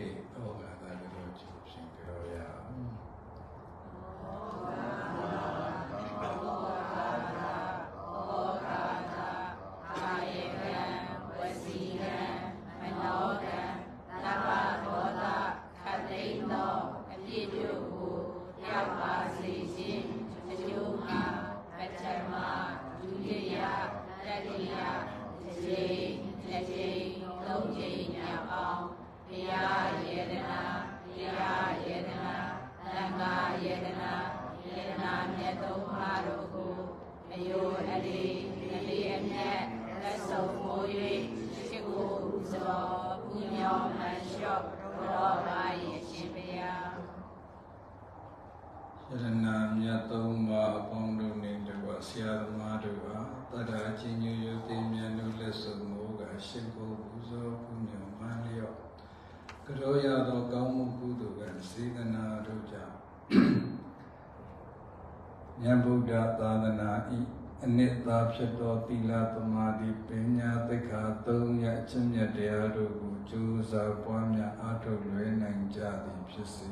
ကဲဩဃာတာလည်းကျူရှင်ကြောရအောင် အာယေကံဝစီကံမနောကံသဗ္ဗသောတာခတိန်သောအပြည့်တို့ကိုရောက်ပါစေခြင်းအကျိုးမှာပဋ္ဌမဒုတိယတတိယတစ်ချိန်နှစ်ချိန်သုံးချိန်မြောက်အောင်ဘုရားယေဒနာဘုရားယေဒနာသံဃာယေဒနာယေဒနာမြတ်သုံးပါးတို့ကိုအယုအလေးအလေးအမြတ်လက်ဆုံးမိုး၍ရှိကိုဥဇောပူညောမှန်လျှော့တော်ပါရဲ့ရှင်ဘုရား ယရနာမြတ်သုံးပါးအပေါင်းတို့နဲ့တကွဆရာသမားတို့ဟာတတ္တာချင်းညူယုသိမြတ်တို့လက်စုံမိုးကရှင်ကိုပူဇော်ပူညောမှန်လျော့ကရောရသောကောင်းမှုကုသိုလ်ကစေတနာတို့ကြောင့်ဉာဏ်ဗုဒ္ဓသာသနာဤအနှစ်သာဖြစ်သောသီလသမာဓိပညာသိက္ခာသုံးရအချင်းမြတ်တရားတို့ကိုကြိုးစားပွားများအားထုတ်လွယ်နိုင်ကြသည်ဖြစ်စေ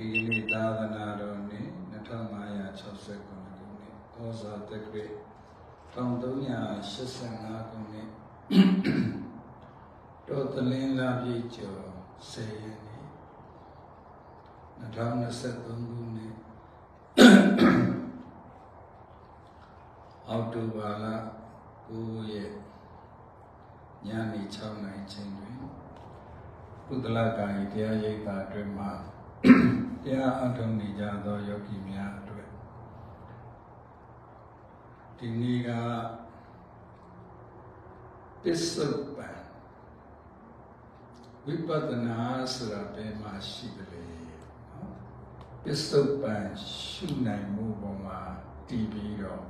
ဒီကနေ့သာသနာတော်နေ့2569ခုနှစ်ဩဇာတက္ကရာ1385ခုနှစ်တော်တလင်းလာပြည့်ကျော်10ရက်နေ့2023ခုနှစ်အောက်တိုဘာလ9ရက်ညနေ6နာရီချိန်တွင်ကုသလကာယတရားရိပ်သာအတွင်မှာ တရားအထုံးနေကြသောယောဂီများအတွက်ဒီနေ့ကပစ္စုပန်ဝိပဿနာဆိုတာဘယ်မှာရှိသလဲနော်ပစ္စုပန်ရှုနိုင်မှုပေါ်မှာတည်ပြီးတော့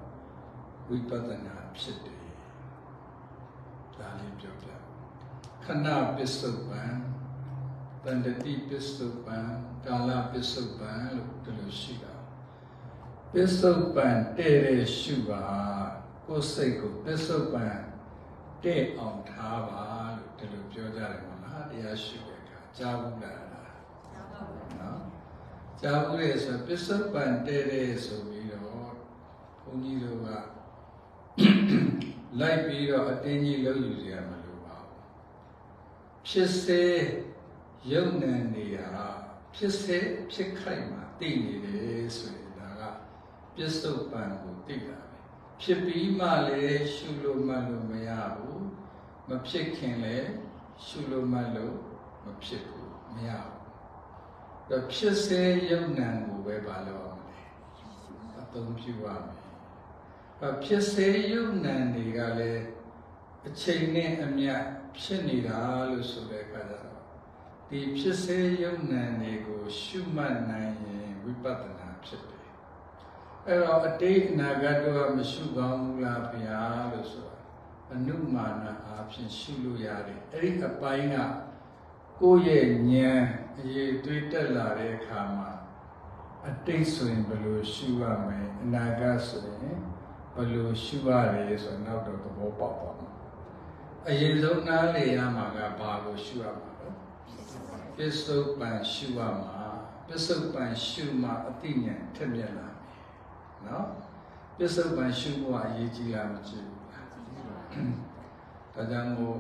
ဝိပဿနာဖြစ်တယ်ဒါလေးပြောပြခဏပစ္စုပန် တန်တတိပစ္စုပန်ကာလပစ္စုပန်လို့ဒီလိုရှိတာပစ္စုပန်တဲ့တဲ့ရှုပါကိုယ်စိတ်ကိုပစ္စုပန်တဲ့အောင်ထားပါလို့ဒီလိုပြောကြတယ်မဟုတ်လားတရားရှုတဲ့အခါကြားဘူးလားနော်ကြားဘူးလေဆိုပစ္စုပန်တဲ့တဲ့ဆိုပြီးတော့ဘုန်းကြီးတို့ကလိုက်ပြီးတော့အတင်းကြီးလုပ်ယူကြရမလို့ပါဘူးဖြစ်စေ ယုံနံနေတာဖြစ်စေဖြစ်ခိုက်မှာသိနေတယ်ဆိုရင်ဒါကပစ္စုပန်ကိုသိတာပဲဖြစ်ပြီးမှလည်းရှုလို့မှတ်လို့မရဘူးမဖြစ်ခင်လည်းရှုလို့မှတ်လို့မဖြစ်ဘူးမရဘူးဒါဖြစ်စေယုံနံကိုပဲပါလို့အောင်လေအသုံးပြုရမယ်အဖြစ်စေယုံနံတွေကလည်းအချိန်နဲ့အမျှဖြစ်နေတာလို့ဆိုတဲ့အခါကျတော့ ဒီဖြစ်စေယုံနံတွေကိုရှုမှတ်နိုင်ရင်ဝိပဿနာဖြစ်တယ်အဲ့တော့အတိတ်အနာဂတ်တို့ကမရှုကောင်းဘူးလားဗျာလို့ဆိုတာအနုမာနအားဖြင့်ရှုလို့ရတယ်အဲ့ဒီအပိုင်းကကိုယ့်ရဲ့ဉာဏ်အရေးတွေးတက်လာတဲ့အခါမှာအတိတ်ဆိုရင်ဘယ်လိုရှုရမလဲအနာဂတ်ဆိုရင်ဘယ်လိုရှုရတယ်ဆိုတော့နောက်တော့သဘောပေါက်ပါမယ်အရင်ဆုံးနားလေရမှာကဘာကိုရှုရမှာလဲ ပစ္စုပန်ရှုရမှာပစ္စုပန်ရှုမှအတိညာထက်မြက်လာမယ်နော်ပစ္စုပန်ရှုဖို့အရေးကြီးလားမကြည့်ဘူးလားဒါကြောင့်မို့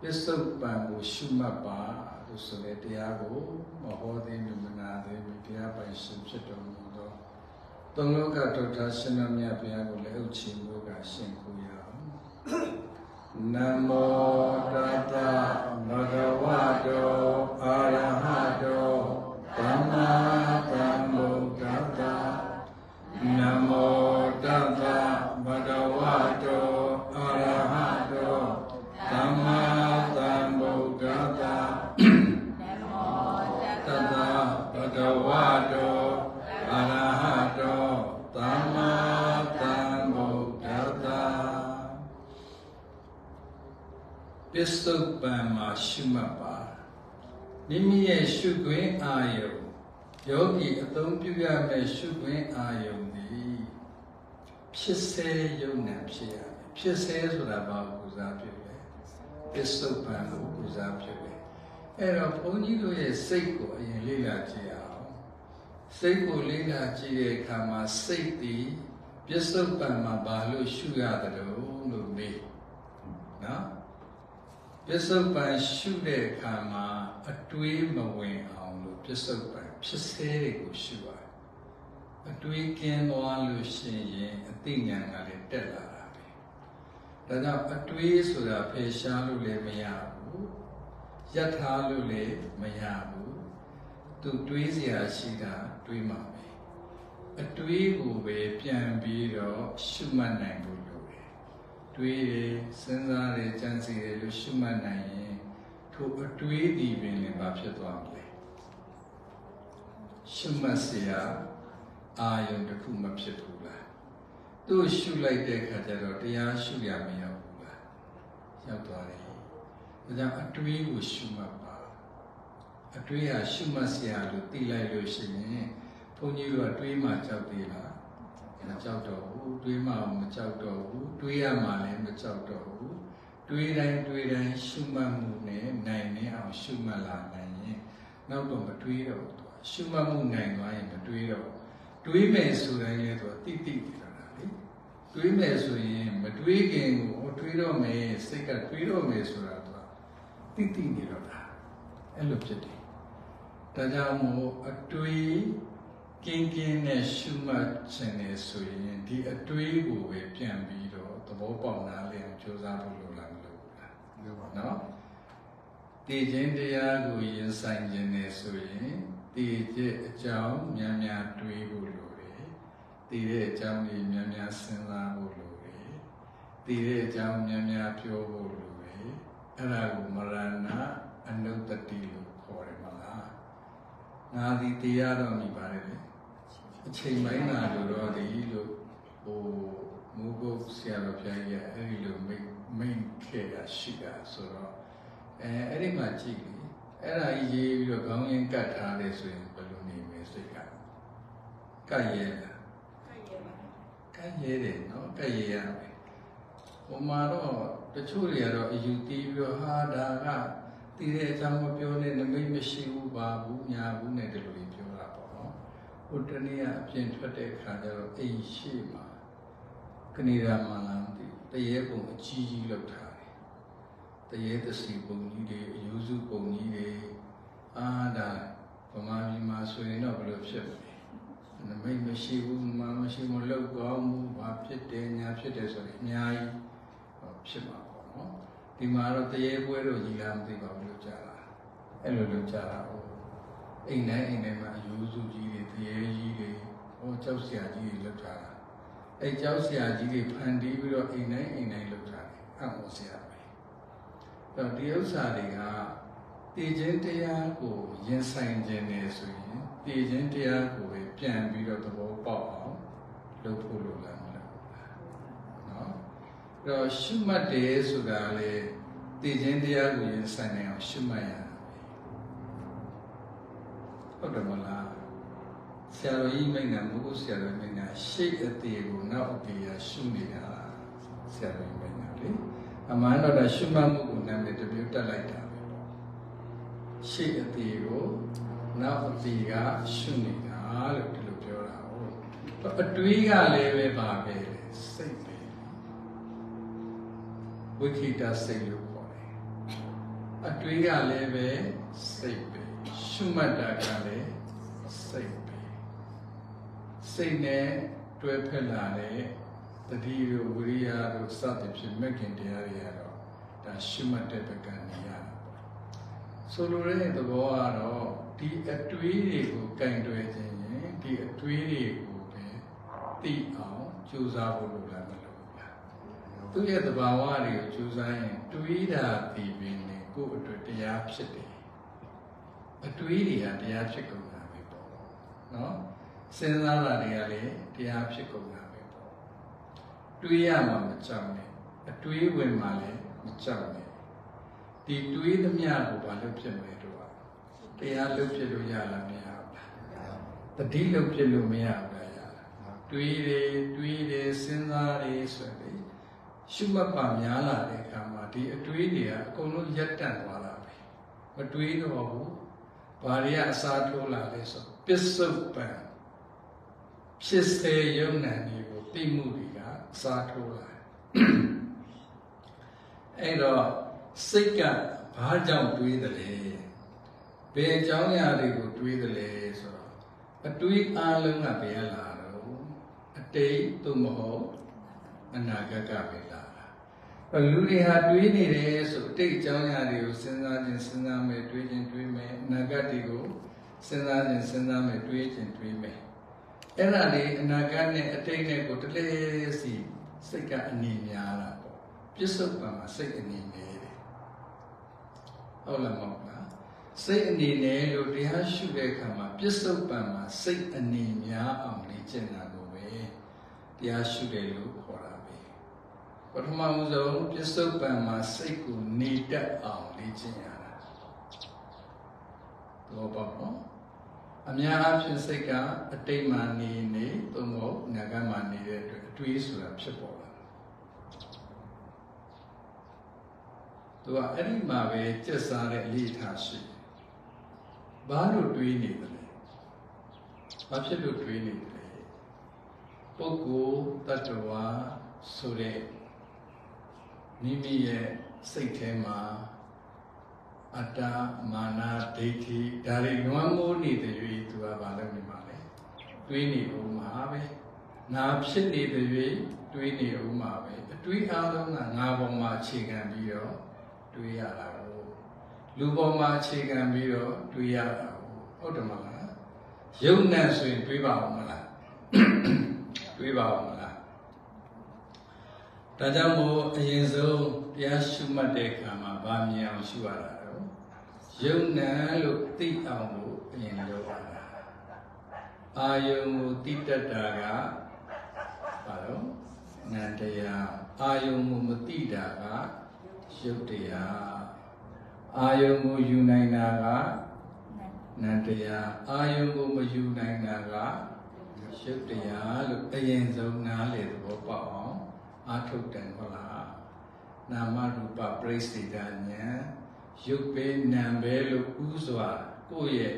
ပစ္စုပန်ကိုရှုမှတ်ပါလို့ဆိုတဲ့တရားကိုမဟောသေးမြမနာသေးမြတရားပိုင်ရှင်ဖြစ်တော်မူသောသုံးလောကဒုက္ခရှင်မမြတ်ဘုရားကိုလည်းဥချီမှုကရှင်ကိုရအောင် နမောတတဗုဒ္ဓဝါတောအာရဟတောသမ္မာသမ္ဗုဒ္ဓတ္တနမောတတဗုဒ္ဓဝါတောအာရဟတောသမ္မာသမ္ဗုဒ္ဓတ္တတတဗဂဝတော ပစ္စုပန်မှာရှုမှတ်ပါမိမိရဲ့ရှုခွင့်အာယုံယောဂီအသုံးပြုရမယ့်ရှုခွင့်အာယုံသည်ဖြစ်စေယုံနဲ့ဖြစ်ရမယ်ဖြစ်စေဆိုတာဘာကိုကုစားပြုလဲပစ္စုပန်ကိုကုစားပြုတယ်အဲ့တော့ဘုန်းကြီးတို့ရဲ့စိတ်ကိုအရင်လေ့လာကြည့်အောင်စိတ်ကိုလေ့လာကြည့်တဲ့အခါမှာစိတ်ဒီပြစ္ဆုတ်ပံမှာဘာလို့ရှုရတယ်လို့မေးနော် ပြစ္ဆုတ်ပံရှုတဲ့အခါမှာအတွေးမဝင်အောင်လို့ပြစ္ဆုတ်ပံဖြစ်စေတွေကိုရှုရတယ်အတွေးကင်းသွားလို့ရှိရင်အသိဉာဏ်ကလည်းတက်လာတာပဲဒါကြောင့်အတွေးဆိုတာဖယ်ရှားလို့လည်းမရဘူး ယက်ထားလို့လည်းမရဘူးသူတွေးเสียရှိတာတွေးမှာပဲအတွေးကိုပဲပြန်ပြီးတော့ရှုမှတ်နိုင်ဖို့လို တယ်တွေးရစဉ်းစားရကြံစည်ရလို့ရှုမှတ်နိုင်ရင်ထိုအတွေးဒီပင်လည်းဘာဖြစ်သွားမလဲရှုမှတ်เสียအာယုံတစ်ခုမဖြစ်ဘူးလားသူ့ရှုလိုက်တဲ့အခါကျတော့တရားရှုရမရောက်ဘူးလားရောက်သွားတယ် ဒါကြောင့်အတွေးကိုရှုမှတ်ပါအတွေးဟာရှုမှတ်စရာလို့သိလိုက်လို့ရှိရင်ဘုန်းကြီးတို့ကတွေးမှကြောက်သေးလား မကြောက်တော့ဘူးတွေးမှမကြောက်တော့ဘူးတွေးရမှလည်းမကြောက်တော့ဘူးတွေးတိုင်းတွေးတိုင်းရှုမှတ်မှုနဲ့နိုင်နေအောင်ရှုမှတ်လာနိုင်ရင်နောက်တော့မတွေးတော့ဘူးသူကရှုမှတ်မှုနိုင်သွားရင်မတွေးတော့ဘူးတွေးမယ်ဆိုတိုင်းလေသူကတိတိနေတော့တာလေတွေးမယ်ဆိုရင်မတွေးခင်ကိုဟောတွေးတော့မယ်စိတ်ကတွေးတော့မယ်ဆိုတာသူကတိတိနေတော့တာအဲ့လိုဖြစ်တယ်။ဒါကြောင့်မို့အတွေး ကင်းကင်းနဲ့ရှုမှတ်ခြင်းနဲ့ဆိုရင်ဒီအတွေးကိုပဲပြန်ပြီးတော့သဘောပေါက်နားလည်အောင်ကြိုးစားဖို့လိုလားမလိုဘူးလားလို့ပါ။နော်။တည်ခြင်းတရားကိုရင်ဆိုင်ခြင်းနဲ့ဆိုရင်တည်ခြင်းအကြောင်းများများတွေးဖို့လိုတယ်။တည်တဲ့အကြောင်းကြီးများများစဉ်းစားဖို့လိုတယ်။တည်တဲ့အကြောင်းများများပြောဖို့လိုတယ်။အဲ့ဒါကိုမရဏအနုတ္တိလို့ခေါ်တယ်မလားငါဒီတရားတော်နေပါတယ်လေ အချိန်ပိုင်းလာလို့တော့ဒီလို့ဟိုမူကုတ်ဆရာတော်ဘုရားကြီးကအဲ့ဒီလိုမိတ်မိတ်ခဲ့တာရှိတာဆိုတော့အဲအဲ့ဒီမှာကြည့်လေအဲ့ဒါကြီးရေးပြီးတော့ခေါင်းရင်းကတ်ထားတယ်ဆိုရင်ဘယ်လိုနေမလဲစိတ်ကကတ်ရဲလားကတ်ရဲတယ်နော်ကတ်ရဲရမယ်ဟိုမှာတော့တချို့တွေကတော့အယူတီးပြီးတော့ဟာဒါကတည်တဲ့အကြောင်းမပြောနဲ့နမိတ်မရှိဘူးပါဘူးညာဘူးနဲ့ဒီလိုတွေပြောတာပေါ့နော် ဟိုတနေ့ကအပြင်ထွက်တဲ့ခါကျတော့အိမ်ရှိမှာကနေရာမှလားမသိဘူးတရေပုံအကြီးကြီးလောက်ထားတယ်တရေသစီပုံကြီးတွေအယူစုပုံကြီးတွေအာဒါဗမာပြည်မှာဆိုရင်တော့ဘယ်လိုဖြစ်မလဲနမိတ်မရှိဘူးမမရှိမလောက်ကောင်းဘူးဘာဖြစ်တယ်ညာဖြစ်တယ်ဆိုရင်အများကြီးဖြစ်မှာပေါ့နော်ဒီမှာတော့တရေပွဲတော့ညီလာမသိပါဘူးလို့ကြားတာအဲ့လိုလို့ကြားတာဟုတ် အိမ်တိုင်းအိမ်တိုင်းမှာအယူစုကြီးတွေတရေကြီးတွေဟောကြောက်ဆရာကြီးတွေလောက်ထားတာအဲ့ကြောက်ဆရာကြီးတွေဖန်တီးပြီးတော့အိမ်တိုင်းအိမ်တိုင်းလောက်ထားတယ်အမောဆရာပဲအဲ့တော့ဒီဥစ္စာတွေကတည်ခြင်းတရားကိုရင်ဆိုင်ခြင်းနဲ့ဆိုရင်တည်ခြင်းတရားကိုပဲပြန်ပြီးတော့သဘောပေါက်အောင်လုပ်ဖို့လိုလားမလားနော်အဲ့တော့ရှုမှတ်တယ်ဆိုတာလေတည်ခြင်းတရားကိုရင်ဆိုင်နိုင်အောင်ရှုမှတ်ရတာပဲ ဟုတ်တယ်မလားရာတော်ကြီးမိန့်တာမဟုတ်ဘူးဆရာတော်မိန့်တာရှေ့အသေးကိုနောက်အသေးရရှုနေတာဆရာတော်ကြီးမိန့်တာလေအမှန်တော့ဒါရှုမှတ်မှုကိုနာမည်တစ်မျိုးတက်လိုက်တာပဲပေါ့ရှေ့အသေးကိုနောက်အသေးကရှုနေတာလို့ဒီလိုပြောတာဟုတ်အတွေးကလည်းပဲပါပဲလေစိတ်ပဲဝိခိတစိတ်လို့ခေါ်တယ်အတွေးကလည်းပဲစိတ်ပဲ ရှုမှတ်တာကလည်းစိတ်ပဲစိတ်နဲ့တွဲဖက်လာတဲ့တတိတို့ဝိရိယတို့စသဖြင့်မက္ခင်တရားတွေကတော့ဒါရှုမှတ်တဲ့ဘက်ကနေရတာပေါ့ဆိုလိုတဲ့သဘောကတော့ဒီအတွေးတွေကိုကင်တွယ်ခြင်းရင်ဒီအတွေးတွေကိုပဲသိအောင်ကြိုးစားဖို့လိုလားမလိုဘူးလားသူ့ရဲ့သဘာဝတွေကိုကြိုးစားရင်တွေးတာဒီပင်နဲ့ကိုယ့်အတွက်တရားဖြစ်တယ် အတွေးတွေကတရားဖြစ်ကုန်တာပဲပေါ့နော်စဉ်းစားတာတွေကလည်းတရားဖြစ်ကုန်တာပဲပေါ့တွေးရမှာမကြောက်နဲ့အတွေးဝင်မှာလည်းမကြောက်နဲ့ဒီတွေးသမျှကိုဘာလို့ဖြစ်မလဲတို့ကတရားလုပ်ဖြစ်လို့ရလားမရဘူးလားတတိလုပ်ဖြစ်လို့မရဘူးလားရလားတွေးတယ်တွေးတယ်စဉ်းစားတယ်ဆိုရင်ရှုမှတ်ပါများလာတဲ့အခါမှာဒီအတွေးတွေကအကုန်လုံးရက်တန့်သွားတာပဲမတွေးတော့ဘူး ဘာတွေကအစားထိုးလာလဲဆိုပစ္စုပန်ဖြစ်စေယုံနံတွေကိုသိမှုတွေကအစားထိုးလာအဲ့တော့စိတ်ကဘာကြောင့်တွေးတယ်လဲဘယ်အကြောင်းအရာတွေကိုတွေးတယ်လဲဆိုတော့အတွေးအလုံးကဘယ်လာတော့အတိတ်သို့မဟုတ်အနာဂတ်ကပဲလာတာ လူတွေဟာတွေးနေတယ်ဆိုအတိတ်အကြောင်းအရာတွေကိုစဉ်းစားခြင်းစဉ်းစားမယ်တွေးခြင်းတွေးမယ်အနာဂတ်တွေကိုစဉ်းစားခြင်းစဉ်းစားမယ်တွေးခြင်းတွေးမယ်အဲ့ဒါလေးအနာဂတ်နဲ့အတိတ်နဲ့ကိုတလဲစီစိတ်ကအနေများတာပေါ့ပြစ္ဆုတ်ပံမှာစိတ်အနေနေတယ်ဟုတ်လားမဟုတ်လားစိတ်အနေနဲ့လို့တရားရှုတဲ့အခါမှာပြစ္ဆုတ်ပံမှာစိတ်အနေများအောင်လေ့ကျင့်တာကိုပဲတရားရှုတယ်လို့ခေါ်တာ ပဲပထမဆုံးပြစ္ဆုတ်ပံမှာစိတ်ကိုနေတတ်အောင်လေ့ကျင့်ရတာတော့ပေါ့နော်အများအားဖြင့်စိတ်ကအတိတ်မှာနေနေသို့မဟုတ်ငါကမှနေတဲ့အတွက်အတွေးဆိုတာဖြစ်ပေါ်လာသူကအဲ့ဒီမှာပဲကျက်စားတဲ့အလေးထားရှိဘာလို့တွေးနေတယ်လဲဘာဖြစ်လို့တွေးနေတယ်လဲပုဂ္ဂိုလ်တ attva ဆိုတဲ့ မိမိရဲ့စိတ်ထဲမှာအတ္တမာနဒိဋ္ဌိဒါတွေလွမ်းမိုးနေတဲ့၍သူကဘာလုပ်နေမှာလဲတွေးနေဦးမှာပဲငါဖြစ်နေတဲ့၍တွေးနေဦးမှာပဲအတွေးအားလုံးကငါပေါ်မှာအခြေခံပြီးတော့တွေးရတာကိုလူပေါ်မှာအခြေခံပြီးတော့တွေးရတာကိုဟုတ်တယ်မလားယုံနဲ့ဆိုရင်တွေးပါအောင်မလားတွေးပါအောင်မလား ဒါကြောင့်မို့အရင်ဆုံးတရားရှုမှတ်တဲ့အခါမှာဗာမြင်အောင်ရှုရတာယုံနံလို့သိအောင်လို့အရင်လုပ်ရတာအာယုံကိုသိတတ်တာကဘာလို့နန္တရားအာယုံကိုမသိတာကယုတ်တရားအာယုံကိုယူနိုင်တာကနန္တရားအာယုံကိုမယူနိုင်တာကယုတ်တရားလို့အရင်ဆုံးနားလေသဘောပေါက် အောင်အာထုတ်တယ်ဟုတ်လားနာမရူပပရိစ္ဆေဒဉာဏ်ရုပ်ပဲနာမ်ပဲလို့ဥစွာကိုယ့်ရဲ့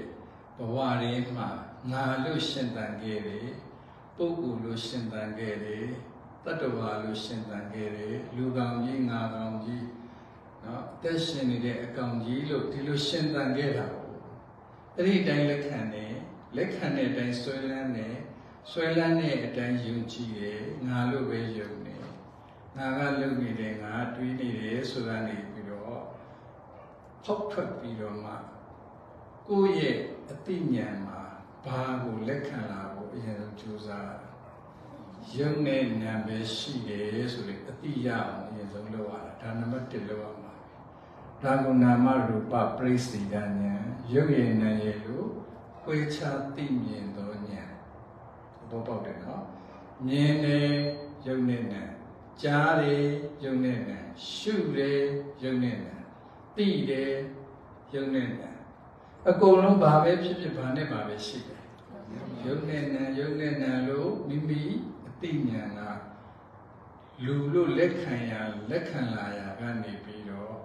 ဘဝရင်းမှာငါလို့ရှင်တန်ခဲ့တယ်ပုဂ္ဂိုလ်လို့ရှင်တန်ခဲ့တယ်တတ္တဝါလို့ရှင်တန်ခဲ့တယ်လူကောင်ကြီးငါကောင်ကြီးနော်အသက်ရှင်နေတဲ့အကောင်ကြီးလို့ဒီလိုရှင်တန်ခဲ့တာပေါ့အဲ့ဒီတိုင်းလက်ခံတယ်လက်ခံတဲ့အတိုင်းဆွဲလန်းတယ်ဆွဲလန်းတဲ့အတိုင်းယုံကြည်တယ်ငါလို့ပဲယုံတယ် ငါကလုပ်နေတယ်ငါတွေးနေတယ်ဆိုတာနေပြီးတော့ဖောက်ထွက်ပြီးတော့မှကိုယ့်ရဲ့အသိဉာဏ်မှာဘာကိုလက်ခံလာဖို့အရင်ဆုံးကြိုးစားယုံနဲ့ဉာဏ်ပဲရှိတယ်ဆိုရင်အသိရအောင်အရင်ဆုံးလုပ်ရတာဒါနံပါတ်1လုပ်ရမှာဒါကနာမရူပပရိစ္ဆေဒဉာဏ်ရုပ်ရည်နာရည်လို့ခွဲခြားသိမြင်သောဉာဏ်ဘောပေါက်တယ်နော်မြင်တယ်ယုံနဲ့ဉာဏ် ကြားတယ်ယုံနဲ့ဉာဏ်ရှုတယ်ယုံနဲ့ဉာဏ်သိတယ်ယုံနဲ့ဉာဏ်အကုန်လုံးဘာပဲဖြစ်ဖြစ်ဘာနဲ့ဘာပဲရှိတယ် ယုံနဲ့နံယုံနဲ့နံလို့မိမိအတိညာဏ်ကလူလို့လက်ခံရလက်ခံလာရကနေပြီးတော့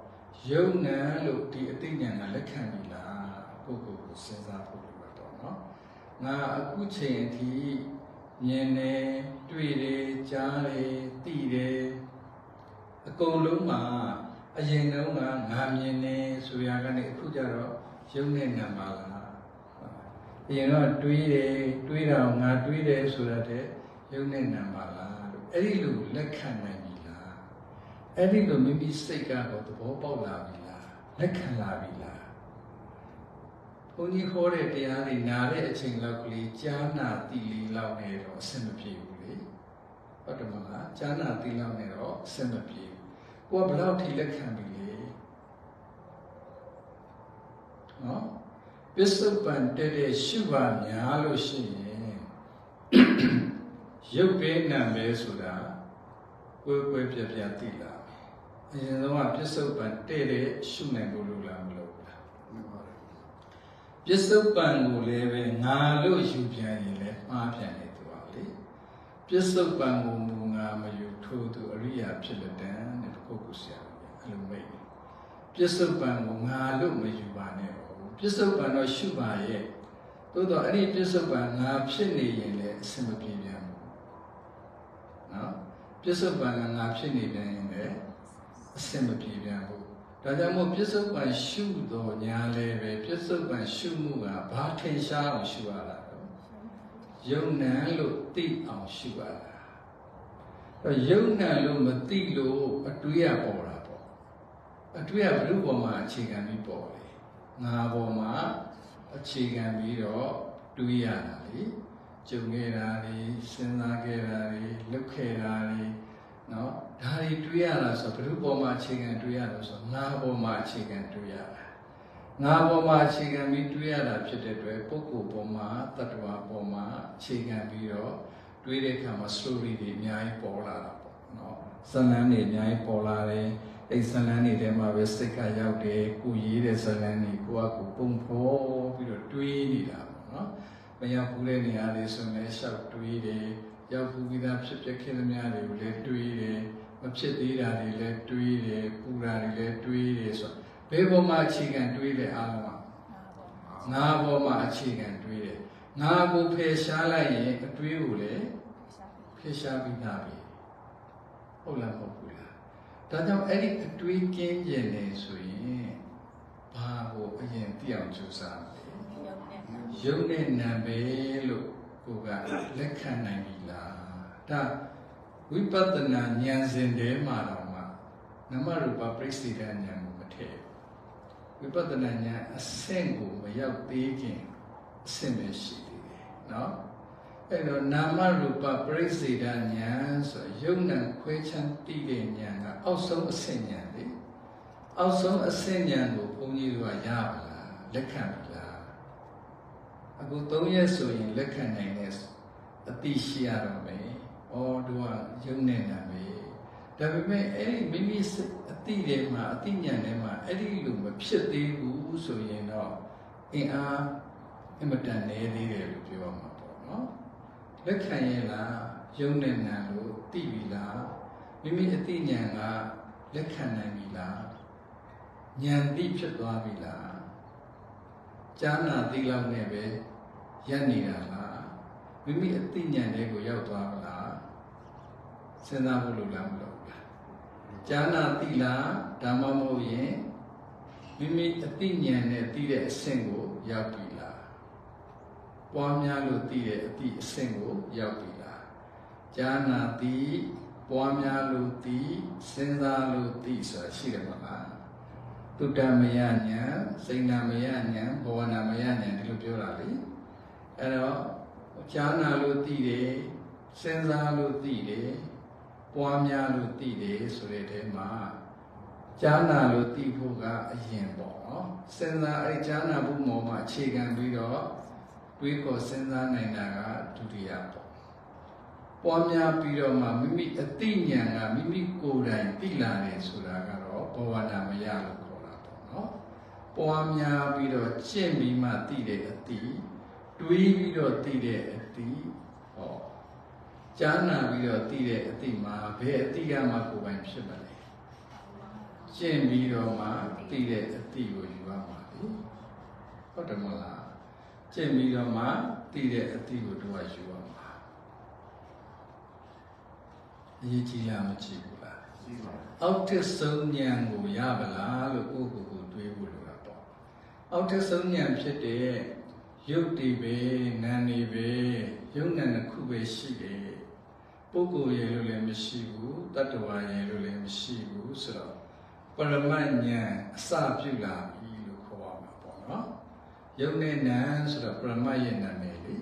ယုံနံလို့ဒီအတိညာဏ်ကလက်ခံပြီလားပုဂ္ဂိုလ်ကိုစဉ်းစားဖို့လိုတော့เนาะငါအခုချိန်အထိ မြင်တယ်တွေ့တယ်ကြားတယ်သိတယ်အကုန်လုံးမှာအရင်တုန်းကငါမြင်နေဆိုရကနေအခုကျတော့ယုံနဲ့နံပါလားအရင်တော့တွေးတယ်တွေးတာငါတွေးတယ်ဆိုတာတဲ့ယုံနဲ့နံပါလားလို့အဲ့ဒီလိုလက်ခံနိုင်ပြီလားအဲ့ဒီလိုမိမိစိတ်ကတော့သဘောပေါက်လာပြီလားလက်ခံလာပြီလား ဘုန်းကြီးဟောတဲ့တရားတွေနားတဲ့အချိန်လောက်ကလေးကြားနာတိလေးလောက်နေတော့အဆင်မပြေဘူးလေဟုတ်တယ်မလားကြားနာတိလောက်နေတော့အဆင်မပြေဘူးကိုကဘယ်လောက်ထိလက်ခံပြီလေနော်ပစ္စုပန်တဲ့တဲ့ရှုပါများလို့ရှိရင်ရုပ်ပဲနာပဲဆိုတာကိုယ်ကိုယ်ပြပြသိလာပြီအရင်ဆုံးကပစ္စုပန်တဲ့တဲ့ရှုနိုင်လို့လို့လားမလို့လား ပစ္စုပန်ကိုလည်းပဲငါလို့ယူပြန်ရင်လည်းမှားပြန်နေသူပါလေပစ္စုပန်ကိုမူငါမယူထို့သူအရိယာဖြစ်လက်တန်းတဲ့ပုဂ္ဂိုလ်ဆရာအဲ့လိုမိတ်ပစ္စုပန်ကိုငါလို့မယူပါနဲ့ပစ္စုပန်တော့ရှုပါရဲ့သို့တော့အဲ့ဒီပစ္စုပန်ငါဖြစ်နေရင်လည်းအဆင်မပြေပြန်ဘူးနော်ပစ္စုပန်ကငါဖြစ်နေပြန်ရင်လည်းအဆင်မပြေပြန်ဘူး ဒါကြောင့်မို့ပစ္စုပန်ရှုတော့ညာလည်းပဲပစ္စုပန်ရှုမှုကဘာထင်ရှားအောင်ရှုရတာတော့ယုံနံလို့သိအောင်ရှုရတာအဲယုံနံလို့မသိလို့အတွေးရပေါ်တာပေါ့အတွေးရဘုရုပေါ်မှာအခြေခံပြီးပေါ်တယ်ငါပေါ်မှာအခြေခံပြီးတော့တွေးရတာလေကြုံခဲ့တာတွေစဉ်းစားခဲ့တာတွေလုပ်ခဲ့တာတွေနော် ဒါတွေတွေးရတာဆိုဘယ်သူပေါ်မှာအခြေခံတွေးရလို့ဆိုငါပေါ်မှာအခြေခံတွေးရတာငါပေါ်မှာအခြေခံပြီးတွေးရတာဖြစ်တဲ့အတွက်ပုဂ္ဂိုလ်ပေါ်မှာတ attva ပေါ်မှာအခြေခံပြီးတော့တွေးတဲ့အခါမှာ story တွေအများကြီးပေါ်လာတာပေါ့နော်ဇာတ်လမ်းတွေအများကြီးပေါ်လာတယ်အဲ့ဇလန်းတွေထဲမှာပဲစိတ်ကရောက်တယ်ကိုရေးတဲ့ဇလန်းတွေကိုကကိုပုံဖော်ပြီးတော့တွေးနေတာပေါ့နော်မရောက်ဘူးတဲ့နေရာတွေဆိုရင်လည်းရှောက်တွေးတယ်ရောက်ဘူးပြီးသားဖြစ်ဖြစ်ခဲ့သမျှတွေကိုလည်းတွေးတယ် မဖြစ်သေးတာတွေလည်းတွေးတယ်ပူတာတွေလည်းတွေးတယ်ဆိုဘယ်ပေါ်မှာအခြေခံတွေးတဲ့အားလုံးကငါပေါ်မှာအခြေခံတွေးတယ်ငါကိုဖယ်ရှားလိုက်ရင်အတွေးကိုလည်းဖယ်ရှားပြီးသားပြီဟုတ်လားမဟုတ်ဘူးဒါကြောင့်အဲ့ဒီအတွေးကင်းကျင်နေဆိုရင်ဘာကိုအရင်သိအောင်ကြိုးစားမလဲယုံနဲ့နာပဲလို့ကိုကလက်ခံနိုင်ပြီလားဒါ ဝိပဿနာဉာဏ်စဉ်ထဲမှာတော့မှနမရူပပြိစိတဉာဏ်ကိုမထည့်ဝိပဿနာဉာဏ်အဆင့်ကိုမရောက်သေးခင်အဆင့်ပဲရှိသေးတယ်နော်အဲ့တော့နာမရူပပရိစေဒဉာဏ်ဆိုယုံနံခွဲချမ်းသိတဲ့ဉာဏ်ကအောက်ဆုံးအဆင့်ဉာဏ်လေအောက်ဆုံးအဆင့်ဉာဏ်ကိုဘုန်းကြီးတို့ကရပါလားလက်ခံပြီလားအခု၃ရက်ဆိုရင်လက်ခံနိုင်တဲ့အတိရှိရတော့မယ်။ အော်တို့ကယုံနေတာပဲ။ဒါပေမဲ့အဲ့ဒီမိမိအတိထဲမှာအတိညာထဲမှာအဲ့ဒီလိုမဖြစ်သေးဘူးဆိုရင်တော့အင်အားအမတန်နေသေးတယ်လို့ပြောရမှာပေါ့နော်။လက်ခံရဲ့လားယုံနဲ့နာလို့သိပြီလားမိမိအသိဉာဏ်ကလက်ခံနိုင်ပြီလားဉာဏ်သိဖြစ်သွားပြီလားကြားနာသိလောက်နဲ့ပဲရပ်နေတာလားမိမိအသိဉာဏ်တွေကိုရောက်သွားမလား စဉ်းစားဖို့လိုလားမလိုဘူးလားကြားနာသိလားဒါမှမဟုတ်ရင်မိမိအသိဉာဏ်နဲ့သိတဲ့အဆင့်ကိုရောက်ပြီပွားများလို့သိတဲ့အသည့်အဆင့်ကိုရောက်ပြီလားဈာနာတိပွားများလို့သိစဉ်းစားလို့သိဆိုတာရှိတယ်မလားတုတ္တမယညာစိဏမယညာဘောဝနာမယညာဒီလိုပြောတာလေအဲ့တော့ဈာနာလို့သိတယ်စဉ်းစားလို့သိတယ် ပွားများလို့သိတယ်ဆိုတဲ့အဲမှာဈာနာလို့သိဖို့ကအရင်ပေါ့နော်စဉ်းစားအဲ့ဈာနာဖို့မောမှာအခြေခံပြီးတော့တွေးခေါ်စဉ်းစားနိုင်တာကဒုတိယပေါ့ပွားများပြီးတော့မှမိမိအသိဉာဏ်ကမိမိကိုယ်တိုင်သိလာတယ်ဆိုတာကတော့ဘဝနာမရလို့ခေါ်တာပေါ့နော်ပွားများပြီးတော့ကျင့်ပြီးမှသိတဲ့အသိတွေးပြီးတော့သိတဲ့အတိဟော ကြားနာပြီးတော့သိတဲ့အတိမှာဘယ်အတိကမှကိုယ်ပိုင်ဖြစ်မလဲကျင့်ပြီးတော့မှသိတဲ့အတိကိုယူရမှာလေဟုတ်တယ်မလားကျင့်ပြီးတော့မှသိတဲ့အတိကိုတို့ကယူရမှာအရေးကြီးရမကြည့်ဘူးလားရှိပါအောက်တစ်ဆုံးဉာဏ်ကိုရပါလားလို့ကိုယ့်ကိုယ်ကိုတွေးဖို့လိုတာပေါ့အောက်တစ်ဆုံးဉာဏ်ဖြစ်တဲ့ ရုပ်တည်ပဲနာမ်နေပဲရုပ်နာမ်တစ်ခုပဲရှိတယ်ပုဂ္ဂိုလ်ရဲ့လို့လည်းမရှိဘူးတတ္တဝါရဲ့လို့လည်းမရှိဘူးဆိုတော့ပရမတ်ဉာဏ်အစပြုလာပြီလို့ခေါ်ရမှာပေါ့နော်ရုပ်နဲ့နာမ်ဆိုတော့ပရမတ်ရဲ့နာမည်လေ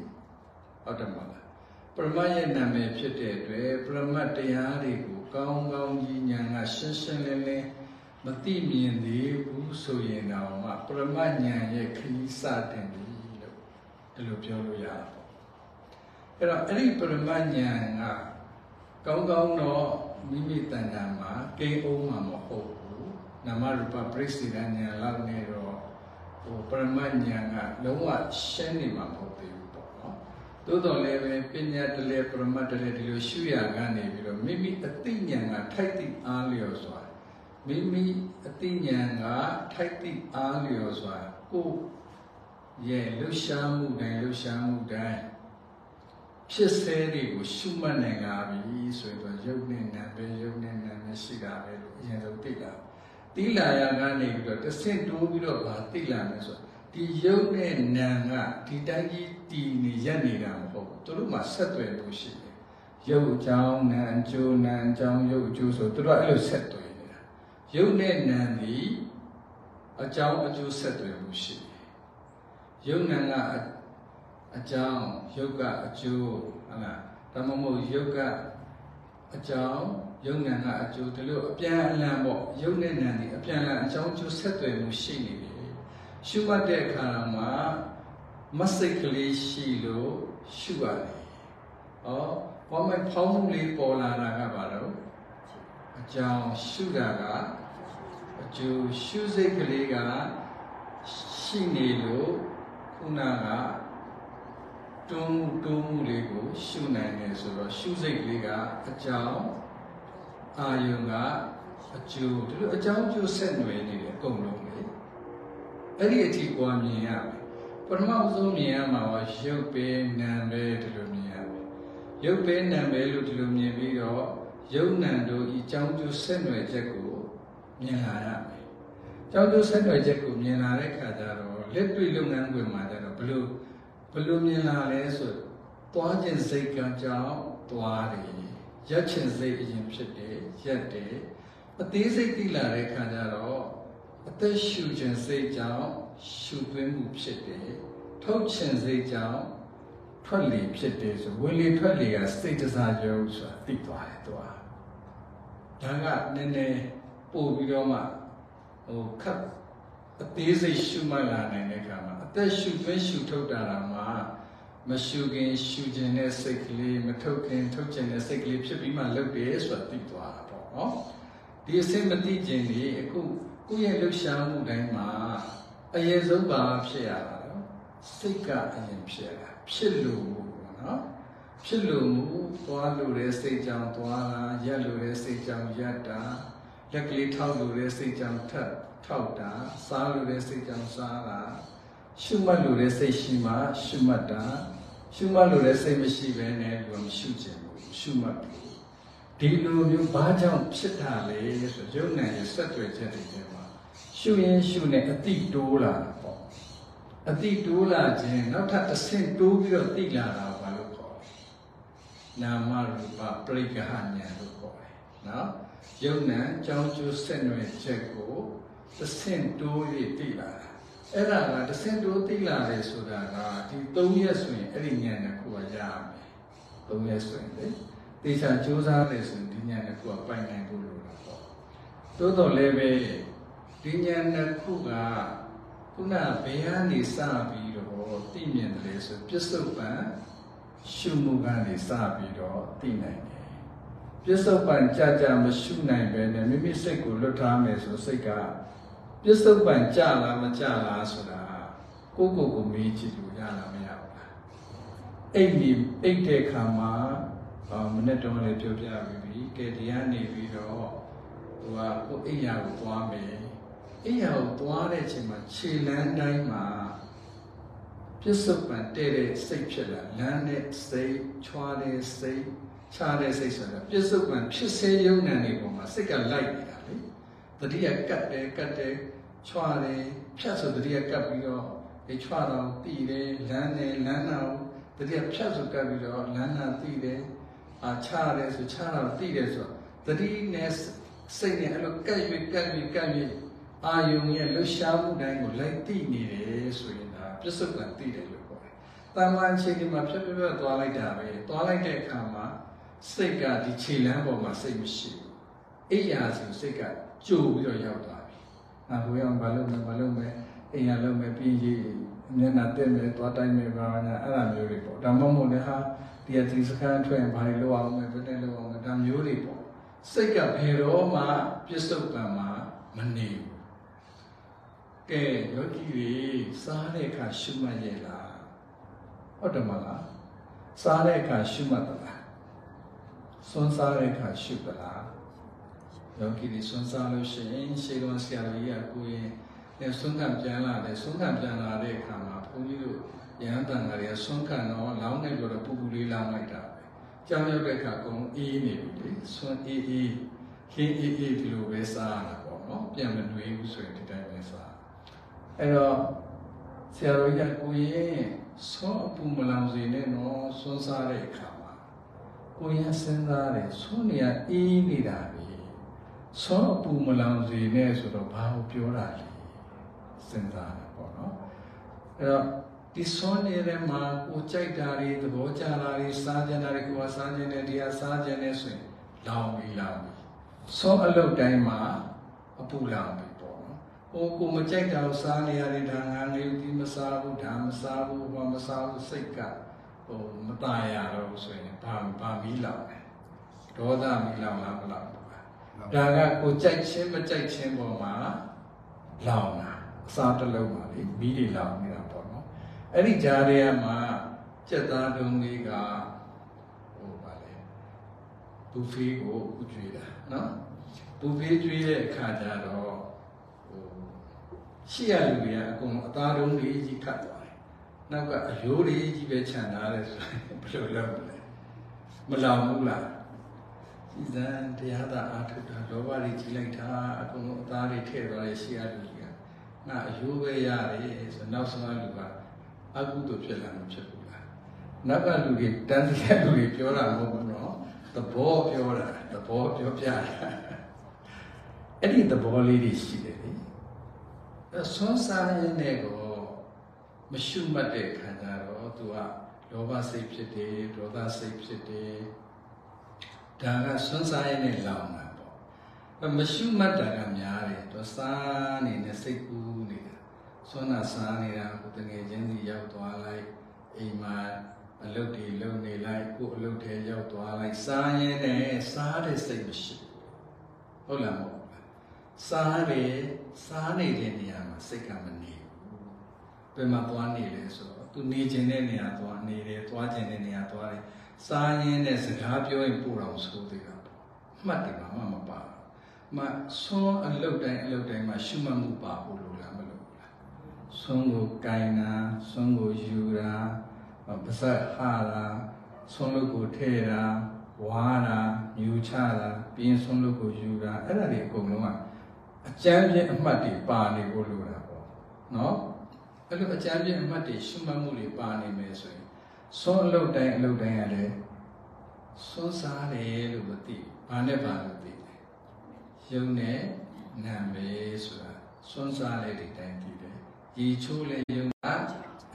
ဟုတ်တယ်မဟုတ်လားပရမတ်ရဲ့နာမည်ဖြစ်တဲ့အတွက်ပရမတ်တရားတွေကိုကောင်းကောင်းကြီးဉာဏ်ကရှင်းရှင်းလင်းလင်းမသိမြင်သေးဘူးဆိုရင်တော့မှပရမတ်ဉာဏ်ရဲ့ခရီးစတင်ပြီလို့ ဒီလိုပြောလို့ရတာပေါ့အဲ့တော့အဲ့ဒီပရမတ်ဉာဏ်ကကောင်းကောင်းတော့မိမိတဏ္ဍာမှာကိန်းအောင်မှာမဟုတ်ဘူးနာမရူပပရိစ္ဆေဒဉာဏ်လောက်နေတော့ဟိုပရမတ်ဉာဏ်ကလုံးဝရှင်းနေမှာမဟုတ်သေးဘူးပေါ့နော်သို့တော်လည်းပဲပညာတလေပရမတ်တလေဒီလိုရှုရကနေပြီးတော့မိမိအသိဉာဏ်ကထိုက်သည့်အားလျော်စွာမိမိအသိဉာဏ်ကထိုက်သည့်အားလျော်စွာကိုယ် ရဲ့လှုပ်ရှားမှုတိုင်းလှုပ်ရှားမှုတိုင်းဖြစ်စေတွေကိုရှုမှတ်နိုင်လာပြီဆိုရင်တော့ယုတ်နဲ့နာပဲယုတ်နဲ့နာပဲရှိတာပဲလို့အရင်ဆုံးသိလာတိလာရကနေပြီးတော့တစ်ဆင့်တိုးပြီးတော့ဗာသိလာမယ်ဆိုတော့ဒီယုတ်နဲ့နာကဒီတိုင်းကြီးတည်နေရက်နေတာမဟုတ်ဘူးသူတို့မှဆက်သွယ်လို့ရှိတယ်ယုတ်အကြောင်းနာအကျိုးနာအကြောင်းယုတ်အကျိုးဆိုသူတို့အဲ့လိုဆက်သွယ်နေတာယုတ်နဲ့နာဒီအကြောင်းအကျိုးဆက်သွယ်မှုရှိတယ် ယုတ်နာကအအကြောင်းယုတ်ကအကျိုးဟုတ်လားဒါမှမဟုတ်ယုတ်ကအကြောင်းယုတ်နာကအကျိုးဒီလိုအပြန်အလှန်ပေါ့ယုတ်နဲ့နာဒီအပြန်အလှန်အကြောင်းအကျိုးဆက်သွယ်မှုရှိနေတယ်ရှုမှတ်တဲ့အခါမှာမစိတ်ကလေးရှိလို့ရှုရတယ်။ဟောဘာမှဖောင်းမှုလေးပေါ်လာတာကဘာလို့အကြောင်းရှုတာကအကျိုးရှုစိတ်ကလေးကရှိနေလို့ ခုနကတွန်းမှုတွန်းမှုလေးကိုရှုနိုင်တယ်ဆိုတော့ရှုစိတ်ကလေးကအကြောင်းအာယုံကအကျိုးဒီလိုအကြောင်းအကျိုးဆက်နွယ်နေတယ်အကုန်လုံးလေအဲ့ဒီအထိပွားမြင်ရမယ်ပထမဆုံးမြင်ရမှာကရုပ်ပဲနာမ်ပဲဒီလိုမြင်ရမယ်ရုပ်ပဲနာမ်ပဲလို့ဒီလိုမြင်ပြီးတော့ရုပ်နာမ်တို့ဤကြောင်းကျိုးဆက်နွယ်ချက်ကိုမြင်လာရမယ်ကြောင်းကျိုးဆက်နွယ်ချက်ကိုမြင်လာတဲ့ခါကျတော့လက်တွေ့လုပ်ငန်းခွင်မှာကျတော့ ဘလို့ဘလို့မြင်လာလဲဆိုသွားခြင်းစိတ်ကကြောင့်သွားတယ်ရက်ခြင်းစိတ်အရင်ဖြစ်တယ်ရက်တယ်အသေးစိတ်သိလာတဲ့ခါကျတော့အသက်ရှူခြင်းစိတ်ကြောင့်ရှူသွင်းမှုဖြစ်တယ်ထုတ်ခြင်းစိတ်ကြောင့်ထွက်လေဖြစ်တယ်ဆိုဝင်လေထွက်လေကစိတ်တစားရုပ်ဆိုတာသိသွားတယ်သူကဒါကနည်းနည်းပို့ပြီးတော့မှဟိုခပ် အသေးစိတ်ရှုမှတ်လာနိုင်တဲ့အခါမှာအသက်ရှူသွင်းရှူထုတ်တာကမှမရှူခင်ရှူခြင်းနဲ့စိတ်ကလေးမထုတ်ခင်ထုတ်ခြင်းနဲ့စိတ်ကလေးဖြစ်ပြီးမှလုပ်တယ်ဆိုတာသိသွားတာပေါ့နော်ဒီအစစ်မသိခြင်းนี่အခုကိုယ့်ရဲ့လှုပ်ရှားမှုတိုင်းမှာအရင်ဆုံးပါဖြစ်ရတာနော်စိတ်ကအရင်ဖြစ်ရတာဖြစ်လို့ပေါ့နော်ဖြစ်လို့မူသွားလို့တဲ့စိတ်ကြောင့်သွားတာရက်လို့တဲ့စိတ်ကြောင့်ရက်တာလက်ကလေးထောက်လို့တဲ့စိတ်ကြောင့်ထပ် ထောက်တာစားလို့တဲ့စိတ်ကြောင့်စားတာရှုမှတ်လို့တဲ့စိတ်ရှိမှရှုမှတ်တာရှုမှတ်လို့တဲ့စိတ်မရှိဘဲနဲ့လူကမရှုချင်ဘူးရှုမှတ်ဘူးဒီလိုမျိုးဘာကြောင့်ဖြစ်တာလဲဆိုရုပ်နာရဲ့ဆက်သွယ်ချက်တွေထဲမှာရှုရင်ရှုနေအတိတိုးလာတာပေါ့အတိတိုးလာခြင်းနောက်ထပ်အဆင့်တိုးပြီးတော့သိလာတာဘာလို့ခေါ်လဲနာမရူပပရိက္ခဉာဏ်လို့ခေါ်တယ်နော်ရုပ်နာကြောင်းကျိုးဆက်နွယ်ချက်ကို တစ်ဆင့်တိုး၍သိလာတာအဲ့ဒါကတစ်ဆင့်တိုးသိလာတယ်ဆိုတာကဒီ၃ရက်ဆိုရင်အဲ့ဒီဉာဏ်တစ်ခုကရမယ်၃ရက်ဆိုရင်လေတေချာစူးစမ်းတယ်ဆိုရင်ဒီဉာဏ်တစ်ခုကပိုင်နိုင်ဖို့လိုတာပေါ့သို့တော်လည်းပဲဒီဉာဏ်တစ်ခုကခုနဘယ်ကနေစပြီးတော့သိမြင်တယ်ဆိုပြစ္ဆုတ်ပံရှုမှုကနေစပြီးတော့သိနိုင်တယ်ပြစ္ဆုတ်ပံကြာကြာမရှုနိုင်ပဲနဲ့မိမိစိတ်ကိုလွတ်ထားမယ်ဆိုစိတ်က ပြစ္ဆုတ်ပံကြာလားမကြာလားဆိုတာကိုယ့်ကိုယ်ကိုမေးကြည့်လို့ရလားမရဘူးလားအိတ်ဒီအိတ်တဲ့ခါမှာအာမနေ့တုန်းကလည်းပြောပြပြီးပြီကဲတရားနေပြီးတော့ဟိုကကိုအိယာကိုသွားမယ်အိယာကိုသွားတဲ့အချိန်မှာခြေလန်းတိုင်းမှာပြစ္ဆုတ်ပံတဲ့တဲ့စိတ်ဖြစ်လာလမ်းနဲ့စိတ်ချွားတဲ့စိတ်ချားတဲ့စိတ်ဆိုတာပြစ္ဆုတ်ပံဖြစ်စေယုံနံနေပုံမှာစိတ်ကလိုက်နေတာလေ တတိယကတ်တယ်ကတ်တယ်ချွားတယ်ဖြတ်ဆိုတတိယကတ်ပြီးတော့ဒီချွားတော့တည်တယ်လမ်းနဲ့လမ်းတော့တတိယဖြတ်ဆိုကတ်ပြီးတော့လမ်းနာတည်တယ်အာချားတယ်ဆိုချားတော့တည်တယ်ဆိုတတိနဲ့စိတ်နဲ့အဲ့လိုကတ်၍ကတ်၍ကတ်၍အာယုံရဲ့လှရှားမှုတိုင်းကိုလိုက်တည်နေတယ်ဆိုရင်ဒါပြစ္ဆုတ်ကံတည်တယ်လို့ခေါ်တယ်။တာမန်အခြေအနေမှာဖြတ်ဖြတ်ဖြတ်သွားလိုက်တာပဲ။သွားလိုက်တဲ့အခါမှာစိတ်ကဒီခြေလမ်းပေါ်မှာစိတ်မရှိဘူး။အိယာဆိုစိတ်က ကြိုပြီးတော့ရောက်သွားပြီ။နောက်ဘယ်အောင်မလုပ်မယ်မလုပ်မယ်အိယာလုပ်မယ်ပြီးကြီးမျက်နှာတက်မယ်သွားတိုင်းမယ်ဘာညာအဲ့လိုမျိုးတွေပေါ့။ဒါမှမဟုတ်လည်းဟာဒီအဒီစကန်ထွက်ရင်ဘာတွေလုပ်အောင်လဲဘယ်နဲ့လုပ်အောင်လဲဒါမျိုးတွေပေါ့။စိတ်ကဘယ်တော့မှပြစ္ဆုတ်ကံမှာမနေဘူး။ကဲယောဂီတွေစားတဲ့အခါရှုမှတ်ရဲ့လားဟုတ်တယ်မလားစားတဲ့အခါရှုမှတ်သလားစွန်းစားတဲ့အခါရှုသလား ယောဂီတွေစွန်းစားလို့ရှိရင်ရှေးတော်ဆရာတော်ကြီးကကိုရင်လည်းစွန်းကံပြန်လာတယ်စွန်းကံပြန်လာတဲ့အခါမှာဘုန်းကြီးတို့ရဟန်းတန်ဃာတွေကစွန်းကံတော့လောင်းနေလို့တော့ပူပူလေးလောင်းလိုက်တာပဲကြောင်ရောက်တဲ့အခါအကုန်အေးနေပြီလေစွန်းအေးအေးခင်းအေးအေးဒီလိုပဲစားရတာပေါ့နော်ပြန်မနှွေးဘူးဆိုရင်ဒီတိုင်းပဲစားအဲ့တော့ဆရာတော်ကြီးကကိုရင်ဆွမ်းအပူမလောင်စေနဲ့နော်ဆွမ်းစားတဲ့အခါမှာကိုရင်စဉ်းစားတယ်ဆွမ်းနေရအေးနေတာပဲ ဆွမ်းအပူမလောင်စေနဲ့ဆိုတော့ဘာကိုပြောတာလဲစဉ်းစားတာပေါ့နော်အဲ့တော့ဒီဆွမ်းနေတဲ့မှာကိုကြိုက်တာတွေသဘောကျတာတွေစားကြတာတွေကိုကစားခြင်းနဲ့တရားစားခြင်းနဲ့ဆိုရင်လောင်ပြီလောင်ပြီဆွမ်းအလုပ်တိုင်းမှာအပူလောင်ပြီပေါ့နော်ဟိုကိုမကြိုက်တာကိုစားနေရတယ်ဒါငါငယ်ဒီမစားဘူးဒါမစားဘူးဘာမစားဘူးစိတ်ကဟိုမตายရတော့ဆိုရင်ဘာဘာမီးလောင်တယ်ဒေါသမီးလောင်လားမလောင်ဘူးလား ဒါကကိုကြိုက်ခြင်းမကြိုက်ခြင်းပေါ်မှာလောင်တာအစားတစ်လုံးပါလေမီးတွေလောင်နေတာပေါ့နော်အဲ့ဒီကြားထဲမှာစက်သားတုံးလေးကဟိုပါလေဘူဖေးကိုဥကျွေးတာနော်ဘူဖေးကျွေးတဲ့အခါကျတော့ဟိုရှိရလူတွေကအကုန်အသားတုံးလေးကြီးခတ်သွားတယ်နောက်ကအယိုးလေးကြီးပဲခြံထားတယ်ဆိုရင်ဘယ်လိုလုပ်မလဲမလောင်ဘူးလား စီစံတရားသာအာထုတာလောဘတွေကြီးလိုက်တာအကုန်လုံးအသားတွေထည့်သွားတယ်ရှိရလူကြီးကငါအယိုးပဲရတယ်ဆိုနောက်ဆုံးလူကအကုသို့ဖြစ်လာမှဖြစ်ဘူးလားနောက်ကလူတွေတန်းစီတဲ့လူတွေပြောတာမဟုတ်ဘူးနော်သဘောပြောတာသဘောပြောပြတာအဲ့ဒီသဘောလေးတွေရှိတယ်လေအဲဆွမ်းစားရင်းနဲ့ကိုမရှုမှတ်တဲ့ခါကျတော့သူကလောဘစိတ်ဖြစ်တယ်ဒေါသစိတ်ဖြစ်တယ် ဒါကဆွမ်းစားရင်းနဲ့လောင်တာပေါ့မရှုမှတ်တာကများတယ်သူစားနေတဲ့စိတ်ကူးနေတာဆွမ်းနာစားနေတာကိုတငယ်ချင်းစီရောက်သွားလိုက်အိမ်မှာအလုပ်တွေလုပ်နေလိုက်ကိုယ်အလုပ်တွေရောက်သွားလိုက်စားရင်းနဲ့စားတဲ့စိတ်မရှိဘူးဟုတ်လားမဟုတ်လားစားတယ်စားနေတဲ့နေရာမှာစိတ်ကမနေဘူးဘယ်မှာသွားနေလဲဆိုတော့သူနေခြင်းတဲ့နေရာသွားနေတယ်သွားခြင်းတဲ့နေရာသွားတယ် စားရင်းနဲ့စကားပြောရင်ပို့တော်ဆိုသေးတာပေါ့မှတ်တယ်ဘာမှမပါဘူးမဆွမ်းအလုတ်တိုင်းအလုတ်တိုင်းမှာရှုမှတ်မှုပါဖို့လိုလားမလိုဘူးလားဆွမ်းကိုကင်တာဆွမ်းကိုယူတာပါဇက်ဟာတာဆွမ်းလုပ်ကိုထဲ့တာဝါတာမြူချတာပြင်းဆွမ်းလုပ်ကိုယူတာအဲ့ဒါတွေအကုန်လုံးကအကျမ်းပြင်းအမှတ်တွေပါနေဖို့လိုတာပေါ့နော်အဲ့လိုအကျမ်းပြင်းအမှတ်တွေရှုမှတ်မှုတွေပါနေမယ်ဆိုရင် ဆွမ်းအလုပ်တိုင်းအလုပ်တိုင်းကလည်းဆွမ်းစားတယ်လို့မသိဘာနဲ့ပါလို့သိတယ်ယုံနဲ့နာမယ်ဆိုတာဆွမ်းစားတဲ့ဒီတိုင်းသိတယ်ရီချိုးလေယုံက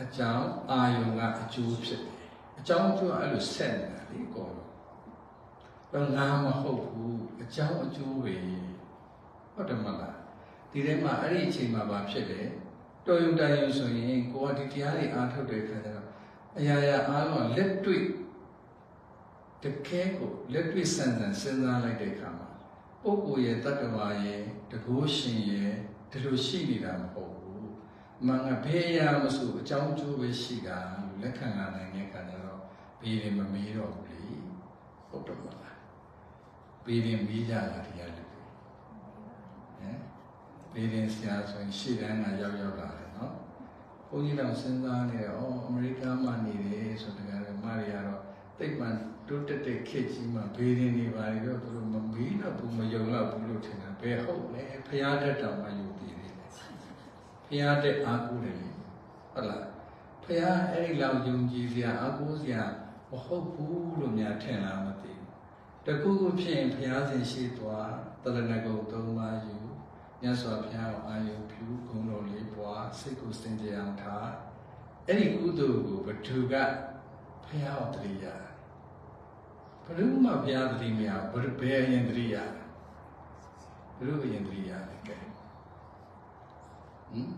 အကြောင်းအာယုံကအကျိုးဖြစ်တယ်အကြောင်းအကျိုးအဲ့လိုဆက်နေတာလေကောတော့ငါမဟုတ်ဘူးအကြောင်းအကျိုးပဲဟုတ်တယ်မလားဒီထဲမှာအဲ့ဒီအချိန်မှာဘာဖြစ်လဲတော်ယုံတန်ယုံဆိုရင်ကိုကဒီတရားတွေအားထုတ်တဲ့ခါကျတော့ အရာရာအားလုံးလက်တွေ့တကယ်ကိုလက်တွေ့ဆန်းဆန်းစဉ်းစားလိုက်တဲ့အခါမှာပုဂ္ဂိုလ်ရဲ့တ attva ရဲ့တကုရှင်ရဲ့ဒီလိုရှိနေတာမဟုတ်ဘူးမင်္ဂဘေးရမဆိုအကြောင်းကျိုးပဲရှိတာလို့လက်ခံလာနိုင်တဲ့အခါကျတော့ဘေးရင်မမေးတော့ဘူးလေဟုတ်တော့မလားဘေးရင်မေးကြတာဒီကလူတွေဟမ်ဘေးရင်ဆရာဆိုရင်ရှေ့တန်းကရောက်ရောက်လာတယ်နော် ဘုန်းကြီးတော်စဉ်းစားနေတော့အမေရိကန်မှာနေတယ်ဆိုတော့တကယ်မရီကတော့တိတ်မှန်တိုးတက်တဲ့ခေတ်ကြီးမှာဘေးရင်နေပါလေတော့သူတို့မမေးတော့ဘူးမယုံတော့ဘူးလို့ထင်တာဘယ်ဟုတ်လဲဖရာတက်တော်မှယူတည်တယ်ဖရာတက်အားကိုးတယ်လေဟုတ်လားဖះအဲ့ဒီလောက်ယုံကြည်စရာအကူစရာမဟုတ်ဘူးလို့များထင်လားမသိဘူးတခုခုဖြစ်ရင်ဖះရှင်ရှိသွားတရဏဂုံသုံးပါးယူမြတ်စွာဘုရားကိုအာယုဖြူဂုဏ်တော်လေးပွား စိတ်ကိုစင်ကြယ်အောင်ထားအဲ့ဒီကုသိုလ်ကိုဘသူကဖះကိုတရိယာဘယ်သူမှဘုရားတတိမရဘယ်ဘယ်အရင်တရိယာဘယ်လိုအရင်တရိယာလဲကဲဟမ်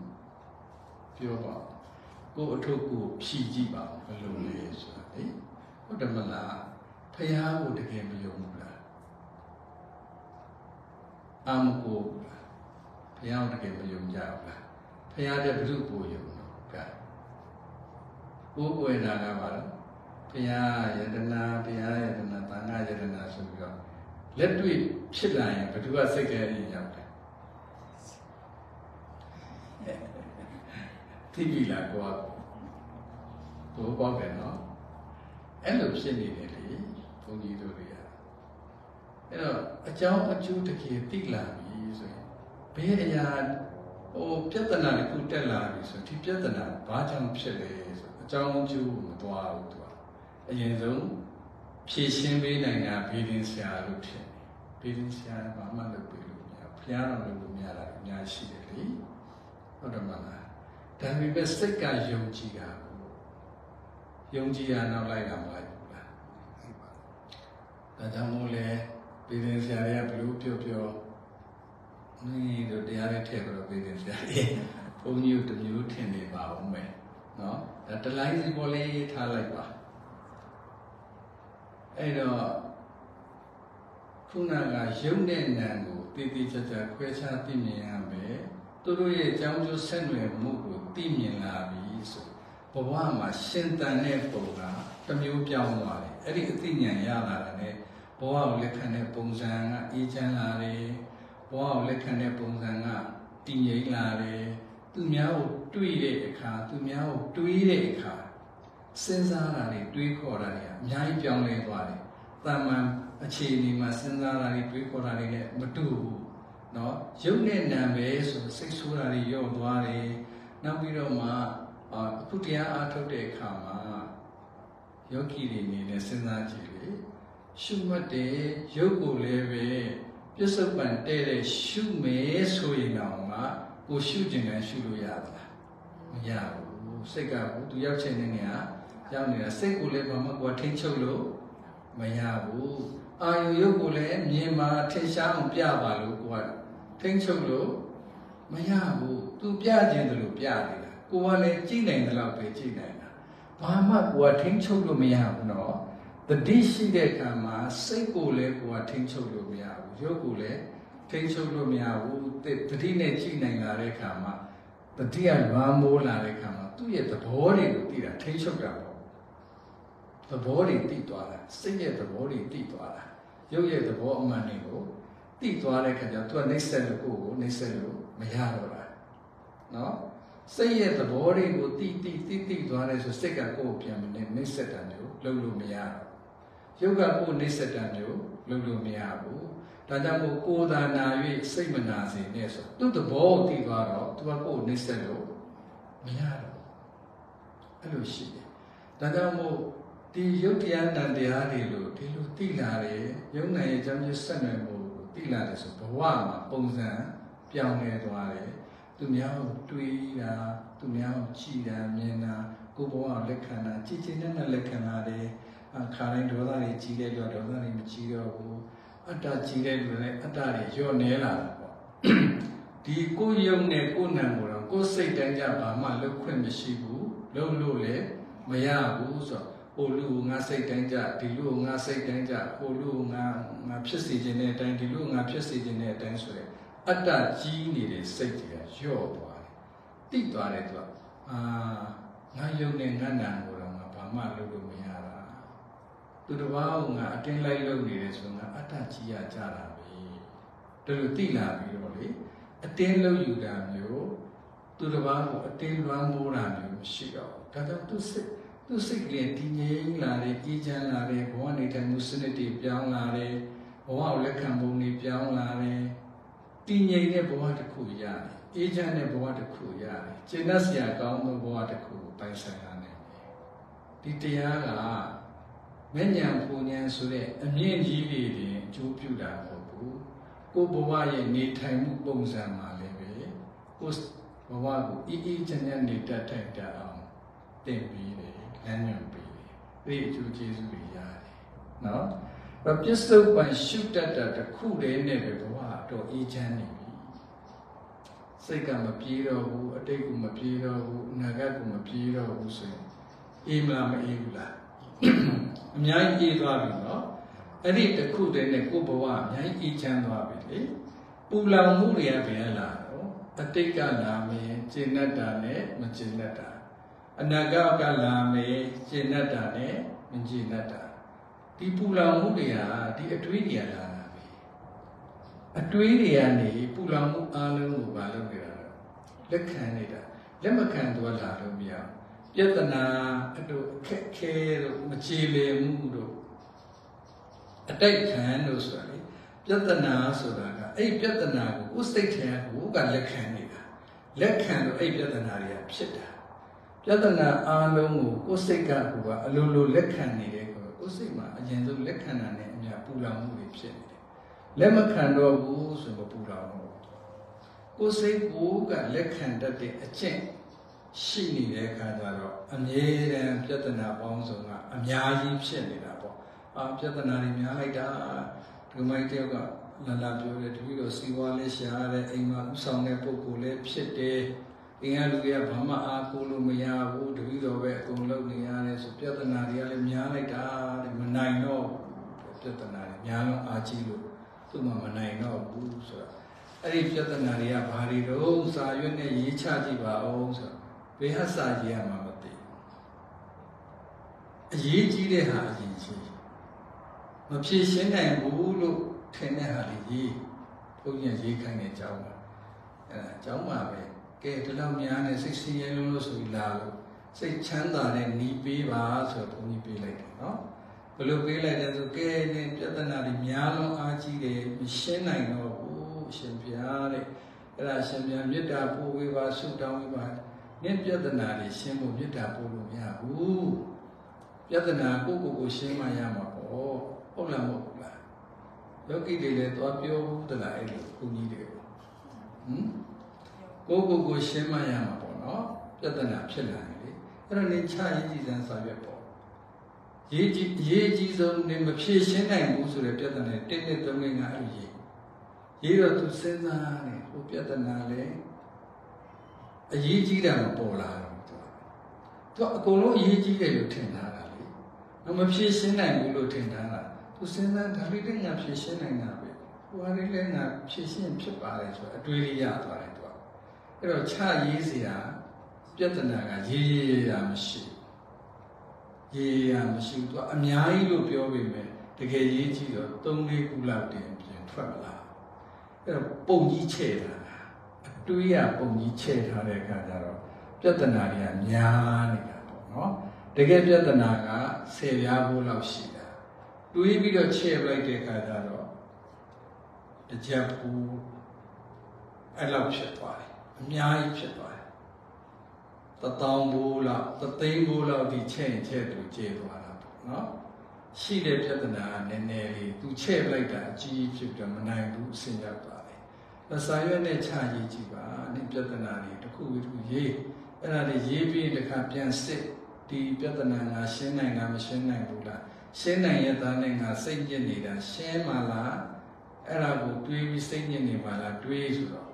ပြောပါကိုယ်အထုပ်ကိုဖြီးကြည့်ပါဘယ်လိုလဲဆိုတာလေဟုတ်တယ်မလားဖះကိုတကယ်မယုံဘူးလားအာမကိုဘူးလားဖះကိုတကယ်မယုံကြဘူးလား ဖះတဲ့ဘုရုကိုယုံတော့ကဲကိုယ်ကိုယ်နာကပါလားဘုရားယတနာဘုရားယတနာသံဃာယတနာဆိုပြီးတော့လက်တွေ့ဖြစ်လာရင်ဘယ်သူကစိတ်ကလေးရောက်တယ်သိပြီလားကိုကဘောပေါက်တယ်နော်အဲ့လိုဖြစ်နေတယ်လေဘုန်းကြီးတို့တွေကအဲ့တော့အကြောင်းအကျိုးတကယ်သိလာပြီဆိုရင်ဘယ်အရာ ဟိုပြဿနာတစ်ခုတက်လာပြီဆိုဒီပြဿနာဘာကြောင့်ဖြစ်လဲဆိုအကြောင်းအကျိုးမသွားဘူးသူကအရင်ဆုံးဖြည့်ရှင်းပေးနိုင်တာဘေးရင်ဆရာလို့ဖြစ်နေဘေးရင်ဆရာကဘာမှလုပ်ပေးလို့မရဘုရားတော်လုပ်လို့မရတာအများရှိတယ်လေဟုတ်တယ်မလားဒါပေမဲ့စိတ်ကယုံကြည်တာယုံကြည်ရနောက်လိုက်တာမလိုက်ဘူးလားဒါကြောင့်မို့လဲဘေးရင်ဆရာတွေကဘလို့ပြောပြော နည်းတို့တရားတွေထည့်ပြီးတော့ဘေးရင်ဆရာတွေဘုန်းကြီးတို့မျိုးထင်နေပါဦးမယ်နော်ဒါတလိုင်းစီပေါ်လေးထားလိုက်ပါအဲ့တော့ခုနကရုပ်နဲ့နာမ်ကိုတည်တည်ချာချာခွဲခြားသိမြင်ရမယ်သူတို့ရဲ့အကြောင်းကျိုးဆက်နွယ်မှုကိုသိမြင်လာပြီဆိုဘဝမှာရှင်တန်တဲ့ပုံကတစ်မျိုးပြောင်းသွားတယ်အဲ့ဒီအသိဉာဏ်ရလာတာနဲ့ဘဝကိုလက်ခံတဲ့ပုံစံကအေးချမ်းလာတယ် ဘဝကိုလက်ခံတဲ့ပုံစံကတည်ငြိမ်လာတယ်သူများကိုတွေးတဲ့အခါသူများကိုတွေးတဲ့အခါစဉ်းစားတာတွေတွေးခေါ်တာတွေအများကြီးပြောင်းလဲသွားတယ်။တာမန်အခြေအနေမှာစဉ်းစားတာတွေတွေးခေါ်တာတွေလည်းမတူဘူး။နော်ရုပ်နဲ့နာမ်ပဲဆိုစိတ်ဆိုးတာတွေရော့သွားတယ်။နောက်ပြီးတော့မှအခုတရားအားထုတ်တဲ့အခါမှာယောဂီတွေအနေနဲ့စဉ်းစားကြည့်လေရှုမှတ်တဲ့ရုပ်ကိုလည်းပဲ ပြစ္ဆုတ်ပံတဲ့တဲ့ရှုမယ်ဆိုရင်တော့မှကိုရှုကျင်တယ်ရှုလို့ရသလားမရဘူးစိတ်ကဘူးသူရောက်ချင်တဲ့နေရာရောက်နေတာစိတ်ကိုလည်းဘာမှကိုထိန်းချုပ်လို့မရဘူးအာယုရုပ်ကိုလည်းမြင်မှာထင်ရှားအောင်ပြပါလို့ကိုကထိန်းချုပ်လို့မရဘူးသူပြခြင်းတယ်လို့ပြနေတာကိုကလည်းကြည့်နိုင်တယ်လို့ပဲကြည့်နိုင်တာဘာမှကိုကထိန်းချုပ်လို့မရဘူးနော်တတိရှိတဲ့ကံမှာစိတ်ကိုလည်းကိုကထိန်းချုပ်လို့မရဘူး ရုပ်ကိုလည်းထိန်းချုပ်လို့မရဘူးတတိနဲ့ကြည့်နိုင်လာတဲ့အခါမှာတတိယလွမ်းမိုးလာတဲ့အခါမှာသူ့ရဲ့သဘောတွေကိုသိတာထိန်းချုပ်တာပေါ့သဘောတွေသိသွားတာစိတ်ရဲ့သဘောတွေသိသွားတာရုပ်ရဲ့သဘောအမှန်တွေကိုသိသွားတဲ့အခါကျသူကနှိမ့်ဆက်လို့ကိုယ်ကိုနှိမ့်ဆက်လို့မရတော့တာနော်စိတ်ရဲ့သဘောတွေကိုသိသိသိသိသွားတယ်ဆိုစိတ်ကကိုယ်ပြန်မနေနှိမ့်ဆက်တာမျိုးလုပ်လို့မရဘူးရုပ်ကကိုယ်နှိမ့်ဆက်တာမျိုးလုပ်လို့မရဘူး ဒါကြောင့်မို့ကိုယ်သာနာ၍စိတ်မနာစေနဲ့ဆိုသူ့သဘောကိုသိသွားတော့သူကကိုယ်နှိမ့်ဆက်လို့မရတော့အဲ့လိုရှိတယ်ဒါကြောင့်မို့ဒီယုတ်တရားတန်တရားတွေလို့ဒီလိုသိလာတယ်ယုံနိုင်ရဲ့အကြောင်းကျဆက်နွယ်မှုကိုသိလာတယ်ဆိုဘဝမှာပုံစံပြောင်းလဲသွားတယ်သူများကိုတွေးတာသူများကိုကြည်တာမြင်တာကိုယ်ဘဝကိုလက်ခံတာကြည်ကျင်တဲ့လက်ခံတာတွေအခါတိုင်းဒေါသတွေကြီးတဲ့လူကဒေါသတွေမကြီးတော့ဘူး အတ္တကြီးတဲ့လူလည်းအတ္တတွေညော့နေလာတာပေါ့ဒီကိုယ်ယုံနဲ့ကိုယ်နံကိုတော့ကိုယ်စိတ်တိုင်းကြဘာမှလွတ်ခွင့်မရှိဘူးလုံးလို့လည်းမရဘူးဆိုတော့ဟိုလူကိုငါစိတ်တိုင်းကြဒီလူကိုငါစိတ်တိုင်းကြဟိုလူကိုငါငါဖြစ်စေခြင်းတဲ့အတိုင်းဒီလူကိုငါဖြစ်စေခြင်းတဲ့အတိုင်းဆိုရဲအတ္တကြီးနေတဲ့စိတ်တွေကညော့သွားတယ်တိတ်သွားတယ်သူကအာငါယုံနဲ့ငါနာကိုတော့ငါဘာမှလုပ်လို့မရတာ သူတစ်ပါးကငါအတင်းလိုက်လုပ်နေတယ်ဆိုငါအတ္တကြီးရကြတာပဲဒါလိုသိလာပြီးတော့လေအတင်းလုပ်ယူတာမျိုးသူတစ်ပါးကိုအတင်းလွှမ်းမိုးတာမျိုးမရှိတော့ဘူးဒါကြောင့်သူစိတ်သူစိတ်ကလေးတည်ငြိမ်လာတယ်အေးချမ်းလာတယ်ဘဝနေထိုင်မှုစနစ်တွေပြောင်းလာတယ်ဘဝကိုလက်ခံပုံတွေပြောင်းလာတယ်တည်ငြိမ်တဲ့ဘဝတစ်ခုရတယ်အေးချမ်းတဲ့ဘဝတစ်ခုရတယ်ကျင့်တတ်စရာကောင်းသောဘဝတစ်ခုကိုပိုင်ဆိုင်ရနိုင်တယ်ဒီတရားက မဉ္ဇဉ်ပူဉ္ဇဉ်ဆိုတဲ့အမြင့်ကြီးတွေတင်အကျိုးပြုတာမဟုတ်ဘူးကိုယ်ဘဝရဲ့နေထိုင်မှုပုံစံမှာလည်းပဲကိုယ်ဘဝကိုအေးအေးချမ်းချမ်းနေတတ်ထိုက်တတ်အောင်သင်ပြီးတယ်လမ်းညွှန်ပြီးတယ်အဲ့ဒီအကျိုးကျေးဇူးတွေရတယ်နော်ဘာပစ္စုပန်ရှုတတ်တာတစ်ခုတည်းနဲ့ပဲဘဝတော့အေးချမ်းနေပြီစိတ်ကမပြေတော့ဘူးအတိတ်ကမပြေတော့ဘူးအနာဂတ်ကမပြေတော့ဘူးဆိုရင်အေးမလားမအေးဘူးလား အများကြီးအေးသွားပြီနော်အဲ့ဒီတစ်ခုတည်းနဲ့ကိုယ်ဘဝအများကြီးအေးချမ်းသွားပြီလေပူလောင်မှုတွေကဘယ်လာတော့အတိတ်ကလာမယ်ကျင့်တတ်တာနဲ့မကျင့်တတ်တာအနာဂတ်ကလာမယ်ကျင့်တတ်တာနဲ့မကျင့်တတ်တာဒီပူလောင်မှုတွေကဒီအတွေးတွေကလာတာပဲအတွေးတွေကနေပူလောင်မှုအလုံးကိုမလုပ်နေတာလက်ခံနေတာလက်မခံတော့လာလို့မရဘူး ပြဿနာအတူအခက်ခဲတို့မချေလည်မှုတို့အတိုက်ခံတို့ဆိုတာလေပြဿနာဆိုတာကအဲ့ပြဿနာကိုကိုယ်စိတ်ထဲကိုကလက်ခံနေတာလက်ခံတော့အဲ့ပြဿနာတွေကဖြစ်တာပြဿနာအားလုံးကိုကိုယ်စိတ်ကကိုကအလိုလိုလက်ခံနေတဲ့ကိုကိုယ်စိတ်မှာအရင်ဆုံးလက်ခံတာနဲ့အများပူလောင်မှုတွေဖြစ်နေတယ်လက်မခံတော့ဘူးဆိုတော့ပူလောင်မှုကိုယ်စိတ်ကိုကလက်ခံတတ်တဲ့အကျင့် ရှိနေတဲ့အခါကျတော့အမြဲတမ်းပြဿနာပေါင်းစုံကအများကြီးဖြစ်နေတာပေါ့အာပြဿနာတွေများလိုက်တာဒီမိုက်တယောက်ကလာလာပြောတယ်တပည့်တော်စီဝါလေးရှားတဲ့အိမ်မှာဥဆောင်တဲ့ပုံကိုလည်းဖြစ်တယ်အင်္ဂါလူတွေကဘာမှအားကိုးလို့မရဘူးတပည့်တော်ပဲအကုန်လုပ်နေရတယ်ဆိုပြဿနာတွေကလည်းများလိုက်တာတဲ့မနိုင်တော့ပြဿနာတွေများတော့အားကြီးလို့သူ့မှာမနိုင်တော့ဘူးဆိုတာအဲ့ဒီပြဿနာတွေကဘာတွေတော့စာရွက်နဲ့ရေးချကြည့်ပါအောင်ဆို ဘယ်ဟာစာရေးရမှာမသိအရေးကြီးတဲ့ဟာအရေးကြီးမဖြေရှင်းနိုင်ဘူးလို့ထင်တဲ့ဟာလေးရေးဘုန်းကြီးရေးခိုင်းတဲ့အကြောင်းပါအဲအကြောင်းပါပဲကဲဒီလောက်များနဲ့စိတ်ဆင်းရဲလို့ဆိုပြီးလာလို့စိတ်ချမ်းသာတဲ့နီးပေးပါဆိုတော့ဘုန်းကြီးပေးလိုက်တယ်နော်ဘယ်လိုပေးလိုက်လဲဆိုကဲဒီပြဿနာတွေများလုံးအားကြီးတယ်မရှင်းနိုင်တော့ဘူးအရှင်ဘုရားတဲ့အဲ့ဒါရှင်ဘုရားမေတ္တာပို့ဝေပါဆုတောင်းဝေပါ နိပြဿနာတွေရှင်းဖို့မေတ္တာပို့လို့မရဘူးပြဿနာကိုကိုကိုရှင်းမှရမှာပေါ့ဟုတ်လားမဟုတ်ဘူးလားယောဂီတွေလည်းသွားပြောဘူးတလားအဲ့လိုခုကြီးတွေကိုဟမ်ကိုကိုကိုရှင်းမှရမှာပေါ့နော်ပြဿနာဖြစ်လာတယ်လေအဲ့တော့နေချရေးကြည်စမ်းဆောင်ရွက်ပေါ့ရေးကြည်ရေးကြည်ဆုံးနေမဖြေရှင်းနိုင်ဘူးဆိုတဲ့ပြဿနာတစ်နှစ်သုံးနှစ်ငါအဲ့လိုရေးရေးတော့သူစဉ်းစားနေဟိုပြဿနာလေ အရေးကြီးတာမပေါ်လာတော့သူသူအကုန်လုံးအရေးကြီးတယ်လို့ထင်ထားတာလေမဖြေရှင်းနိုင်ဘူးလို့ထင်ထားတာသူစဉ်းစားဒါလေးတည်းငါဖြေရှင်းနိုင်တာပဲဟိုဟာလေးလည်းငါဖြေရှင်းဖြစ်ပါတယ်ဆိုအတွေးလေးရသွားတယ်သူကအဲ့တော့ချရေးစရာပြဿနာကရေးရေးရမရှိရေးရမရှိသူကအများကြီးလို့ပြောပေမဲ့တကယ်ရေးကြည့်တော့၃လေးခုလောက်တင်ပြင်ထွက်လာအဲ့တော့ပုံကြီးချဲ့တာအ တွေးရပုံကြီးချဲ့ထားတဲ့အခါကျတော့ပြဿနာတွေကများနေတာပေါ့နော်တကယ်ပြဿနာကဆယ်ပြားဖို့လောက်ရှိတာတွေးပြီးတော့ချဲ့လိုက်တဲ့အခါကျတော့တကြက်ပူအဲ့လောက်ဖြစ်သွားတယ်အများကြီးဖြစ်သွားတယ်တထောင်ဘိုးလောက်တသိန်းဘိုးလောက်ဒီချဲ့ချဲ့သူကျေသွားတာပေါ့နော်ရှိတဲ့ပြဿနာကနည်းနည်းလေးသူချဲ့လိုက်တာအကြီးဖြစ်တော့မနိုင်ဘူးအဆင်ရောက်သွားတယ်။ဒါ စာရွက်နဲ့ခြာရေးကြည့်ပါဒီပြဿနာတွေတစ်ခုတစ်ခုရေးအဲ့ဒါတွေရေးပြီးတခါပြန်စစ်ဒီပြဿနာငါရှင်းနိုင်လားမရှင်းနိုင်ဘူးလားရှင်းနိုင်ရတဲ့နဲ့ငါစိတ်ညစ်နေတာရှင်းမှလားအဲ့ဒါကိုတွေးပြီးစိတ်ညစ်နေပါလားတွေးဆိုတော့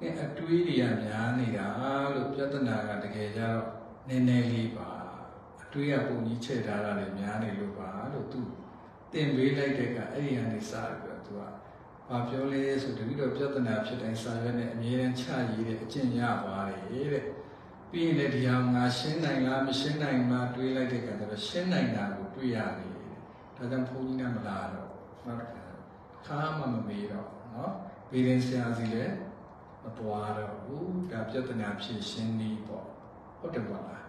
အဲအတွေးတွေကများနေတာလို့ပြဿနာကတကယ်ကြတော့နည်းနည်းလေးပါအတွေးကပုံကြီးချဲ့ထားတာလည်းများနေလို့ပါလို့သူတင်ပေးလိုက်တဲ့ကအဲ့ဒီကနေစပြီးတော့သူက ဘာပြောလဲဆိုတတိတော့ပြဿနာဖြစ်တိုင်းစာရွက်နဲ့အမြဲတမ်းချရည်တဲ့အကျင့်ရပါတယ်တဲ့ပြီးရင်လည်းဒီဟာငါရှင်းနိုင်လားမရှင်းနိုင်လားတွေးလိုက်တဲ့အခါကျတော့ရှင်းနိုင်တာကိုတွေးရတယ်။နဒါကြောင့်ဘုန်းကြီးကမလာတော့နောက်တစ်ခါခါမှမမေးတော့နော်ဗီရင်ဆရာစီလည်းမသွားတော့ဘူးဒါပြဿနာဖြေရှင်းနည်းပေါ့ဟုတ်တယ်မလား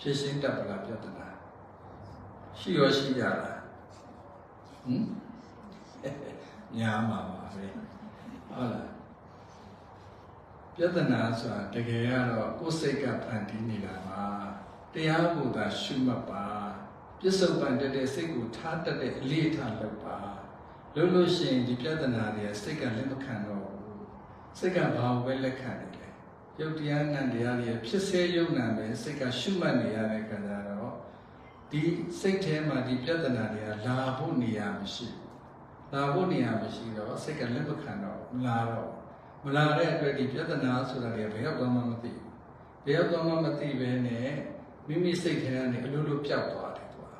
ဖြေရှင်းတတ်ပါလားပြဿနာရှိရောရှိကြလားဟမ်ညာမှာပါ ပဲဟုတ်လားပြဿနာဆိုတာတကယ်ကတော့ကိုယ်စိတ်ကဖန်တီးနေတာပါတရားကိုသာရှုမှတ်ပါပြစ္ဆုတ်ပန်တက်တဲ့စိတ်ကိုထားတတ်တဲ့အလေးထားလုပ်ပါလို့လို့ရှိရင်ဒီပြဿနာတွေစိတ်ကလက်မခံတော့ဘူးစိတ်ကဘာဝဲလက်ခံနေလဲရုပ်တရားနံတရားတွေဖြစ်စေယုံနာပဲစိတ်ကရှုမှတ်နေရတဲ့ခါကျတော့ဒီစိတ်ထဲမှာဒီပြဿနာတွေကလာဖို့နေရာမရှိဘူး လာဖို့နေရာမရှိတော့စိတ်ကလက်မခံတော့မလာတော့မလာတဲ့အတွက်ဒီပြဿနာဆိုတာတွေဘယ်ရောက်မှမသိဘူးဘယ်ရောက်မှမသိပဲနဲ့မိမိစိတ်ထဲကနေအလိုလိုပျောက်သွားတယ်သူက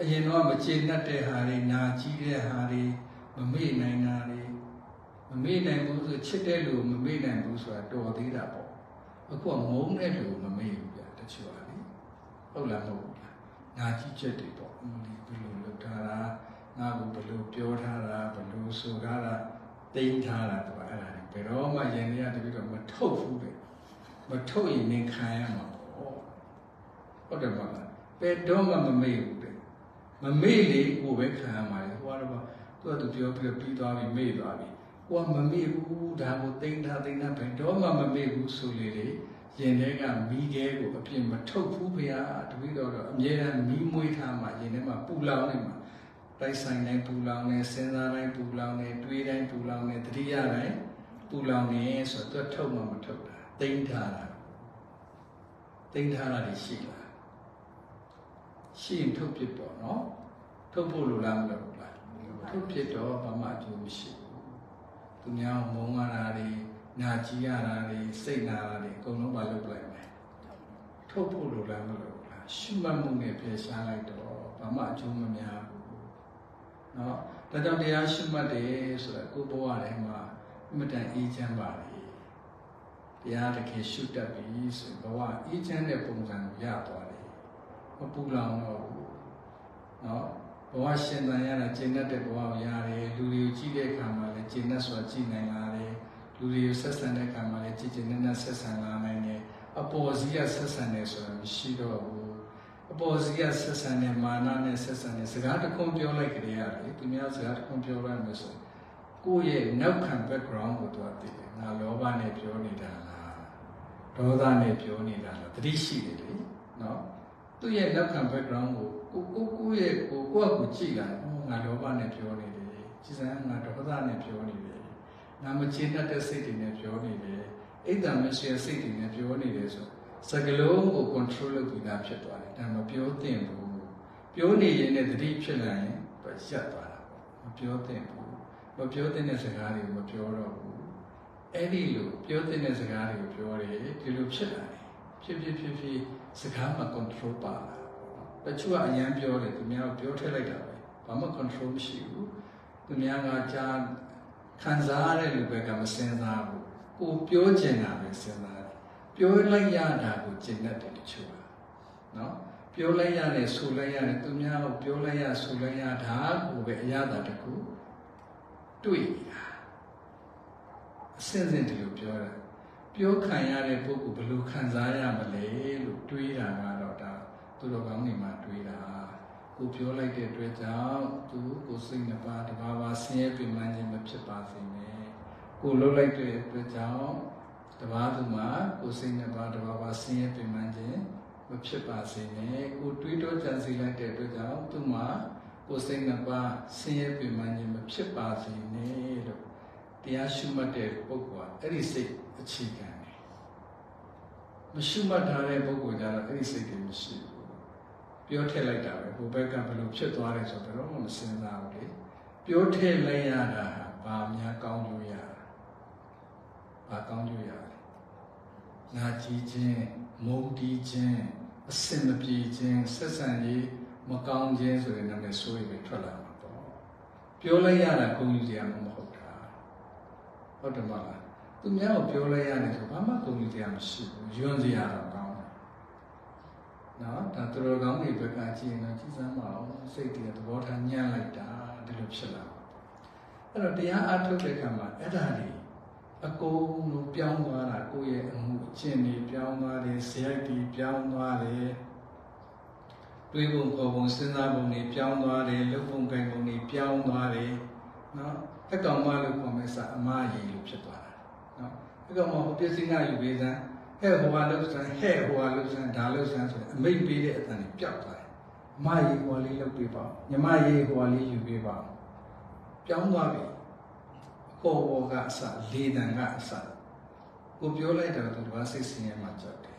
အရင်တော့မကျေနပ်တဲ့ဟာတွေနာကြီးတဲ့ဟာတွေမမေ့နိုင်တာတွေမမေ့နိုင်ဘူးဆိုချစ်တဲ့လူမမေ့နိုင်ဘူးဆိုတာတော်သေးတာပေါ့အခုကမုန်းတဲ့လူမမေ့ဘူးဗျတချို့ကလေဟုတ်လားမဟုတ်ဘူးလားနာကြီးချက်တွေပေါ့အမလီဘယ်လိုလုပ်ထားတာ ငါ့ကိုဘယ်လိုပြောထားတာဘယ်လိုဆိုထားတာတိမ့်ထားတာသူကအဲ့ဒါတွေဘယ်တော့မှယင်ရတပြီးတော့မထုတ်ဘူးလေမထုတ်ရင်နင်ခံရမှာပေါ့ဟုတ်တယ်မလားဘယ်တော့မှမမေ့ဘူးလေမမေ့လေကိုပဲခံရမှာလေဟိုကတော့သူကသူပြောပြီးပြီးသွားပြီမေ့သွားပြီကိုကမမေ့ဘူးဒါကိုတိမ့်ထားတိမ့်ထားဘယ်တော့မှမမေ့ဘူးဆိုလေလေရင်ထဲကမိခဲကိုအပြစ်မထုတ်ဘူးဗျာတပည့်တော်တော့အမြဲတမ်းမီးမွေးထားမှရင်ထဲမှာပူလောင်နေမှာ တိုက်ဆိုင်တိုင်းပူလောင်နေစဉ်းစားတိုင်းပူလောင်နေတွေးတိုင်းပူလောင်နေတတိယတိုင်းပူလောင်နေဆိုတော့သူထုတ်မှမထုတ်တာတိမ့်ထားတာတိမ့်ထားတာရှိလားရှိရင်ထုတ်ပြပေါ့နော်ထုတ်ဖို့လိုလားမလိုဘူးလားထုတ်ပြတော့ဘာမှအကျိုးမရှိဘူးသူများမုန်းရတာတွေနာကြည့်ရတာတွေစိတ်နာတာတွေအကုန်လုံးမလုပ်လိုက်မယ်ထုတ်ဖို့လိုလားမလိုဘူးလားရှုမှတ်မှုနဲ့ပြေရှားလိုက်တော့ဘာမှအကျိုးမများဘူး နော်ဒါကြောင့်တရားရှုမှတ်တယ်ဆိုတာကိုယ်ဘဝထဲမှာအမတန်အေးချမ်းပါလေတရားတကယ်ရှုတတ်ပြီဆိုဘဝအေးချမ်းတဲ့ပုံစံကိုရသွားတယ်မပူလောင်တော့ဘူးနော်ဘဝရှင်သန်ရတာကျင့်တတ်တဲ့ဘဝကိုရတယ်လူတွေကိုကြည့်တဲ့အခါမှာလည်းကျင့်တတ်စွာကြည့်နိုင်လာတယ်လူတွေကိုဆက်ဆံတဲ့အခါမှာလည်းကြည်ကျင်နဲ့နဲ့ဆက်ဆံလာနိုင်တယ်အပေါ်စီးရဆက်ဆံတယ်ဆိုတာမရှိတော့ဘူး အပေါ်စီးကဆက်ဆံတဲ့မာနနဲ့ဆက်ဆံတဲ့စကားတစ်ခုပြောလိုက်ကြရတယ်သူများစကားတစ်ခုပြောလိုက်မယ်ဆိုကိုယ့်ရဲ့နောက်ခံ background ကိုသူကသိတယ်ငါလောဘနဲ့ပြောနေတာလားဒေါသနဲ့ပြောနေတာလားတတိရှိတယ်လေနော်သူ့ရဲ့နောက်ခံ background ကိုကိုကိုကိုရဲ့ကိုကိုကကိုကြည့်လာတယ်ငါလောဘနဲ့ပြောနေတယ်ကြည်စမ်းငါဒေါသနဲ့ပြောနေတယ်ငါမချင်တတ်တဲ့စိတ်တွေနဲ့ပြောနေတယ်အိတ်တမရှိတဲ့စိတ်တွေနဲ့ပြောနေတယ်ဆို စကလုံးကို control လုပ်ပြီးသားဖြစ်သွားတယ်ဒါမပြောသင့်ဘူးပြောနေရင်လည်းတတိဖြစ်လာရင်ရပ်သွားတာပေါ့မပြောသင့်ဘူးမပြောသင့်တဲ့စကားတွေကိုမပြောတော့ဘူးအဲ့ဒီလိုပြောသင့်တဲ့စကားတွေကိုပြောတယ်ဒီလိုဖြစ်လာတယ်ဖြစ်ဖြစ်ဖြစ်ဖြစ်စကားမှာ control ပါလာတချို့ကအရန်ပြောတယ်သူများပြောထည့်လိုက်တာပဲဘာမှ control မရှိဘူးသူများကကြားခံစားရတဲ့လူဘက်ကမစင်စားဘူးကိုပြောချင်တာပဲစဉ်းစားတယ် ပြောလိုက်ရတာကိုကျင့်တတ်တယ်တချို့ကနော်ပြောလိုက်ရတယ်ဆိုလိုက်ရတယ်သူများကိုပြောလိုက်ရဆိုလိုက်ရတာကိုပဲအရသာတခုတွေ့နေတာအစင်စင်ဒီလိုပြောတာပြောခံရတဲ့ပုဂ္ဂိုလ်ဘယ်လိုခံစားရမလဲလို့တွေးတာကတော့ဒါသူတော်ကောင်းတွေမှာတွေးတာကိုပြောလိုက်တဲ့အတွက်ကြောင့်သူကိုစိတ်နှပါတဘာဝဆင်းရဲပြမှန်းခြင်းမဖြစ်ပါစေနဲ့ကိုလှုပ်လိုက်တဲ့အတွက်ကြောင့် တဘာသူမှာကိုစိတ်နှပါတဘာဝဆင်းရဲပြမှန်းခြင်းမဖြစ်ပါစေနဲ့ကိုတွေးတောကြံစည်လိုက်တဲ့အတွက်ကြောင့်သူမှာကိုစိတ်နှပါဆင်းရဲပြမှန်းခြင်းမဖြစ်ပါစေနဲ့လို့တရားရှုမှတ်တဲ့ပုဂ္ဂိုလ်ကအဲ့ဒီစိတ်အခြေခံတယ်မရှုမှတ်ထားတဲ့ပုဂ္ဂိုလ်ကြတော့အဲ့ဒီစိတ်တွေမရှိဘူးပြောထည့်လိုက်တာပဲဟိုဘက်ကဘယ်လိုဖြစ်သွားလဲဆိုတော့ဘယ်တော့မှမစဉ်းစားဘူးလေပြောထည့်လိုက်ရတာဘာများကောင်းလို့ရတာဘာကောင်းလို့ရလဲ နာကြည့်ခြင်းမုန်းတီးခြင်းအစင်မပြေခြင်းဆက်ဆံရေးမကောင်းခြင်းဆိုရင်လည်းဆိုရင်ပဲထွက်လာမှာပေါ့ပြောလိုက်ရတာဂုဏ်ယူစရာမဟုတ်တာဟုတ်တယ်မလားသူများကိုပြောလိုက်ရတယ်ဆိုဘာမှဂုဏ်ယူစရာမရှိဘူးယွန်းစရာတော့ကောင်းတယ်နော်ဒါသူတော်ကောင်းတွေဘက်ကကြည့်ရင်တော့ကြည်စမ်းပါအောင်စိတ်တွေသဘောထားညံ့လိုက်တာဒီလိုဖြစ်လာအဲ့တော့တရားအထုတ်တဲ့အခါမှာအဲ့ဒါတွေ အကုန်လုံးပြောင်းသွားတာကိုယ့်ရဲ့အမှုအကျင့်တွေပြောင်းသွားတယ်ဇယက်တွေပြောင်းသွားတယ်တွေးပုံခေါ်ပုံစဉ်းစားပုံတွေပြောင်းသွားတယ်လုပ်ပုံကိုင်ပုံတွေပြောင်းသွားတယ်နော်အကောင်မလို့ခေါ်မယ်စာအမကြီးလို့ဖြစ်သွားတာနော်အကောင်မဟိုပြည့်စည်နာယူပေးစမ်းဟဲ့ဟိုဟာလှုပ်ဆန်းဟဲ့ဟိုဟာလှုပ်ဆန်းဒါလှုပ်ဆန်းဆိုအမိတ်ပေးတဲ့အတန်ကြီးပျောက်သွားတယ်အမကြီးဟိုလေးလှုပ်ပေးပါညီမကြီးဟိုလေးယူပေးပါပြောင်းသွားပြီ ကိုယ်ဘောကအစလေတံကအစကိုပြောလိုက်တော့သူကစိတ်ဆင်းရဲမှကြောက်တယ်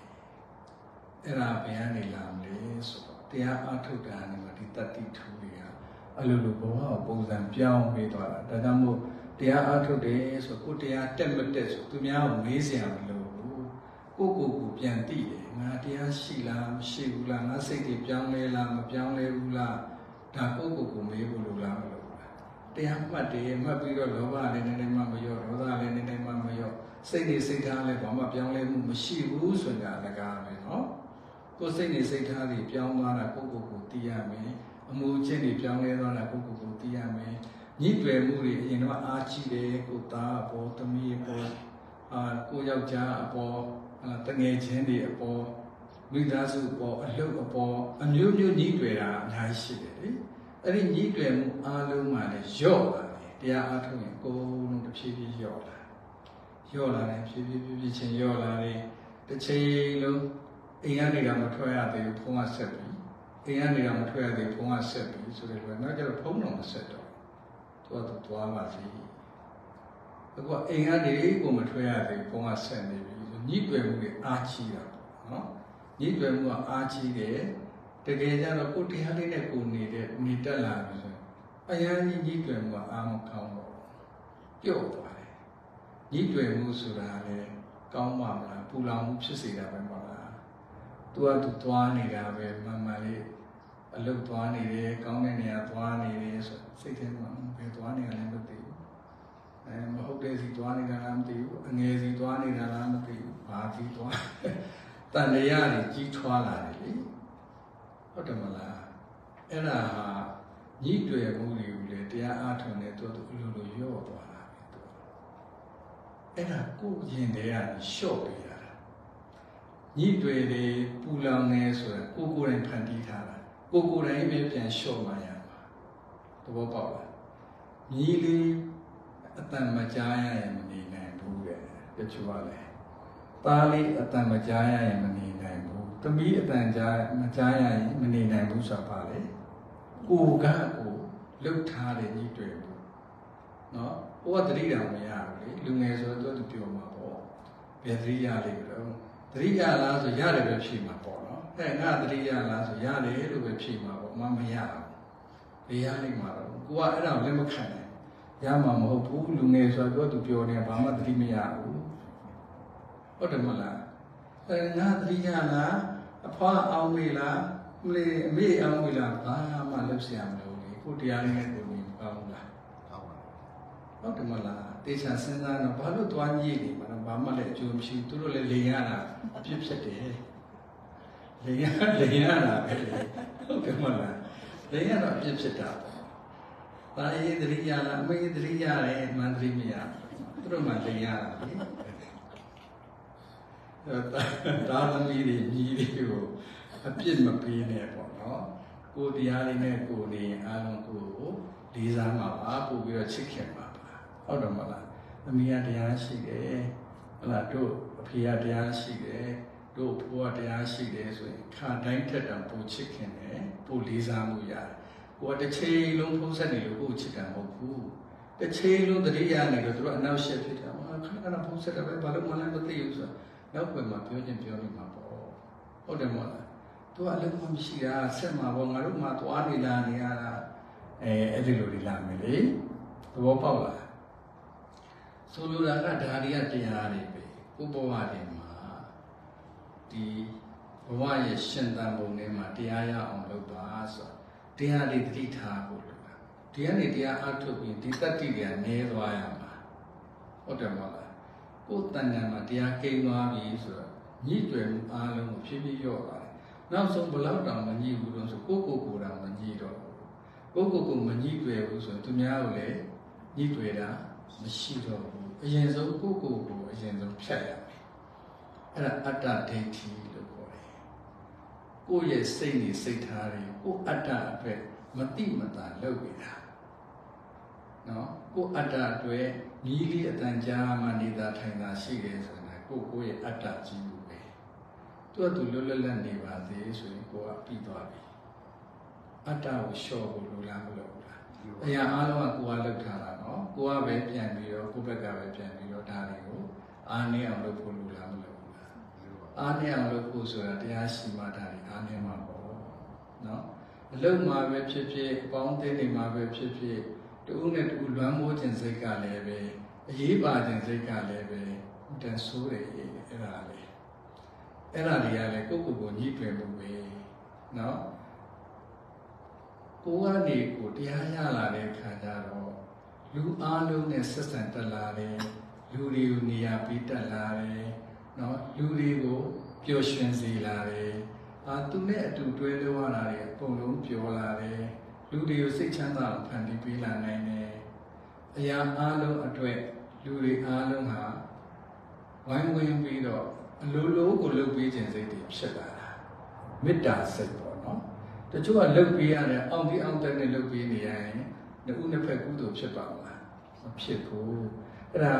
အဲ့ဒါဘယ်ကနေလာမလဲဆိုတော့တရားအထုတ်တာနဲ့မှဒီတတ္တိထူတွေကအလိုလိုဘဝကိုပုံစံပြောင်းပေးသွားတာဒါကြောင့်မို့တရားအထုတ်တယ်ဆိုကိုတရားတက်မတက်ဆိုသူများကိုမေးစရာမလိုဘူးကိုကိုကိုပြန်သိတယ်ငါတရားရှိလားမရှိဘူးလားငါစိတ်တွေပြောင်းလဲလားမပြောင်းလဲဘူးလားဒါကိုကိုကိုမေးဖို့လိုလားမလိုဘူးလား တရားမှတ်တယ်မှတ်ပြီးတော့လောဘလည်းနည်းနည်းမှမရောဒေါသလည်းနည်းနည်းမှမရောစိတ်တွေစိတ်ထားလည်းဘာမှပြောင်းလဲမှုမရှိဘူးဆိုတာလည်းကားပဲနော်ကိုယ်စိတ်နေစိတ်ထားတွေပြောင်းသွားတာကိုကိုကိုသိရမယ်အမှုချင်းတွေပြောင်းလဲသွားတာကိုကိုကိုသိရမယ်ညှိတွယ်မှုတွေအရင်တော့အားကြီးတယ်ကိုသားအပေါ်သမီးအပေါ်အာကိုယောက်ျားအပေါ်အာတငယ်ချင်းတွေအပေါ်မိသားစုအပေါ်အလုပ်အပေါ်အမျိုးမျိုးညှိတွယ်တာအများကြီးရှိတယ်လေ အဲ့ဒီညှိတွယ်မှုအားလုံးမှလည်းညော့လာတယ်တရားအားထုတ်ရင်ကိုယ်လုံးတစ်ဖြည်းဖြည်းညော့လာညော့လာတယ်ဖြည်းဖြည်းဖြည်းဖြည်းချင်းညော့လာတယ်တစ်ချိန်လုံးအိမ်ကနေတော့မထွက်ရသေးဘူးဖုန်းကဆက်ပြီးအိမ်ကနေတော့မထွက်ရသေးဖုန်းကဆက်ပြီးဆိုတဲ့လိုနောက်ကျတော့ဖုန်းတော့မဆက်တော့သူကသူသွားပါစီအခုအိမ်ကနေကိုမထွက်ရသေးဖုန်းကဆက်နေပြီညှိတွယ်မှုတွေအားကြီးတာနော်ညှိတွယ်မှုကအားကြီးတယ် တကယ်ကြတော့ကိုတရားလေးနဲ့ကိုနေတဲ့နေတက်လာပြီဆိုအရန်ကြီးညှိတွယ်မှုကအားမကောင်းတော့ပြုတ်သွားတယ်ညှိတွယ်မှုဆိုတာလည်းကောင်းပါမလားပူလောင်မှုဖြစ်စေတာပဲမဟုတ်လားသူကသူသွားနေတာပဲမှန်မှန်လေးအလုတ်သွားနေတယ်ကောင်းတဲ့နေရာသွားနေတယ်ဆိုစိတ်ထဲမှာဘယ်သွားနေရလဲမသိဘူးအဲမဟုတ်တဲ့စီသွားနေတာလားမသိဘူးအငယ်စီသွားနေတာလားမသိဘူးဘာစီသွားတန်တရားတွေကြီးထွားလာတယ်လေ ဟုတ်တယ်မလားအဲ့ဒါဟာညှိတွေ့မှုတွေကိုလေတရားအားထုတ်နေတော့သူအလိုလိုရော့သွားတာပဲသူအဲ့ဒါကိုရင်တရားရှော့ပေးရတာညှိတွေ့တယ်ပူလောင်နေဆိုတာကိုကိုယ်တိုင်ဖန်တီးထားတာကိုကိုယ်တိုင်ပဲပြန်လျှော့မှရမှာသဘောပေါက်လားညီလေးအတန်မကြားရရင်မနေနိုင်ဘူးတဲ့တချို့ကလည်းသားလေးအတန်မကြားရရင်မနေနိုင်ဘူး သမီးအတန်ကြားမကြားရရင်မနေနိုင်ဘူးဆိုတာပါလေကိုကကိုလှုပ်ထားတဲ့ညီတွေ့ဘူးနော်ဟိုကတတိတောင်မရဘူးလေလူငယ်ဆိုတော့သူပြောမှာပေါ့ဘယ်တတိရလိမ့်မလို့တတိရလားဆိုရတယ်ပဲဖြေမှာပေါ့နော်အဲငါတတိရလားဆိုရတယ်လို့ပဲဖြေမှာပေါ့မမရဘူးဘယ်ရလိမ့်မှာတော့ကိုကအဲ့ဒါကိုလက်မခံနိုင်ရမှာမဟုတ်ဘူးလူငယ်ဆိုတော့သူပြောနေဘာမှတတိမရဘူးဟုတ်တယ်မလားအဲငါတတိရလား အဖွားအောင်မေလားမလေးအမေအောင်မေလားဘာမှလုပ်เสียမလို့လေကိုတရားလေးနဲ့ကိုနေကောင်းလားကောင်းပါဟုတ်တယ်မလားတေချာစဉ်းစားတော့ဘာလို့သွားညိနေမှာတော့ဘာမှလည်းအကျိုးမရှိဘူးသူတို့လည်းလိန်ရတာအပြစ်ဖြစ်တယ်လိန်ရလိန်ရတာပဲဟုတ်တယ်မလားလိန်ရတော့အပြစ်ဖြစ်တာပေါ့တာရေးသတိရလားအမေသတိရတယ်မန္တလေးမရသူတို့မှလိန်ရတာလေ ဒါသမီးတွေညီတွေကိုအပြစ်မပေးနဲ့ပေါ့နော်ကိုတရားလေးနဲ့ကိုနေအားလုံးကိုလေးစားမှာပါပို့ပြီးတော့ချစ်ခင်ပါပါဟုတ်တယ်မလားအမေကတရားရှိတယ်ဟလာတို့အဖေကတရားရှိတယ်တို့ဘိုးကတရားရှိတယ်ဆိုရင်ခါတိုင်းထက်တောင်ပိုချစ်ခင်တယ်ပိုလေးစားမှုရတယ်ကိုကတစ်ချိန်လုံးဖုံးဆက်နေလို့ကိုချစ်တာမဟုတ်ဘူးတစ်ချိန်လုံးတတိယနေလို့တို့အနောက်ရှက်ဖြစ်တာဟာခဏခဏဖုံးဆက်တယ်ပဲဘာလို့မှလည်းမသိဘူးဆိုတော့ နောက်ွယ်မှာပြောချင်းပြောနေမှာပေါ့ဟုတ်တယ်မဟုတ်လားသူကအလုံးမရှိတာဆက်မှာပေါ့ငါတို့မှသွားနေလာနေရတာအဲအဲ့ဒီလိုတွေလာမယ်လေသဘောပေါက်လားဆိုလိုတာကဒါတွေကတရားတွေပဲကိုဘဝတွေမှာဒီဘဝရဲ့ရှင်သန်ပုံတွေမှာတရားရအောင်လုပ်ပါဆိုတရားတွေတတိထားဖို့လိုတာတရားတွေတရားအထုတ်ပြီးဒီတတ္တိတွေကနည်းသွားရမှာဟုတ်တယ်မဟုတ်လား ကိုယ်တဏ္ဍာမှာတရားကိန်းသွားပြီဆိုတော့ညှိတွယ်မှုအားလုံးကိုဖြည်းဖြည်းလျော့သွားတယ်မနောက်ဆုံးဘလောက်တောင်မညှိဘူးလို့ဆိုကိုကိုကိုတောင်မညှိတော့ဘူးကိုကိုကိုမညှိတွေ့ဘူးဆိုရင်သူများကိုလည်းညှိတွေ့တာမရှိတော့ဘူးအရင်ဆုံးကိုကိုကိုအရင်ဆုံးဖြတ်ရမယ်အဲ့ဒါအတ္တဒိဋ္ဌိလို့ခေါ်တယ်ကိုယ့်ရဲ့စိတ်နေစိတ်ထားတွေကိုအတ္တအတွက်မတိမတာလုပ်နေတာနော်ကိုအတ္တအတွက် နီးလေးအတန်ကြာမှနေတာထိုင်တာရှိတယ်ဆိုတာကိုကိုရဲ့အတ္တကြီးလို့ပဲသူကသူလွတ်လပ်လပ်နေပါသေးဆိုရင်ကိုကပြီးသွားပြီအတ္တကိုလျှော့ဖို့လိုလားမလိုဘူးလားအရာအားလုံးကကိုကလောက်ထားတာနော်ကိုကပဲပြန်ပြီးတော့ကိုဘက်ကပဲပြန်ပြီးတော့ဒါတွေကိုအားနည်းအောင်လုပ်ဖို့လိုလားမလိုဘူးလားအားနည်းအောင်လုပ်ဖို့ဆိုတာတရားရှိမှဒါတွေအားနည်းမှာပေါ့နော်အလုံးမှာပဲဖြစ်ဖြစ်အပေါင်းအသင်းတွေမှာပဲဖြစ်ဖြစ် တူနဲ့တူလွမ်းမိုးခြင်းစိတ်ကလည်းပဲအရေးပါခြင်းစိတ်ကလည်းပဲတန်ဆိုးတယ်အဲ့ဒါလေအဲ့ဒါတွေကလည်းကိုယ့်ကိုယ်ကိုညှိတွယ်မှုပဲနော်ကိုယ်ကနေကိုတရားရလာတဲ့ခါကျတော့လူအားလုံးနဲ့ဆက်ဆံတက်လာတယ်လူတွေကိုနေရာပေးတက်လာတယ်နော်လူတွေကိုပျော်ရွှင်စေလာတယ်အာသူနဲ့အတူတွဲလို့ရတာတွေအကုန်လုံးပျော်လာတယ် လူတွေကိုစိတ်ချမ်းသာဖန်တီးပေးလာနိုင်တယ်အရာအားလုံးအတွက်လူတွေအားလုံးဟာဝိုင်းဝန်းပြီးတော့အလိုလိုကိုလုပ်ပေးခြင်းစိတ်တွေဖြစ်လာတာမေတ္တာစိတ်ပေါ့နော်တချို့ကလုပ်ပေးရတယ်အောင်ဒီအောင်တဲ့နဲ့လုပ်ပေးနေရရင်နှစ်ဦးနှစ်ဖက်ကုသိုလ်ဖြစ်ပါမလားမဖြစ်ဘူးအဲ့ဒါ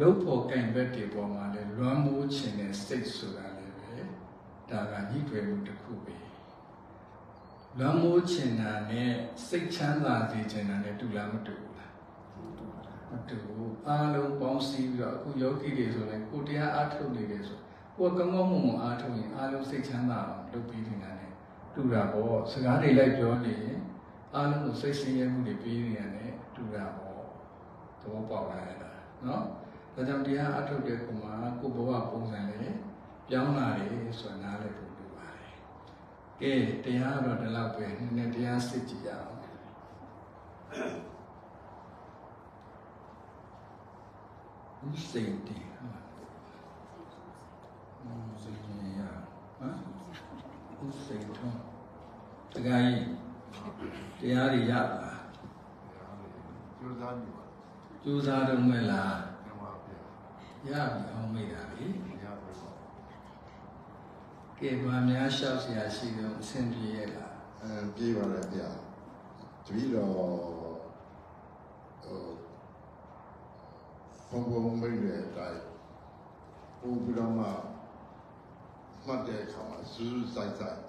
လုံးဖို့ကင်ဘက်တွေပေါ်မှာလဲလွမ်းမိုးခြင်းနဲ့စိတ်ဆိုတာလည်းပဲဒါကညှိတွယ်မှုတစ်ခုပဲ လွမ်းမိုးခြင်းတာနဲ့စိတ်ချမ်းသာစေခြင်းတာနဲ့တူလားမတူဘူးလားမတူဘူးအားလုံးပေါင်းစည်းပြီးတော့အခုယောဂီတွေဆိုရင်ကိုတရားအားထုတ်နေတယ်ဆိုကိုကောင်းကောင်းမွန်မွန်အားထုတ်ရင်အားလုံးစိတ်ချမ်းသာအောင်လုပ်ပြီးနေတာနဲ့တူတာပေါ့စကားတွေလိုက်ပြောနေရင်အားလုံးကိုစိတ်ဆင်းရဲမှုတွေပြီးနေရတယ်တူတာပေါ့သဘောပေါက်လာရတာနော်ဒါကြောင့်တရားအားထုတ်တဲ့ခုမှာကိုဘဝပုံစံလေးပြောင်းလာတယ်ဆိုတာနားလည်ဖို့လိုပါတယ် ကဲတရားတော့ဒီလောက်ပဲနည်းနည်းတရားစစ်ကြည့်ရအောင်ဥစိတ်တည်ဟာဥစိတ်ရဟမ်ဥစိတ်ထုံးတခါကြီးတရားတွေရပါလားကျိုးစားနေပါကြိုးစားတော့မဲ့လားညမှာပြရပြီအောင်မိတာလေရပါတော့ကဲဘာများလျှောက်เสียရှိတော့အဆင်ပြေရဲ့လား အဲပြေးပါလေဗျာတပီတော့ဟိုဘုံဘုံမိတ်တဲ့အတိုင်းပူပြီးတော့မှမှတ်တဲ့အခါမှာစူးစူးဆိုင်ဆိုင်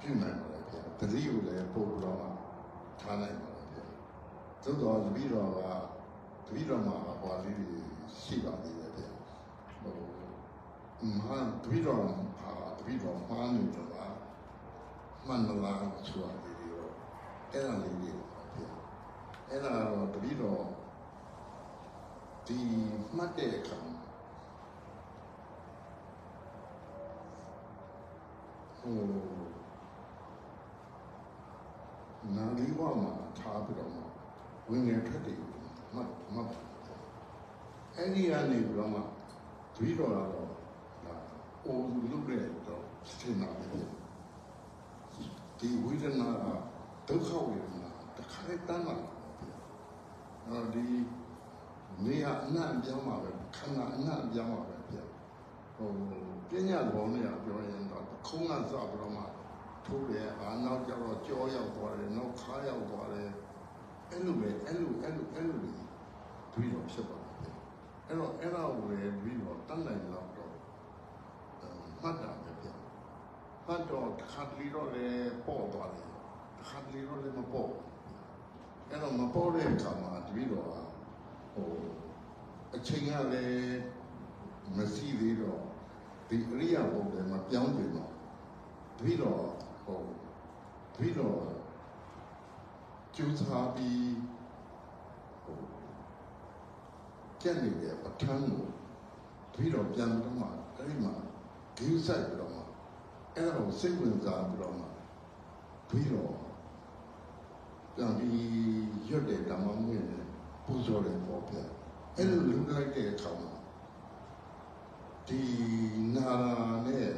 ပြင်နိုင်ပါလေဗျာတတိကိုလည်းပို့ပြီးတော့မှထားနိုင်ပါလေဗျာသို့တော်တပီတော့ကတပီတော့မှဟောလေးတွေရှိပါသေးတယ်ဗျာဟို မှန်တပည့်တော်ဟာတပည့်တော်မှားနေတော့လားမှန်လားဆိုတာဒီလိုအဲ့ဒါလေးတွေဖြစ်အဲ့ဒါတော့တပည့်တော်ဒီမှတ်တဲ့အခါဟိုနာလီဝါမှာထားပြီးတော့ဝင်နေထွက်တယ်မှတ်မှတ်အဲ့ဒီကနေပြီးတော့မှတပည့်တော်ကတော့ အိုလူလူတဲ့တော့စင်နာတယ်ဒီဝိဒနာဒုက္ခဝေဒနာတခါတည်းတန်းလာတယ်ဒီနေရအနံ့ပြောင်းပါပဲခန္ဓာအနံ့ပြောင်းပါပဲပြဟိုပညာဘောနဲ့ပြောရင်တော့ခုံးကစပြီးတော့မှထိုးတယ်အာနောက်ကျတော့ကြောရောက်သွားတယ်နောက်ခါရောက်သွားတယ်အဲ့လိုပဲအဲ့လိုအဲ့လိုအဲ့လိုပြီးတော့ဖြစ်ပါတယ်အဲ့တော့အဲ့ဒါကိုလည်းပြီးတော့တန်းနိုင်တော့တော့ မှတ်တာပဲဗျမှ တ်တော့တစ်ခါတလေတော့လည်းပေါ့သွားတယ်တစ်ခါတလေတော့လည်းမပေါ့အဲ့တော့မပေါ့တဲ့အခါမှာတပည့်တော်ကဟိုအချိန်ကလည်းမရှိသေးတော့ဒီအရိယာဘုံလည်းမပြောင်းပြင်တော့တပည့်တော်ဟိုတပည့်တော်ကျူးစားပြီးဟိုကျက်နေတဲ့ပဋ္ဌာန်းကိုတပည့်တော်ပြန်တော့မှအဲ့ဒီမှာဂိူးဆိုင်ပြီးတော့မှ အဲ့ဒါကိုစိတ်ဝင်စားပြီးတော့မှပြီးတော့ပြန်ပြီးရွတ်တဲ့ဓမ္မမွေးနဲ့ပူဇော်တယ်ပေါ့ဗျအဲ့လိုလုပ်လိုက်တဲ့အခါမှာတဒီနာနဲ့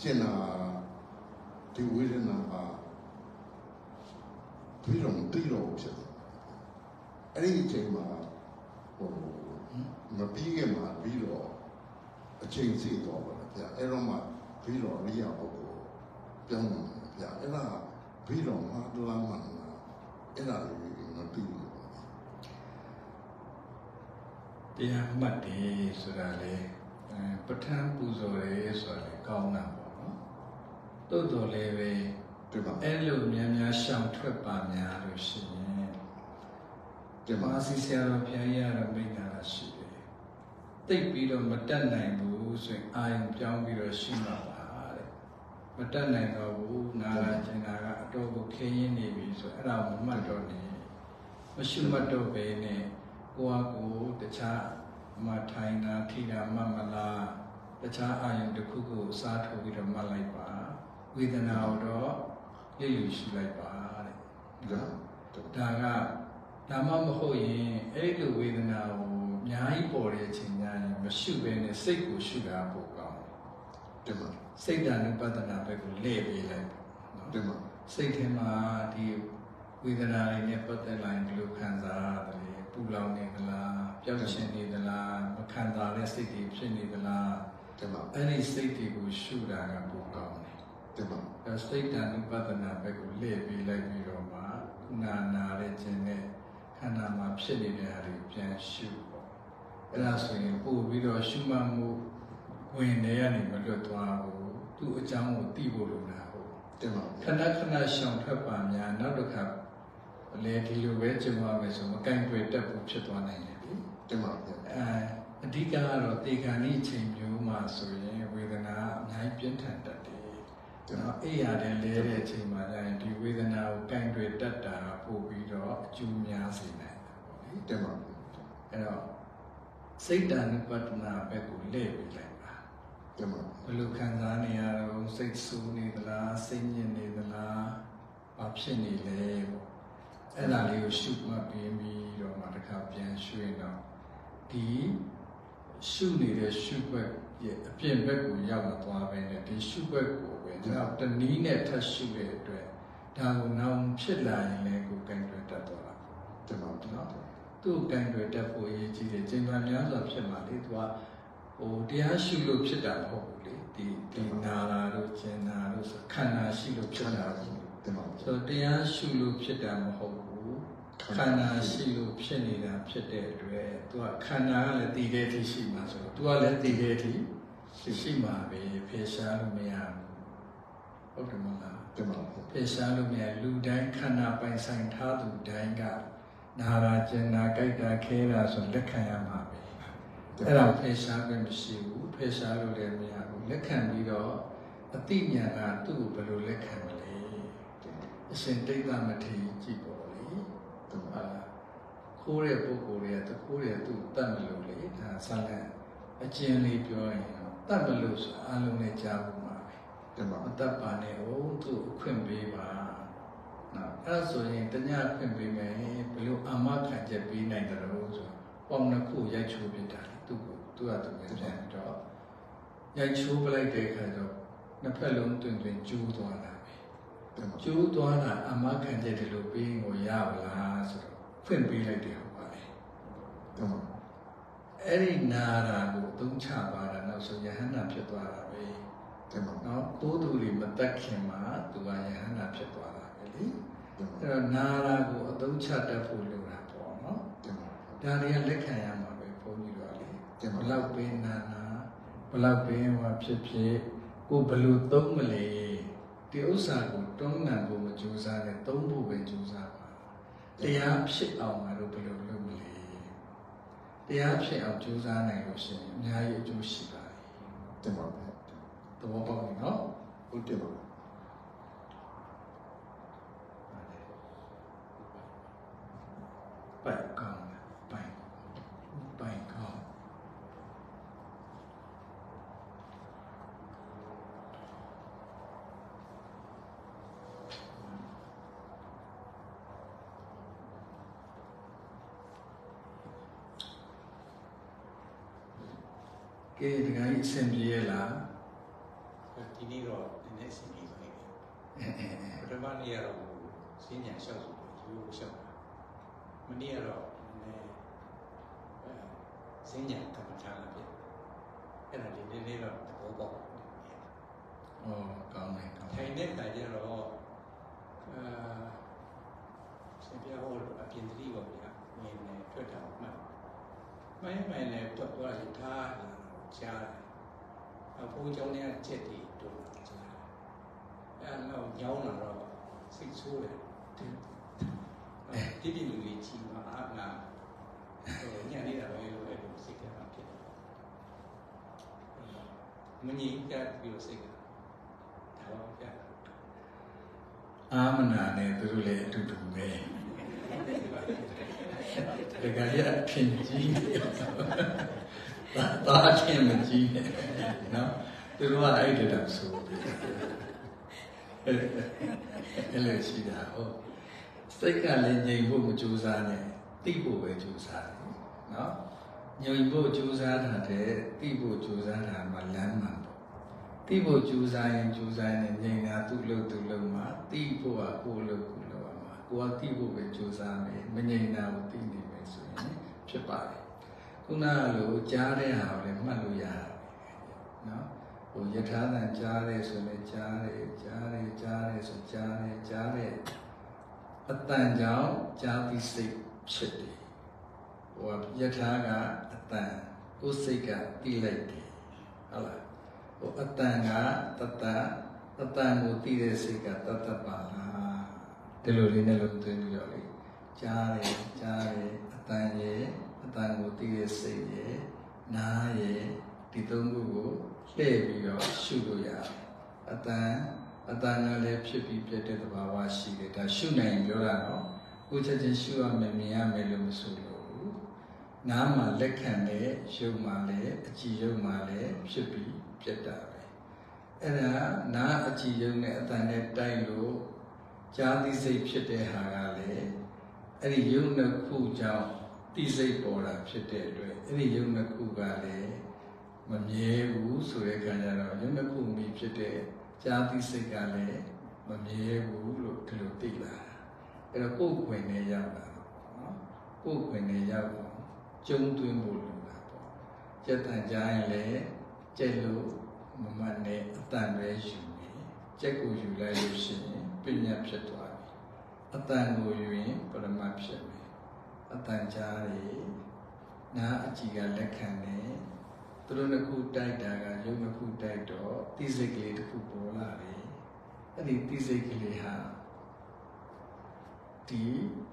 ကျင်နာဒီဝေဒနာဟာပြီးတော့မသိတော့ဘူးဖြစ်တယ်အဲ့ဒီအချိန်မှာဟိုမပြီးခင်မှာပြီးတော့အချိန်စီတော့ပါဗျာအဲ့တော့မှ ပြီးတော့ရိယာပုဂ္ဂိုလ်ပြောင်းတယ်ဗျာအဲ့ဒါပြီးတော့မှာတလားမှလားအဲ့ဒါလေးမပြီးဘူးပေါ့တရားမှတ်တယ်ဆိုတာလေအဲပဋ္ဌာန်းပူဇော်ရဲဆိုတာလေကောင်းတာပေါ့နော်တိုးတော်လည်းပဲဒီမှာအဲ့လိုများများရှောင်ထွက်ပါများလို့ရှိရင်ဒီမာမှာစီဆရာတော်ဘုရားကြီးကတော့မိန့်တာလားရှိတယ်တိတ်ပြီးတော့မတက်နိုင်ဘူးဆိုရင်အာယုံပြောင်းပြီးတော့ရှိမှာပါတဲ့ မတက်နိုင်တော့ဘူးနာလာကျင်တာကအတော်ကိုခင်းရင်းနေပြီဆိုအဲ့ဒါကိုမမှတ်တော့နေမရှိမှတ်တော့ပဲနဲ့ကိုယ့်ဟာကိုယ်တခြားမထိုင်တာထိတာမှတ်မလားတခြားအာယုံတစ်ခုခုကိုစားထုတ်ပြီးတော့မှတ်လိုက်ပါဝေဒနာကိုတော့လျှယူရှိလိုက်ပါတဲ့ဒါဒါကဒါမှမဟုတ်ရင်အဲ့ဒီလိုဝေဒနာကိုအများကြီးပေါ်တဲ့အချိန်များရင်မရှုဘဲနဲ့စိတ်ကိုရှုတာပိုကောင်းတယ်ဒီမှာ စိတ်ဓာတ်နဲ့ပဒနာဘက်ကိုလှည့်ပေးလိုက်နော်ဒီမှာစိတ်ထဲမှာဒီဝေဒနာတွေနဲ့ပတ်သက်လာရင်ဘယ်လိုခံစားရတယ်ပူလောင်နေသလားပျောက်ရှင်နေသလားမခံစားတဲ့စိတ်တွေဖြစ်နေသလားဒီမှာအဲ့ဒီစိတ်တွေကိုရှုတာကပိုကောင်းတယ်ဒီမှာအဲစိတ်တန်ဥပဒနာဘက်ကိုလှည့်ပြီးလိုက်ပြီးတော့မှနာနာတဲ့ခြင်းနဲ့ခန္ဓာမှာဖြစ်နေတဲ့ဟာတွေပြန်ရှုပေါ့အဲ့ဒါဆိုရင်ပို့ပြီးတော့ရှုမှတ်မှုဝင်နေရနေမလွတ်သွားဘူး သူ့အကြောင်းကိုသိဖို့လိုတာဟုတ်ဒီမှာခဏခဏရှောင်ထွက်ပါများနောက်တစ်ခါလေဒီလိုပဲကြုံရမယ်ဆိုမကန့်ကွယ်တက်ဖို့ဖြစ်သွားနိုင်တယ်လေဒီမှာအဲအဓိကကတော့တေခါနိအချိန်မျိုးမှာဆိုရင်ဝေဒနာအများကြီးပြင်းထန်တတ်တယ်ကျွန်တော်အိပ်ရတယ်လဲတဲ့အချိန်မှာကျရင်ဒီဝေဒနာကိုကန့်တွေတက်တာပို့ပြီးတော့အကျိုးများစေနိုင်တယ်ပေါ့လေဒီမှာအဲ့တော့စိတ်တန်ပတ္တနာဘက်ကိုလှည့်ပြီးလိုက် ပါဒီမှာဘယ်လိုခံစားနေရတော့စိတ်ဆူနေသလားစိတ်ညစ်နေသလားဘာဖြစ်နေလဲပေါ့အဲ့ဒါလေးကိုရှုမှတ်ပြီးပြီးတော့မှတစ်ခါပြန်ရွှေ့တော့ဒီရှုနေတဲ့ရှုွက်ရဲ့အပြင်ဘက်ကိုရောက်မသွားပဲနဲ့ဒီရှုွက်ကိုပဲနောက်တနည်းနဲ့ထပ်ရှုတဲ့အတွက်ဒါကိုနောက်ဖြစ်လာရင်လည်းကိုယ်ကံတွေတတ်သွားတာဒီမှာဒီမှာသူ့ကံတွေတက်ဖို့အရေးကြီးတယ်ကျင်ပါများစွာဖြစ်မှာလေသူက ဟိုတရားရှုလို့ဖြစ်တာမဟုတ်ဘူးလေဒီဒီနာလာတို့ကျင်နာတို့ဆိုခန္ဓာရှိလို့ဖြစ်တာဘူးဒီမှာဆိုတော့တရားရှုလို့ဖြစ်တာမဟုတ်ဘူးခန္ဓာရှိလို့ဖြစ်နေတာဖြစ်တဲ့အတွက်သူကခန္ဓာကလည်းတည်တဲ့အထိရှိမှာဆိုတော့သူကလည်းတည်တဲ့အထိရှိမှာပဲဖယ်ရှားလို့မရဘူးဟုတ်တယ်မလားဒီမှာဖယ်ရှားလို့မရလူတိုင်းခန္ဓာပိုင်ဆိုင်ထားသူတိုင်းကနာရာကျင်နာကြိုက်တာခဲတာဆိုလက်ခံရမှာပဲ အဲ့ဒါဖယ်ရှားခွင့်မရှိဘူးဖယ်ရှားလို့လည်းမရဘူးလက်ခံပြီးတော့အတိညာကသူ့ကိုဘယ်လိုလက်ခံမလဲအရှင်တိတ်သမထေရကြည့်ပေါ်လေဒီမှာဟာခိုးတဲ့ပုဂ္ဂိုလ်တွေကတခိုးတဲ့သူ့တတ်မလို့လေဒါဆလန်အကျဉ်းလေးပြောရင်တော့တတ်မလို့ဆိုအလုံးနဲ့ကြားဖို့မှာပဲဒီမှာမတတ်ပါနဲ့ဟုတ်သူ့အခွင့်ပေးပါနော်အဲ့ဒါဆိုရင်တညခွင့်ပေးမယ်ဘယ်လိုအာမခံချက်ပေးနိုင်တယ်လို့ဆိုပေါင်နှစ်ခုရိုက်ချိုးပြတာလေ သူ့ကိုသူ့ဟာသူပဲပြန်ပြီးတော့ရိုက်ချိုးပလိုက်တဲ့အခါကျတော့နှစ်ဖက်လုံးတွင်တွင်ကျိုးသွားတာပဲဒီမှာကျိုးသွားတာအာမခံချက်ဒီလိုပေးရင်ကိုရပါလားဆိုတော့ဖွင့်ပေးလိုက်တယ်ဟုတ်ပါလေဒီမှာအဲ့ဒီနာရာကိုအသုံးချပါတာနောက်ဆိုယဟန္တာဖြစ်သွားတာပဲဒီမှာနော်ကိုးသူတွေမတက်ခင်မှာသူကယဟန္တာဖြစ်သွားတာပဲလေဒီမှာအဲ့တော့နာရာကိုအသုံးချတတ်ဖို့လိုတာပေါ့နော်ဒီမှာဒါတွေကလက်ခံရမှာပဲဘုန်းကြီးတို့ကလေဒီ ဘမှာလောက်ပင်နာနာဘလောက်ပင်ဟောဖြစ်ဖြစ်ကိုဘယ်လို့သုံးမလဲဒီဥစ္စာကိုတွန်းနံဖို့မကြိုးစားနဲ့သုံးဖို့ပဲကြိုးစားပါတရားဖြစ်အောင်ငါတို့ဘယ်လိုလုပ်မလဲတရားဖြစ်အောင်ကြိုးစားနိုင်လို့ရှိရင်အများကြီးအကျိုးရှိပါတယ်ဒီမှာသဘောပေါက်ပြီနော်ဟုတ်တယ်ပါပိုက်ကောင်းပိုက်ပိုက်ကောင်း ကဲဒီကကြီးအဆင်ပြေရဲ့လားဒီနေ့တော့နည်းနည်းစီနေပါလိမ့်မယ်ပထမနေ့ကတော့စင်းညာလျှောက်ဆိုရိုးရိုးလျှောက်တာမနေ့ကတော့နည်းနည်းအဲစင်းညာကမ္မထာလာပြအဲ့ဒါဒီနေ့နေ့တော့သဘောပေါက်ဩကောင်းတယ်ကောင်းတထိုယ်င်တဲ့ခါကျတော့အာစင်ပြဟောအပြင်တတိပါဗျာငင်းနေထွက်တာမှတ်မိုင်းမိုင်းနဲ့တော့တော့ရထားလာတော့ ကြားတယ်။အဖိုးကြောင့်လည်းချက်တည်းတို့လာကြားတယ်။အဲတော့ညောင်းလာတော့စိတ်ဆိုးတယ်။ဒီဒီလူကြီးကြီးမှာအာနာညနေတာပဲလို့အဲ့လိုစိတ်ထဲမှာဖြစ်တယ်။မငြိမ်ကြပြီးတော့စိတ်ကဒါတော့ပြအာမနာနဲ့သူတို့လည်းအတူတူပဲ။ဒါကြရအဖြစ်ကြီး တာတာအထင်မကြီးနဲ့နော်သူတို့ကအဲ့ဒီတော့ဆိုပြီးအဲ့လိုရှိတာဟုတ်စိတ်ကလည်းငြိမ်ဖို့မကြိုးစားနဲ့သိဖို့ပဲကြိုးစားတယ်နော်ငြိမ်ဖို့ကြိုးစားတာတဲ့သိဖို့ကြိုးစားတာမှလမ်းမှန်ပေါ့တိဖို့ကြိုးစားရင်ကြိုးစားရင်ငြိမ်တာသူ့လို့သူ့လို့မှာတိဖို့ကကိုယ်လို့ကိုယ်လို့ရမှာကိုယ်ကတိဖို့ပဲကြိုးစားမယ်မငြိမ်တာကိုသိနေမယ်ဆိုရင်ဖြစ်ပါတယ် ခုနကလိုကြားတဲ့ဟာကိုလည်းမှတ်လို့ရတယ်နော်ဟိုယထာတန်ကြားတယ်ဆိုရင်ကြားတယ်ကြားတယ်ကြားတယ်ဆိုကြားတယ်ကြားတယ်အတန်ကြောင့်ကြားပြီးစိတ်ဖြစ်တယ်ဟိုကယထာကအတန်ကိုယ်စိတ်ကတိလိုက်တယ်ဟုတ်လားဟိုအတန်ကတတအတန်ကိုသိတဲ့စိတ်ကတတပါလားဒီလိုလေးနဲ့လုံးသွင်းပြီးတော့လေကြားတယ်ကြားတယ်အတန်ရဲ့အ တန်ကိုသိတဲ့စိတ်ရဲ့နားရဲ့ဒီသုံးခုကိုလှည့်ပြီးတော့ရှုလို့ရတယ်အတန်အတန်ကလည်းဖြစ်ပြီးပြတ်တဲ့သဘာဝရှိတယ်ဒါရှုနိုင်ပြောတာနော်ကိုယ်ချက်ချင်းရှုရမယ်မြင်ရမယ်လို့မဆိုလို့ဘူးနားမှာလက်ခံတဲ့ရုပ်မှာလည်းအကြည့်ရုပ်မှာလည်းဖြစ်ပြီးပြတ်တာပဲအဲ့ဒါနားအကြည့်ရုပ်နဲ့အတန်နဲ့တိုက်လို့ကြားသိစိတ်ဖြစ်တဲ့ဟာကလည်းအဲ့ဒီရုပ်နှစ်ခုကြောင့် သိစိတ်ပေါ်တာဖြစ်တဲ့အတွက်အဲ့ဒီရုပ်နှစ်ခုကလည်းမမြဲဘူးဆိုတဲ့ခံကြတော့ရုပ်နှစ်ခုမိဖြစ်တဲ့ကြားသိစိတ်ကလည်းမမြဲဘူးလို့ဒီလိုသိလာတာအဲ့တော့ကိုယ်ခွင်နဲ့ရောက်လာတော့နော်ကိုယ်ခွင်နဲ့ရောက်တော့ကျုံသွင်းဖို့လိုတာပေါ့စက်တန်ကြားရင်လည်းကျက်လို့မမတ်နဲ့အတန်ပဲယူနေကျက်ကိုယူလိုက်လို့ရှိရင်ပညာဖြစ်သွားပြီအတန်ကိုယူရင်ပရမတ်ဖြစ်မယ် အတန်ကြားတယ်နားအကြည့်ကလက်ခံတယ်သူတို့နှစ်ခုတိုက်တာကယုံနှစ်ခုတိုက်တော့တိစိတ်ကလေးတစ်ခုပေါ်လာတယ်အဲ့ဒီတိစိတ်ကလေးဟာဒီ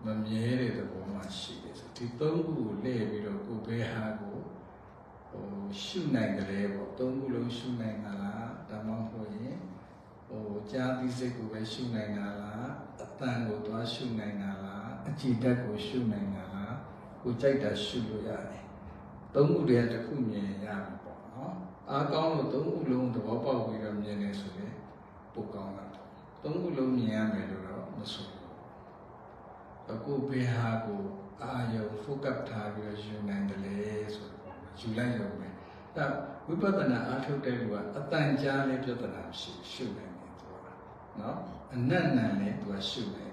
မမြဲတဲ့သဘောမှရှိတယ်ဆိုဒီသုံးခုကိုလဲပြီးတော့ကိုယ်ဘဲဟာကိုဟိုရှုနိုင်တယ်လေပေါ့သုံးခုလုံးရှုနိုင်တာလားဒါမှမဟုတ်ရင်ဟိုကြားတိစိတ်ကိုပဲရှုနိုင်တာလားအတန်ကိုသွားရှုနိုင်တာလားအကြည်ဓာတ်ကိုရှုနိုင်တာလား ကိုကြိုက်တာရှုလို့ရတယ်သုံးခုတည်းတစ်ခုမြင်ရမှာပေါ့နော်အားကောင်းလို့သုံးခုလုံးသဘောပေါက်ပြီးတော့မြင်နေဆိုရင်ပိုကောင်းတာပေါ့သုံးခုလုံးမြင်ရမယ်လို့တော့မဆိုဘူးအခုဘယ်ဟာကိုအာယုံ focus ထားပြီးတော့ယူနိုင်တယ်လေဆိုတော့ယူလိုက်ရုံပဲဒါဝိပဿနာအားထုတ်တဲ့လူကအတန်ကြားလေးပြဿနာမရှိရှုနိုင်တယ်သူကနော်အနတ်နံလေးသူကရှုနိုင်တယ်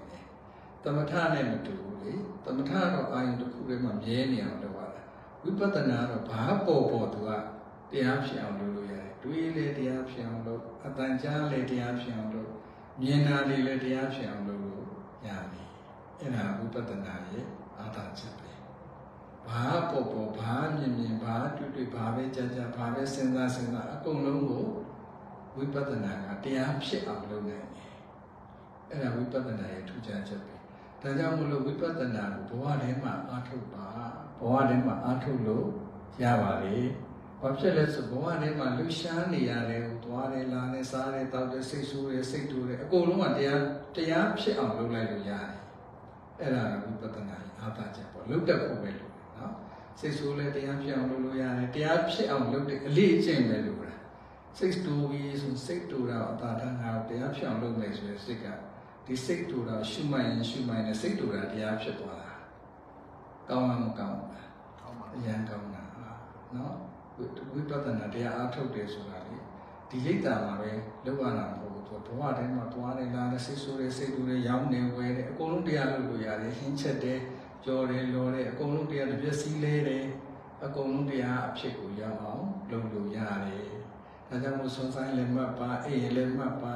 သမထနဲ့မတူဘူးလေသမထတော့အာယုံတစ်ခုတည်းမှာမြဲနေအောင်လုပ်ရတာဝိပဿနာတော့ဘာပေါ်ပေါ်သူကတရားဖြစ်အောင်လုပ်လို့ရတယ်တွေးလေတရားဖြစ်အောင်လုပ်အတန်ကြားလေတရားဖြစ်အောင်လုပ်မြင်တာလေးလည်းတရားဖြစ်အောင်လုပ်လို့ရတယ်အဲ့ဒါဝိပဿနာရဲ့အာသာချက်ပဲဘာပေါ်ပေါ်ဘာမြင်မြင်ဘာတွေ့တွေ့ဘာပဲကြာကြာဘာပဲစဉ်းစားစဉ်းစားအကုန်လုံးကိုဝိပဿနာကတရားဖြစ်အောင်လုပ်နိုင်တယ်အဲ့ဒါဝိပဿနာရဲ့ထူးခြားချက်ပဲ ဒါကြောင့်မလို့ဝိပဿနာကိုဘဝထဲမှာအားထုတ်ပါဘဝထဲမှာအားထုတ်လို့ရပါလေဘာဖြစ်လဲဆိုဘဝထဲမှာလှူရှားနေရတယ်ဟိုသွားတယ်လာတယ်စားတယ်တောက်တယ်စိတ်ဆိုးတယ်စိတ်တူတယ်အကုန်လုံးကတရားတရားဖြစ်အောင်လုပ်လိုက်လို့ရတယ်အဲ့ဒါကဝိပဿနာရဲ့အာသာချက်ပေါ့လုတ်တက်ဖို့ပဲလို့နော်စိတ်ဆိုးလဲတရားဖြစ်အောင်လုပ်လို့ရတယ်တရားဖြစ်အောင်လုပ်တဲ့အလေးအကျင့်ပဲလို့လားစိတ်တူပြီးဆိုစိတ်တူတာအတာတန်းငါကိုတရားဖြစ်အောင်လုပ်မယ်ဆိုရင်စိတ်က ဒီစိတ်တူတာရှုမှတ်ရင်ရှုမှတ်ရင်စိတ်တူတာတရားဖြစ်သွားတာကောင်းလားမကောင်းဘူးလားကောင်းပါအရန်ကောင်းတာနော်ဝဝိပဿနာတရားအားထုတ်တယ်ဆိုတာလေဒီရိတ်တာမှာပဲလောက်ရတာမဟုတ်ဘူးသူဘဝထဲမှာသွားတယ်လာတယ်စိတ်ဆိုးတယ်စိတ်တူတယ်ရောင်းနေဝယ်တယ်အကုန်လုံးတရားလုပ်လို့ရတယ်ဟင်းချက်တယ်ကြော်တယ်လော်တယ်အကုန်လုံးတရားတစ်ပြည့်စည်းလဲတယ်အကုန်လုံးတရားအဖြစ်ကိုရအောင်လုပ်လို့ရတယ်ဒါကြောင့်မို့ဆွန်ဆိုင်လည်းမှတ်ပါအေးလည်းမှတ်ပါ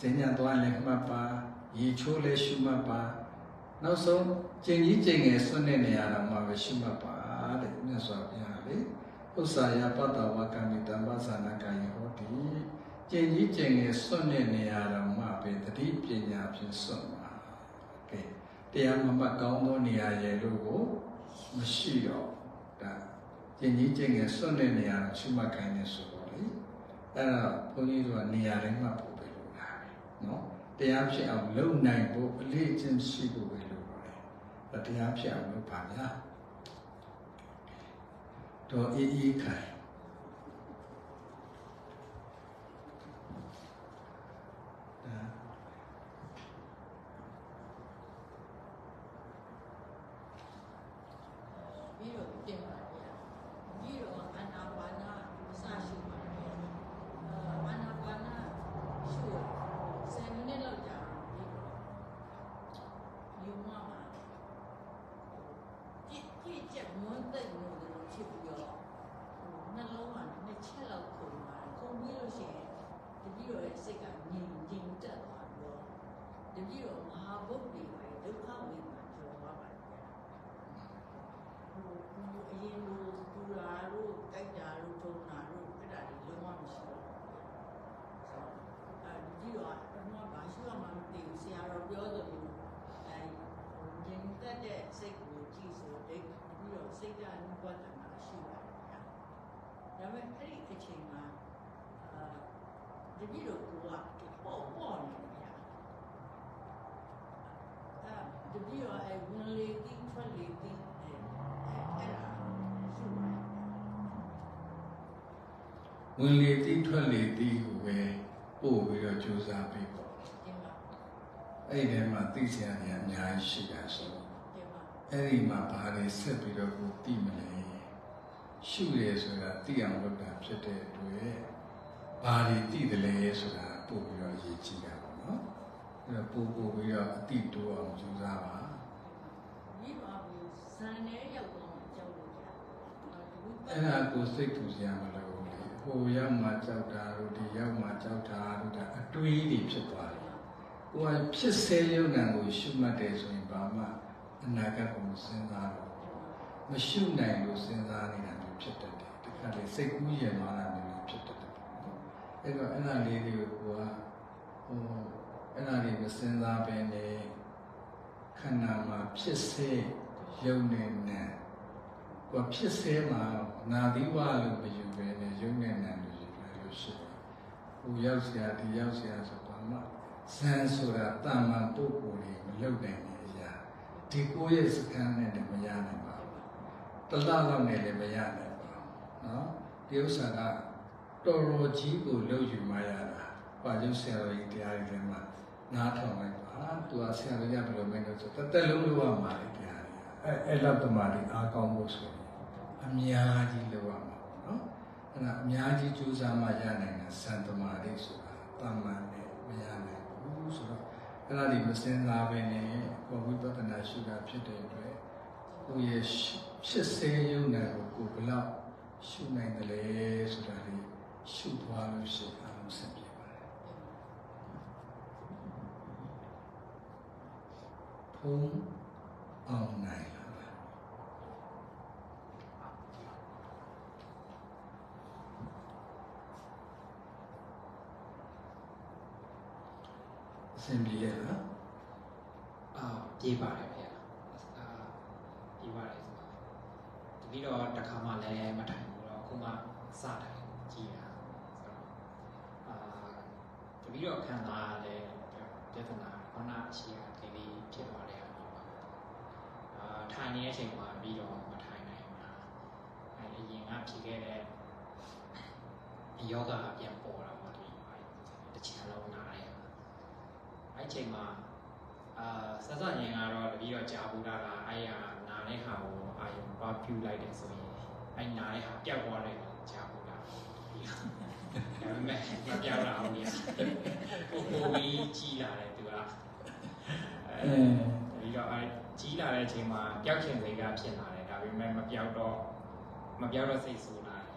ဈဉ္ညာသွားလည်းမှတ်ပါ ရေချိုးလည်းရှုမှတ်ပါနောက်ဆုံးကျင်ကြီးကျင်ငယ်ဆွတ်တဲ့နေရာတော့မှပဲရှုမှတ်ပါတဲ့မြတ်စွာဘုရားလေဥစ္စာယပတ္တဝကမိတံပါဇာနာကယဟောတိကျင်ကြီးကျင်ငယ်ဆွတ်တဲ့နေရာတော့မှပဲတတိပညာဖြင့်ဆွတ်ပါကဲတရားမမှတ်ကောင်းသောနေရာရဲ့လို့ကိုမရှိတော့ဒါကျင်ကြီးကျင်ငယ်ဆွတ်တဲ့နေရာတော့ရှုမှတ်ခိုင်းနေဆိုတော့လေအဲ့ဒါဘုန်းကြီးတို့ကနေရာတိုင်းမှတ်ဖို့ပဲလို့တာပဲနော် တရားဖြစ်အောင်လုပ်နိုင်ဖို့အလေးအကျင့်ရှိဖို့ပဲလို့ပါတယ်တရားဖြစ်အောင်လုပ်ပါများတော့အေးအေးခိုင်ဒါ ပြီးတော့ပြင်ပါဗျာပြီးတော့အနာပါနာအစရှိပါတယ်အာအနာပါနာရှု10မိနစ်လောက်ကြာပြီးတော့ယူမမှာကြည့်ကြည့်ချက်မွန်းတဲ့လို့ဖြစ်ပြီးတော့နှလုံးမှာနှစ်ချက်လောက်ခုန်ပါတယ်ခုန်ပြီးလို့ရှိရင်တပည့်တော်ရဲ့စိတ်ကငြိမ်ငြိမ်တက်သွားပြီးတော့တပည့်တော်မဟာဘုတ်တွေပဲဒုက္ခဝေဒနာကျော်သွားပါတယ်ဗျာ ဟိုအရင်လိုပူတာတို့တိုက်တာတို့ထုံတာတို့အဲ့ဒါတွေလုံးဝမရှိတော့ဘူး။ဆိုတော့အဲဒီတော့ဘယ်မှာဘာရှိမှမသိဘူးဆရာတော်ပြောသလိုအဲငြိမ်သက်တဲ့စိတ်ကိုကြည့်ဆိုဒိတ်ပြီးတော့စိတ်ကအနုပဒနာရှိပါတယ်ဗျာ။ဒါပေမဲ့အဲ့ဒီအချိန်မှာအာတပည့်တော်ကပေါ့ပေါ့နေတယ်ဗျာ။အဲတပည့်တော်အဲဝင်လေတိထွက်လေတိအဲအဲ့ဒါရှိပါတယ် ဝင်လေတိထွက်လေတိကိုပဲပို့ပြီးတော့ကြိုးစားပြီးပေါ့ တင်ပါ အဲ့ဒီထဲမှာသိစရာတွေအများကြီးရှိတာဆိုတော့ တင်ပါ အဲ့ဒီမှာဘာတွေဆက်ပြီးတော့ကိုသိမလဲရှုရဲဆိုတာသိအောင်လုပ်တာဖြစ်တဲ့အတွက်ဘာတွေသိတယ်လဲဆိုတာပို့ပြီးတော့အရေးကြီးတာပေါ့နော်အဲ့တော့ပို့ပို့ပြီးတော့အတိတိုးအောင်ကြိုးစားပါဒီမှာဘူးဇန်နဲ့ရောက်တော့ကြောက်လို့ကြာအဲ့ဒါကိုစိတ်ပူစရာမလိုဘူးလေဟိုရောက်မှကြောက်တာတို့ဒီရောက်မှကြောက်တာတို့ဒါအတွေးတွေဖြစ်သွားတယ်ကိုယ်ကဖြစ်စေရုံဏကိုရှုမှတ်တယ်ဆိုရင်ဘာမှ အနာဂတ်ကိုမစဉ်းစားတော့ဘူး မရှုနိုင်လို့စဉ်းစားနေတာမျိုးဖြစ်တတ်တယ်ဒီခါလေးစိတ်ကူးရင်သွားတာမျိုးဖြစ်တတ်တယ်အဲ့တော့အဲ့ဒါလေးတွေကိုကဟိုအဲ့ဒါလေးမစဉ်းစားပဲနဲ့ခန္ဓာမှာဖြစ်စေယုံနေနေကိုဖြစ်စေမှာနာသီဝလို့မယူပဲနဲ့ယုံနေနေလို့ယူလိုက်လို့ရှိတယ်ဟိုရောက်เสียဒီရောက်เสียဆိုတော့မှဇန်ဆိုတာတာမန်ပုဂ္ဂိုလ်တွေမလုပ်နိုင်တဲ့အရာ ဒီကိုယ့်ရဲ့စကံနဲ့လည်းမရနိုင်ပါဘူးတလလောက်နဲ့လည်းမရနိုင်ပါဘူးနော်ဒီဥစ္စာကတော်တော်ကြီးကိုလောက်ယူမှရတာပါကျုပ်ဆရာတော်ကြီးတရားတွေထဲမှာနားထောင်လိုက်ပါသူကဆရာတော်ရဘယ်လိုမင်းလို့ဆိုတသက်လုံးလောက်ရမှာလေတရားတွေအဲအဲ့လောက်တမာတိအားကောင်းဖို့ဆိုရင်အများကြီးလောက်ရမှာပေါ့နော်အဲ့ဒါအများကြီးကြိုးစားမှရနိုင်တာစံတမာတိဆိုတာတာမန်နဲ့မရ အဲ့ဒါဒီမစင်စားပဲနဲ့ကိုဝိပဿနာရှုတာဖြစ်တဲ့အတွက်ကိုယ့်ရဲ့ဖြစ်စေရုံနဲ့ကိုကိုယ်ဘယ်လောက်ရှုနိုင်တယ်လဲဆိုတာလေးရှုသွားလို့ရှိရင်အလုံးစင်ပြေပါတယ်ဖုံးအောင်နိုင်လားအစ င်ပြေရလားအာပြေးပါတယ်ဗျာအာပြေးပါတယ်ဆိုတော့တပီတော့တစ်ခါမှလည်းမထိုင်ဘူးတော့အခုမှစထိုင်ကြည်တာဆိုတော့အာတပီတော့ခံစားရတဲ့ပြဿနာခေါနာအရှိအသေးလေးဖြစ်သွားတဲ့အနေပါအာထိုင်နေတဲ့အချိန်မှာပြီးတော့မထိုင်နိုင်ဘူးလားအဲအရင်ကဖြစ်ခဲ့တဲ့ယောဂအပြန်ပေါ်တာပေါ့ဒီတစ်ချင်လုံးနားရဲ အဲ့ချိန်မှာအာဆက်စပ်ရင်ကတော့တပီတော့ကြာဘူးလားကအဲ့ရနာတဲ့ဟာကိုအာယုံပါပြူလိုက်တယ်ဆိုရင်အဲ့နာတဲ့ဟာပျောက်သွားတယ်ကြာဘူးလားဒါပေမဲ့မပြောင်းလာဘူးညပိုပိုပြီးကြီးလာတယ်သူကအဲပြီးတော့အဲကြီးလာတဲ့အချိန်မှာပျောက်ချင်စိတ်ကဖြစ်လာတယ်ဒါပေမဲ့မပြောက်တော့မပြောက်တော့စိတ်ဆိုးလာတယ်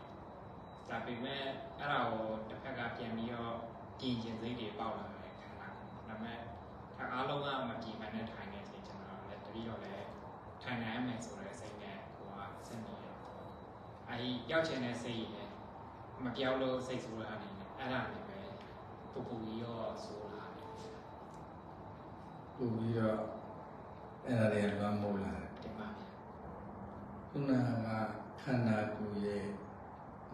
ဒါပေမဲ့အဲ့ဒါကိုတစ်ဖက်ကပြန်ပြီးတော့ပြင်ကျင်စိတ်တွေပေါက်လာတယ်ခန္ဓာကို ဒါပေမဲ့အားလုံးကမပြင်မနဲ့ထိုင်နေချိန်ကျွန်တော်လည်းတတိတော့လည်းထိုင်နိုင်ရမယ်ဆိုတဲ့စိတ်နဲ့ကိုကစဉ်းနေတယ်အဲဒီပျောက်ချင်တဲ့စိတ်ရဲ့မပြောက်လို့စိတ်ဆိုးလာနေတယ်အဲ့ဒါလည်းပဲပူပူကြီးရောဆိုးလာတယ်ပို့ပြီးတော့အဲ့ဒါတွေကလွမ်းမိုးလာတယ်တင်ပါဗျာခုနကခန္ဓာကိုယ်ရဲ့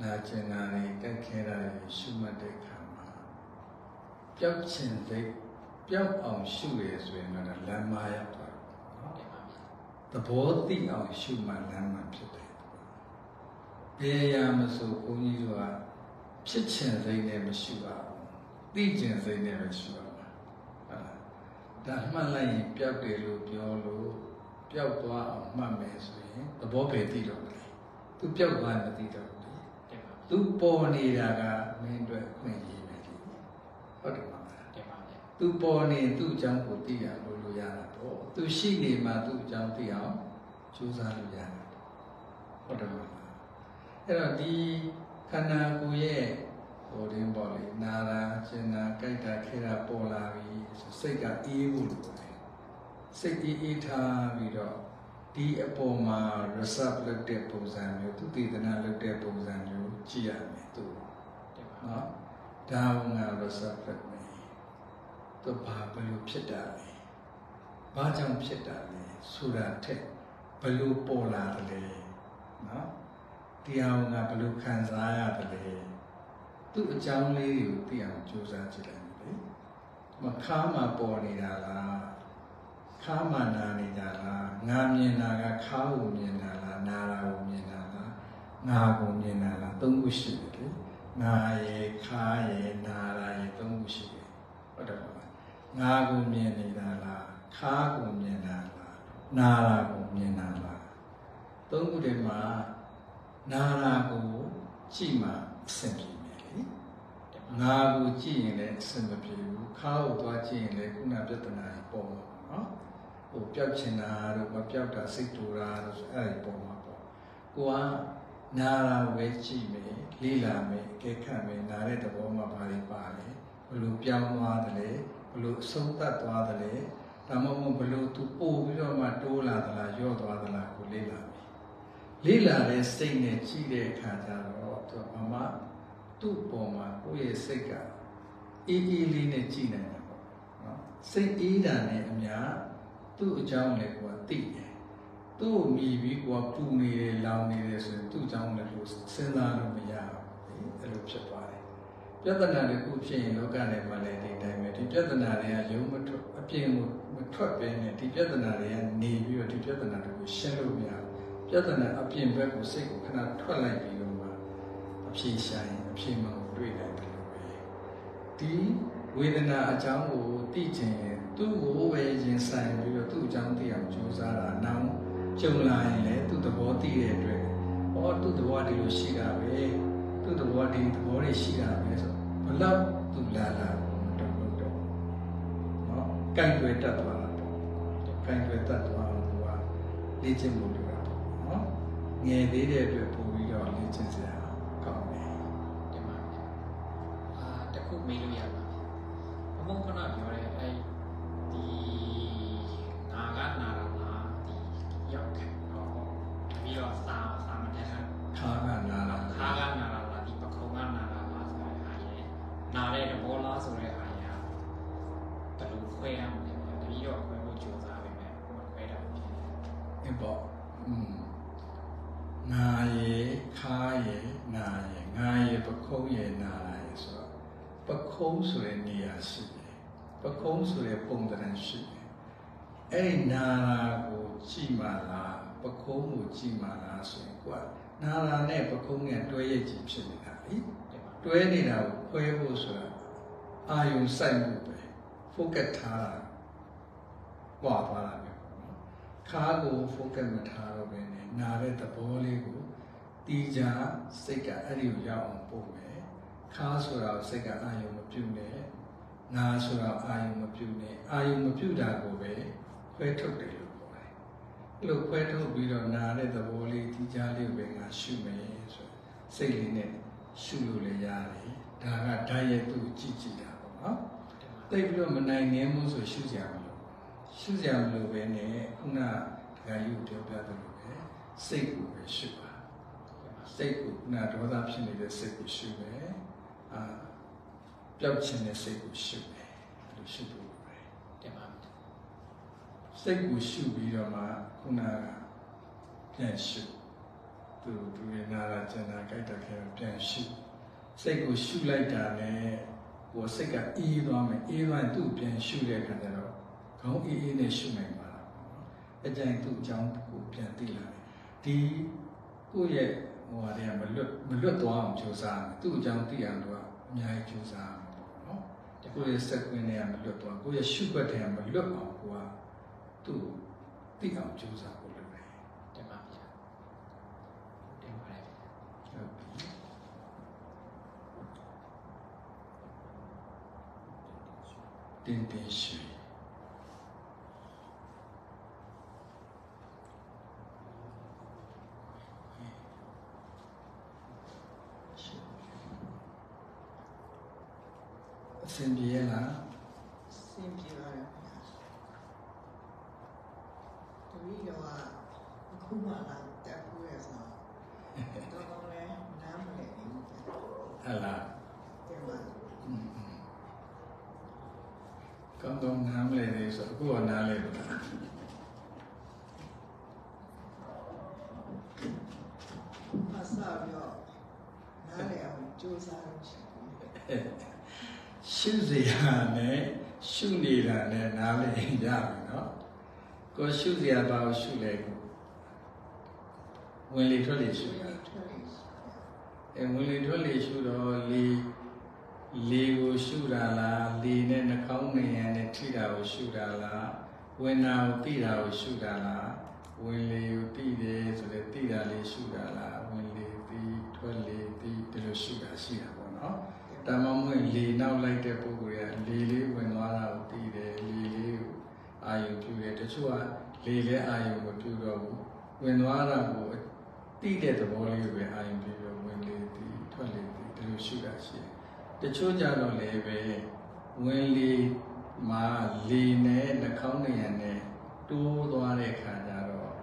နာကျင်တာတွေတက်ခဲတာတွေရှုမှတ်တဲ့အခါမှာပျောက်ချင်စိတ် ပျောက်အောင်ရှုရဆိုရင်တော့လမ်းမရောက်သွားတယ်နော်တင်ပါဗျာသဘောသိအောင်ရှုမှတ်လမ်းမှဖြစ်တယ်ဘယ်အရာမဆိုဘုန်းကြီးတို့ကဖြစ်ချင်စိတ်နဲ့မရှုပါဘူးသိချင်စိတ်နဲ့ပဲရှုရမှာဟုတ်လားဒါမှတ်လိုက်ရင်ပျောက်တယ်လို့ပြောလို့ပျောက်သွားအောင်မှတ်မယ်ဆိုရင်သဘောပဲသိတော့တယ်သူပျောက်သွားရင်မသိတော့ဘူးလေတင်ပါသူပေါ်နေတာကမင်းအတွက်အခွင့်အရေးပဲဒီဟုတ်တယ်မလား တင်ပါဗျာ သူပေါ်နေသူ့အကြောင်းကိုသိရလို့လို့ရတာပေါ့သူရှိနေမှသူ့အကြောင်းသိအောင်ကြိုးစားလို့ရတယ်ဟုတ်တယ်မလားအဲ့တော့ဒီခန္ဓာကိုယ်ရဲ့ဟိုတင်းပေါ်လေနာတာကျင်တာကြိုက်တာခဲတာပေါ်လာပြီဆိုစိတ်ကအေးဖို့လိုတယ်စိတ်အေးအေးထားပြီးတော့ဒီအပေါ်မှာ reserve လုပ်တဲ့ပုံစံမျိုးသူတည်တနာလုပ်တဲ့ပုံစံမျိုးကြည့်ရမယ်သူတင်ပါနော်ဒါဝငါ reserve လုပ်မယ် သူဘာဘယ်လိုဖြစ်တာလဲဘာကြောင့်ဖြစ်တာလဲဆိုတာထက်ဘယ်လိုပေါ်လာတယ်လဲနော်တရားငါဘယ်လိုခံစားရတယ်လဲသူ့အကြောင်းလေးကိုသိအောင်ကြိုးစားကြည့်လိုက်မယ်လေမခါမှပေါ်နေတာလားခါမှနာနေတာလားငါမြင်တာကခါကိုမြင်တာလားနာတာကိုမြင်တာလားငါကိုမြင်တာလားသုံးခုရှိတယ်လေငါရဲ့ခါရဲ့နာတာရဲ့သုံးခုရှိတယ်ဟုတ်တယ်မလား ငါကိုမြင်နေတာလားခါကိုမြင်တာလားနာတာကိုမြင်တာလားသုံးခုတည်းမှာနာတာကိုကြည့်မှအဆင်ပြေမယ်လေတင်ပါငါကိုကြည့်ရင်လည်းအဆင်မပြေဘူးခါကိုသွားကြည့်ရင်လည်းခုနပြဿနာကြီးပေါ်မှာပေါ့နော်ဟိုပျောက်ချင်တာတို့မပျောက်တာစိတ်တူတာတို့ဆိုအဲ့ဒီပေါ်မှာပေါ့ကိုကနာတာပဲကြည့်မယ်လေးလာမယ်အကဲခတ်မယ်နာတဲ့သဘောမှာဘာတွေပါလဲဘယ်လိုပြောင်းသွားတယ် လဲဘယ်လိုအဆုံးသတ်သွားတယ်လဲဒါမှမဟုတ်ဘယ်လိုသူပို့ပြီးတော့မှတိုးလာသလားယော့သွားသလားကိုလေးလာမယ်လေးလာတဲ့စိတ်နဲ့ကြည့်တဲ့အခါကျတော့သူကမမသူ့ပေါ်မှာကိုယ့်ရဲ့စိတ်ကအေးအေးလေးနဲ့ကြည်နိုင်တာပေါ့နော်စိတ်အေးတာနဲ့အများသူ့အကြောင်းလည်းကိုယ်ကသိတယ်သူ့ကိုမြည်ပြီးကိုယ်ကပူနေတယ်လောင်နေတယ်ဆိုရင်သူ့အကြောင်းလည်းကိုယ်စဉ်းစားလို့မရဘူးလေအဲ့လိုဖြစ်သွားတယ် ပြဿနာတစ်ခုဖြစ်ရင်လောကနဲ့မှလည်းဒီတိုင်းပဲဒီပြဿနာတွေကရုံးမထွက်အပြင်ကိုမထွက်ပဲနဲ့ဒီပြဿနာတွေကနေပြီးတော့ဒီပြဿနာတွေကိုရှင်းလို့မရဘူးပြဿနာအပြင်ဘက်ကိုစိတ်ကိုခဏထွက်လိုက်ပြီးတော့မှအဖြေရှာရင်အဖြေမှန်ကိုတွေ့နိုင်တယ်လို့ပဲဒီဝေဒနာအကြောင်းကိုသိချင်ရင်သူ့ကိုပဲရင်ဆိုင်ပြီးတော့သူ့အကြောင်းသိအောင်ကြိုးစားတာနောက်ကြုံလာရင်လည်းသူ့သဘောသိတဲ့အတွက်ဟောသူ့သဘောဒီလိုရှိတာပဲ သူ့သဘောဒီသဘောတွေရှိတာပဲဆိုဘလောက်သူလာလာတော့တော့တော့နော်ကန့်ွယ်တတ်သွားတာပေါ့ကန့်ွယ်တတ်သွားအောင်သူကလေ့ကျင့်မှုတွေတာပေါ့နော်ငယ်သေးတဲ့အတွက်ပို့ပြီးတော့လေ့ကျင့်စရာကောင်းတယ်တင်ပါဗျာအာတခုမေးလို့ရပါဗျာအမုန်းခဏပြောတယ်အဲဒီ ဆိုတဲ့ပုံသဏ္ဍာန်ရှိတယ်အဲ့ဒီနာရာကိုကြည့်မှလားပခုံးကိုကြည့်မှလားဆိုရင်ကွာနာရာနဲ့ပခုံးနဲ့တွဲရကြည့်ဖြစ်နေတာလေတင်ပါတွဲနေတာကိုခွဲဖို့ဆိုတာအာယုံစိုက်မှုပဲ focus ထားတာပွားသွားတာပဲပေါ့နော်ခါကို focus မထားတော့ဘဲနဲ့နာတဲ့သဘောလေးကိုတီးကြစိတ်ကအဲ့ဒီကိုရောက်အောင်ပို့မယ်ခါဆိုတာကိုစိတ်ကအာယုံမပြုတ်နဲ့ ငါဆိုတာအာယုံမပြုတ်နဲ့အာယုံမပြုတ်တာကိုပဲခွဲထုတ်တယ်လို့ပြောတယ်အဲ့လိုခွဲထုတ်ပြီးတော့နာတဲ့သဘောလေးတီးကြလေးကိုပဲငါရှုမယ်ဆိုစိတ်လေးနဲ့ရှုလို့လည်းရတယ်ဒါကဓာတ်ရဲ့သူ့ကြည့်ကြည့်တာပေါ့နော်သိပြီးတော့မနိုင်ငင်းမှုဆိုရှုကြမလို့ရှုကြမလို့ပဲနဲ့ခုနဒကာယူပြောပြသလိုပဲစိတ်ကိုပဲရှုပါစိတ်ကိုခုနဒေါသဖြစ်နေတဲ့စိတ်ကိုရှုမယ်အာ ပျောက်ခြင်းတဲ့စိတ်ကိုရှုမယ်အဲ့လိုရှုဖို့ပဲတင်ပါစိတ်ကိုရှုပြီးတော့မှခုနကပြန်ရှုသူသူရနာလာကျန်တာကြိုက်တဲ့ခဲပြန်ရှုစိတ်ကိုရှုလိုက်တာနဲ့ကိုယ်စိတ်ကအေးသွားမယ်အေးသွားရင်သူ့ပြန်ရှုတဲ့အခါကျတော့ခေါင်းအေးအေးနဲ့ရှုနိုင်ပါလားအကြိုင်သူ့အကြောင်းကိုပြန်သိလာတယ်ဒီကိုယ့်ရဲ့ဟိုဟာတွေကမလွတ်မလွတ်သွားအောင်ကြိုးစားမယ်သူ့အကြောင်းသိအောင်တော့အများကြီးကြိုးစားမယ်ပေါ့နော် ကိုယ့်ရဲ့စက်ကွင်းတွေကမလွတ်သွားကိုယ့်ရဲ့ရှုွက်တွေကမလွတ်အောင်ကိုကသူ့သိအောင်ကြိုးစားဖို့လိုတယ်တင်ပါဗျာတင်ပါတယ်ဟုတ်ပြီတင်းတင်းရှိ အစဉ်ပြေလားစင်ပြေပါရဲ့ခင်ဗျာတပည့်တော်ကအခုမှလာတက်ဖို့ရဆိုတော့တော့လည်းနားမလည်ဘူးဟတ်လားပြန်ပါอืมကောင်းကောင်းနားမလဲသေးဆိုအခုကနားလဲလို့လား အဆောက်ရောနားလည်အောင်ကြိုးစားလို့ရှိတယ် ရှု စရာနဲ့ရှုနေတာနဲ့နားလဲရပြီနော်ကိုရှုစရာဘာကိုရှုလဲကိုဝင်လေထွက်လေရှုဒီတာထွက်လေးအဲဝင်လေထွက်လေရှုတော့လေလေကိုရှုတာလားလေနဲ့နှာခေါင်းငယ်ရံနဲ့ထိတာကိုရှုတာလားဝင်နာကိုတိတာကိုရှုတာလားဝင်လေကိုတိတယ်ဆိုတော့တိတာလေးရှုတာလားဝင်လေတိထွက်လေတိဒီလိုရှုတာရှိတာပေါ့နော် တမမွေလေနောက်လိုက်တဲ့ပုဂ္ဂိုလ်ကလေလေးဝင်သွားတာကိုတိတယ်လေလေးကိုအာယုပြုတယ်တချို့ကလေလေးအာယုမပြုတော့ဘူးဝင်သွားတာကိုတိတဲ့သဘောလေးကိုပဲအာယုပြုတော့ဝင်လေတိထွက်လေတိဒီလိုရှုတာရှိတယ်တချို့ကြတော့လည်းပဲဝင်လေမှာလေနဲ့နှာခေါင်းနေရနဲ့တိုးသွားတဲ့ခါကျတော့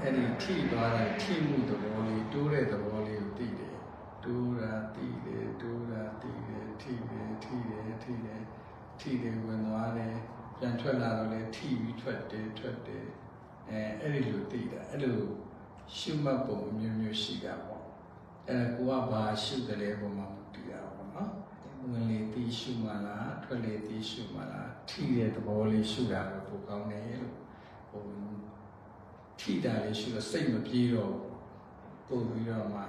အဲ့ဒီထိသွားတဲ့ထိမှုသဘောလေးတိုးတဲ့သဘောလေး ထိတယ်ဝင်သွားတယ်ပြန်ထွက်လာတော့လည်းထိပြီးထွက်တယ်ထွက်တယ်အဲအဲ့ဒီလိုသိတာအဲ့လိုရှုမှတ်ပုံအမျိုးမျိုးရှိတာပေါ့အဲ့ဒါကိုကဘာရှုတယ်လဲပုံမှာမသိတာပေါ့နော်ဝင်လေတီးရှုမှလားထွက်လေတီးရှုမှလားထိတဲ့သဘောလေးရှုတာပဲပိုကောင်းတယ်လို့ဟိုထိတာလေးရှုတော့စိတ်မပြေတော့ပို့ပြီးတော့မှ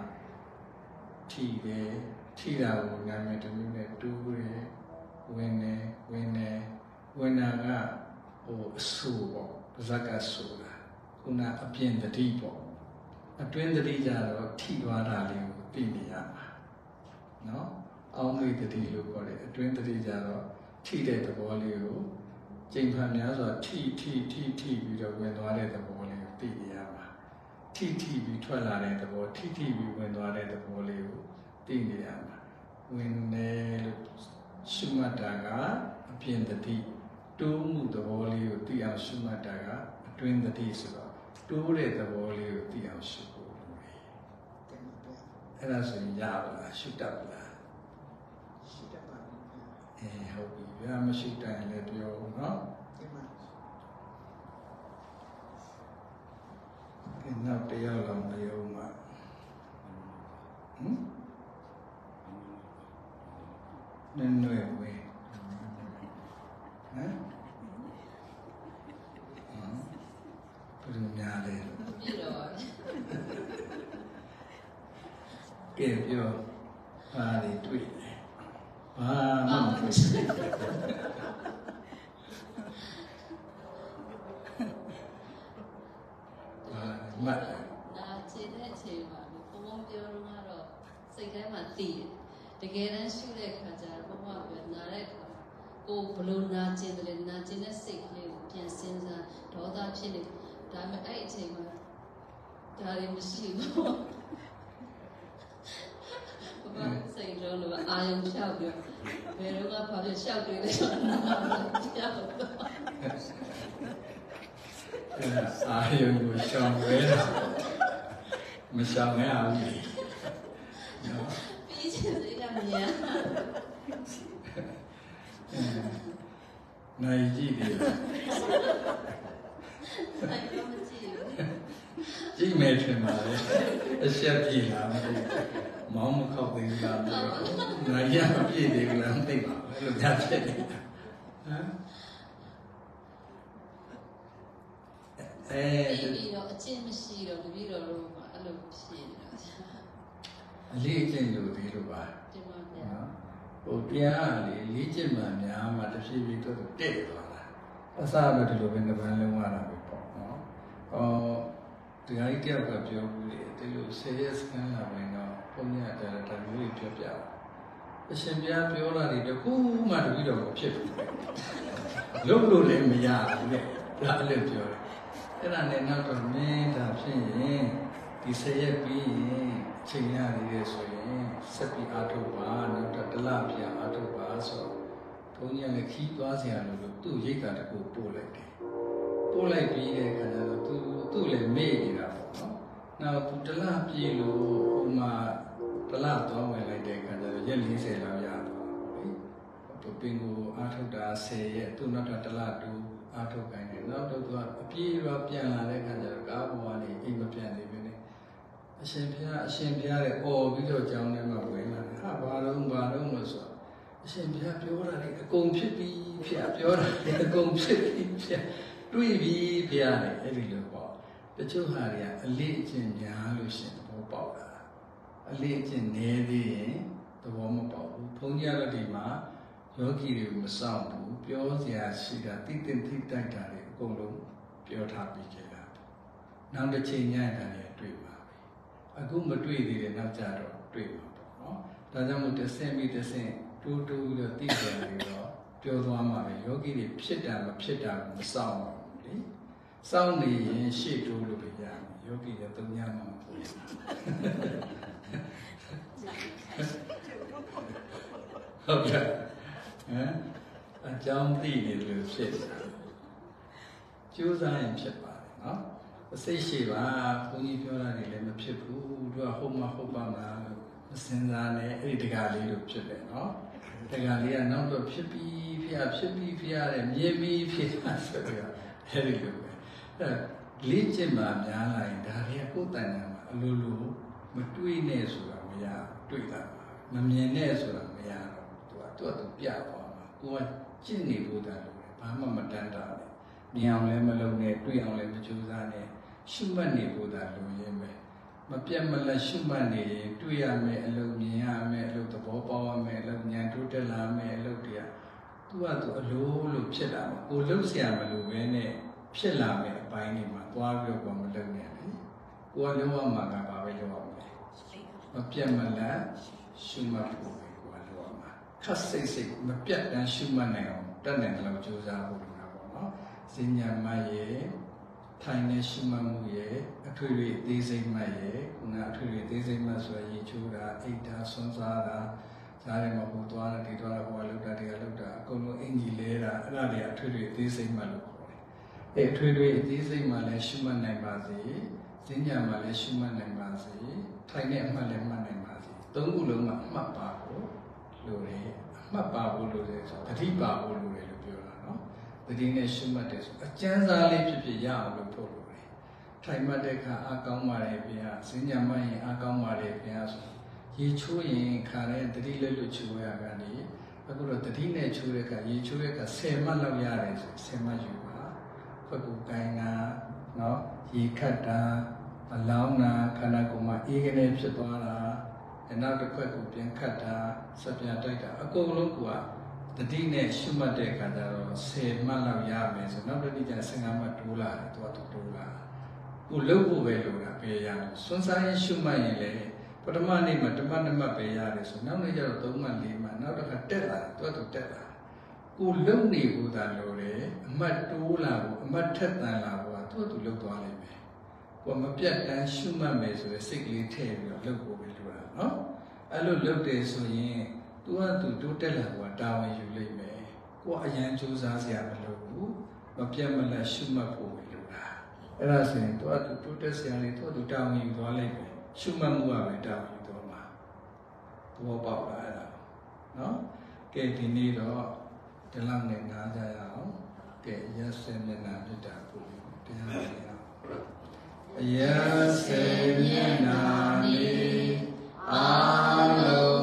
ထိတယ်ထိတာကိုနာမည်တစ်မျိုးနဲ့တူးတယ် ဝင်နေဝင်နေဝင်တာကဟိုအဆူပေါ့ပါဇက်ကဆိုတာခုနအပြင်တတိပေါ့အတွင်းတတိကြတော့ထိသွားတာလေးကိုသိနေရမှာနော်အောင်းမိတ်တတိလို့ခေါ်တယ်အတွင်းတတိကြတော့ထိတဲ့သဘောလေးကိုကျိန်ဖန်များစွာထိထိထိထိပြီးတော့ဝင်သွားတဲ့သဘောလေးကိုသိနေရမှာထိထိပြီးထွက်လာတဲ့သဘောထိထိပြီးဝင်သွားတဲ့သဘောလေးကိုသိနေရမှာဝင်နေလို့ ရှုမှတ်တာကအပြင်တတိတိုးမှုသဘောလေးကိုသိအောင်ရှုမှတ်တာကအတွင်းတတိဆိုတော့တိုးတဲ့သဘောလေးကိုသိအောင်ရှုဖို့လိုတယ်တင်ပါဗျာအဲ့ဒါဆိုရင်ရပါလားရှုတတ်ပါလားရှိတတ်ပါဘူးဗျာအဲဟုတ်ပြီဗျာမရှိတိုင်လည်းပြောဦးနော်တင်ပါဒီနောက်တရားလောက်မယုံမှာဟမ် နည်းနည်းဝေးဟမ်ဟမ်ဘယ်လိုများလဲပြည့်တော့ကဲပြောဘာတွေတွေ့လဲဘာမှမတွေ့ဘာမှတ်နာခြေတဲ့အချိန်မှာဘုံဘုန်းပြော တော့ကတော့စိတ်ထဲမှာသိတယ်တကယ်တမ်းရှုတဲ့ခါကျတော့ဘုရားပြောနာတဲ့ခါမှာကိုယ်ဘလို့နာကျင်တယ်နာကျင်တဲ့စိတ်ကလေးကိုပြန်စဉ်းစားဒေါသဖြစ်နေဒါပေမဲ့အဲ့အချိန်မှာဒါတွေမရှိဘူးဘုရားစိတ်လုံးလို့အာယုံလျှောက်ပြောဘယ်တော့မှဘာဖြစ်လျှောက်တွေလဲဆိုတော့နာပြောက်တော့အဲအာယုံကိုရှောင်ဝဲတာမရှောင်ရဘူးလေနော်ပြီးချင်စိတ်က မြန်နိုင်ကြည့်တယ်ဆိုင်တော့မကြည့်ဘူးကြည့်မယ်ထင်ပါလေအဆက်ပြေလာမသိဘူးမောင်းမခောက်သေးဘူးလားမသိဘူးနိုင်ရမပြေသေးဘူးလားမသိပါဘူးအဲ့လိုများဖြစ်နေတာဟမ်အဲပြီးပြီးတော့အကျင့်မရှိတော့တပည့်တော်တို့ကအဲ့လိုဖြစ်နေတာဗျာအလေးအကျင့်လို့ဒီလိုပါဒီမှာဗျာနော် ဟိုတရားကလေလေးကျင့်မှများမှတစ်ဖြည်းဖြည်းတော့တက်သွားတာအစားပဲဒီလိုပဲနှစ်ပန်းလုံးရတာပဲပေါ့နော်ဟောတရားကြီးတယောက်ကပြောဘူးလေဒီလိုဆယ်ရက်စကန်လာဝင်တော့ဘုန်းကြီးကတည်းကတမျိုးကြီးပြောပြတာအရှင်ဘုရားပြောတာတွေတခုမှတပြီးတော့မဖြစ်ဘူးလုံးလို့လည်းမရဘူးလေဒါအဲ့လိုပြောတယ်အဲ့ဒါနဲ့နောက်တော့မင်းဒါဖြစ်ရင်ဒီဆယ်ရက်ပြီးရင်အချိန်ရသေးတယ်ဆိုရင် ဆက်ပြီးအားထုတ်ပါနောက်တော့တစ်လပြန်အားထုတ်ပါဆိုတော့ဘုန်းကြီးကလည်းခီးသွားစရာလို့လို့သူ့ရိတ်တာတကူပို့လိုက်တယ်ပို့လိုက်ပြီးတဲ့အခါကျတော့သူသူ့လည်းမေ့နေတာပေါ့နော်နောက်သူတစ်လပြည့်လို့ဟိုမှာတစ်လသွားဝင်လိုက်တဲ့အခါကျတော့ရက်40လောက်ရတော့လေသူပင်ကိုအားထုတ်တာ10ရက်သူနောက်တော့တစ်လတူအားထုတ်ခိုင်းတယ်နောက်တော့သူကအပြေးရောပြန်လာတဲ့အခါကျတော့ကားပေါ်ကနေအိမ်မပြန်သေးဘူးနဲ့ အရှင်ဘုရားအရှင်ဘုရားတဲ့အော်ပြီးတော့ကြောင်းထဲမှာဝင်လာတယ်ဟာဘာလုံးဘာလုံးလို့ဆိုတော့အရှင်ဘုရားပြောတာလေအကုန်ဖြစ်ပြီးဖျားပြောတာလေအကုန်ဖြစ်ပြီးဖျားတွေ့ပြီးဖျားတယ်အဲ့ဒီလိုပေါ့တချို့ဟာတွေကအလေးအကျင့်များလို့ရှင်သဘောပေါက်တာအလေးအကျင့်နည်းသေးရင်သဘောမပေါက်ဘူးဘုန်းကြီးကတော့ဒီမှာယောဂီတွေကိုမစောင့်ဘူးပြောစရာရှိတာတိတိတိတိုက်တာတွေအကုန်လုံးပြောထားပြီးကြတာနောက်တစ်ချိန်ညတာတွေတွေ့ပါ အခုမတွေ့သေးတဲ့နောက်ကြတော့တွေ့မှာပေါ့နော်ဒါကြောင့်မို့တစ်ဆင့်ပြီးတစ်ဆင့်တိုးတိုးပြီးတော့သိကြတယ်တော့ပြောသွားမှာပဲယောဂီတွေဖြစ်တာမဖြစ်တာမစောင့်ဘူးလေစောင့်နေရင်ရှေ့တိုးလို့ပဲရမယ်ယောဂီတွေသုံးညမှမပို့ရဟုတ်ကဲ့ဟမ်အကြောင်းသိနေလို့ဖြစ်တာကြိုးစားရင်ဖြစ်ပါတယ်နော် စိတ်ရှိပါဘုန်းကြီးပြောတာတွေလည်းမဖြစ်ဘူးသူကဟုတ်မဟုတ်ပါမလားလို့မစင်စားနဲ့အဲ့ဒီတကားလေးလို့ဖြစ်တယ်နော်တကားလေးကနောက်တော့ဖြစ်ပြီးဖျားဖြစ်ပြီးဖျားတယ်မြင်ပြီးဖျားဆိုပြီးတော့အဲ့ဒီလိုပဲအဲ့လေးကျင့်မှများလာရင်ဒါတွေကကိုယ်တန်တာမှာအလိုလိုမတွေးနဲ့ဆိုတာမရတွေ့တာမမြင်နဲ့ဆိုတာမရတော့သူကသူကသူပြသွားမှာကိုယ်ကကျင့်နေဖို့တန်လို့ဘာမှမတန်တာလေမြင်အောင်လည်းမလုပ်နဲ့တွေ့အောင်လည်းမကြိုးစားနဲ့ ရှုမှတ်နေဖို့သာလိုရင်းပဲမပြတ်မလက်ရှုမှတ်နေရင်တွေ့ရမယ်အလုပ်မြင်ရမယ်အလုပ်သဘောပေါက်ရမယ်အလုပ်ဉာဏ်တိုးတက်လာမယ်အလုပ်တွေကသူကသူအလိုလိုဖြစ်လာမယ်ကိုလှုပ်ရှားမလို့ပဲနဲ့ဖြစ်လာမယ်အပိုင်းတွေမှာသွားပြီးတော့မလုပ်နဲ့လေကိုကလုံးဝမှာကဘာပဲလုပ်ရမလဲမပြတ်မလက်ရှုမှတ်ဖို့ပဲကိုကလုပ်ရမှာခက်စိတ်စိတ်မပြတ်တမ်းရှုမှတ်နိုင်အောင်တတ်နိုင်တယ်လို့ကြိုးစားဖို့လိုတာပေါ့နော်စဉ္ညာမရဲ့ ထိုင်နေရှိမှတ်မှုရဲ့အထွေထွေအသေးစိတ်မှတ်ရဲ့ခုနအထွေထွေအသေးစိတ်မှတ်ဆိုရင်ရေချိုးတာအိတ်တာဆွမ်းစားတာဈားထဲမှာဟိုသွားတာဒီသွားတာဟိုကလောက်တာဒီကလောက်တာအကုန်လုံးအင်ကြီးလဲတာအဲ့ဒါတွေအထွေထွေအသေးစိတ်မှတ်လို့ခေါ်တယ်။အဲ့အထွေထွေအသေးစိတ်မှလည်းရှိမှတ်နိုင်ပါစေ။ဈဉ္ညာမှလည်းရှိမှတ်နိုင်ပါစေ။ထိုင်တဲ့အမှတ်လည်းမှတ်နိုင်ပါစေ။သုံးခုလုံးကအမှတ်ပါဖို့လိုတယ်။အမှတ်ပါဖို့လိုတယ်ဆိုတော့တတိပါဖို့လိုတယ် လို့ပြောတာနော်။တတိနဲ့ရှုမှတ်တယ်ဆိုအကျဉ်းစားလေးဖြစ်ဖြစ်ရအောင်လို့ဖို့လိုတယ်။ထိုင်မှတ်တဲ့အခါအကောင်းပါတယ်ဗျာ။စဉ္ညာမှတ်ရင်အကောင်းပါတယ်ဗျာဆိုရေချိုးရင်ခါတဲ့တတိလက်လွတ်ချိုးရကနေအခုတော့တတိနဲ့ချိုးတဲ့အခါရေချိုးတဲ့အခါ10မှတ်လောက်ရတယ်ဆို10မှတ်ယူပါ။ဖွက်ကူကိုင်းတာနော်ရေခတ်တာအလောင်းတာခန္ဓာကိုယ်မှာအေးကနေဖြစ်သွားတာအဲနောက်တစ်ခွက်ကိုပြန်ခတ်တာစပြတိုက်တာအကုန်လုံးက တတိနဲ့ရှုမှတ်တဲ့အခါကျတော့10မှတ်လောက်ရမယ်ဆိုနောက်တစ်နေ့ကျ15မှတ်တိုးလာတယ်သူကတိုးလာကိုလှုပ်ဖို့ပဲလိုတာပဲရမယ်စွန်းစားရင်ရှုမှတ်ရင်လည်းပထမနေ့မှာတမတ်နမတ်ပဲရတယ်ဆိုနောက်နေ့ကျတော့3မှတ်4မှတ်နောက်တစ်ခါတက်လာတွတ်တူတက်လာကိုလုံနေကိုသာလို့တယ်အမှတ်တိုးလာဖို့အမှတ်ထက်တန်လာဖို့ကတွတ်တူလုံသွားလိမ့်မယ်ကိုမပြတ်တမ်းရှုမှတ်မယ်ဆိုတဲ့စိတ်ကလေးထည့်ပြီးတော့လုံဖို့ပဲလိုတာနော်အဲ့လိုလုံတယ်ဆိုရင် သူကသူတိုးတက်လာဖို့တာဝန်ယူလိမ့်မယ်ကိုအရန်ကြိုးစားစရာမလိုဘူးမပြတ်မလတ်ရှုမှတ်ဖို့ပဲလိုတာအဲ့ဒါဆိုရင်သူကသူတိုးတက်စရာလေးသူကသူတာဝန်ယူသွားလိမ့်မယ်ရှုမှတ်မှုကပဲတာဝန်ယူသွားမှာသဘောပေါက်လားအဲ့ဒါနော်ကဲဒီနေ့တော့ဒီလောက်နဲ့နားကြရအောင်ကဲရက်စင်မျက်နှာမြတ်တာပူတရားရအောင်အယစေမျက်နှာလေးအာလုံး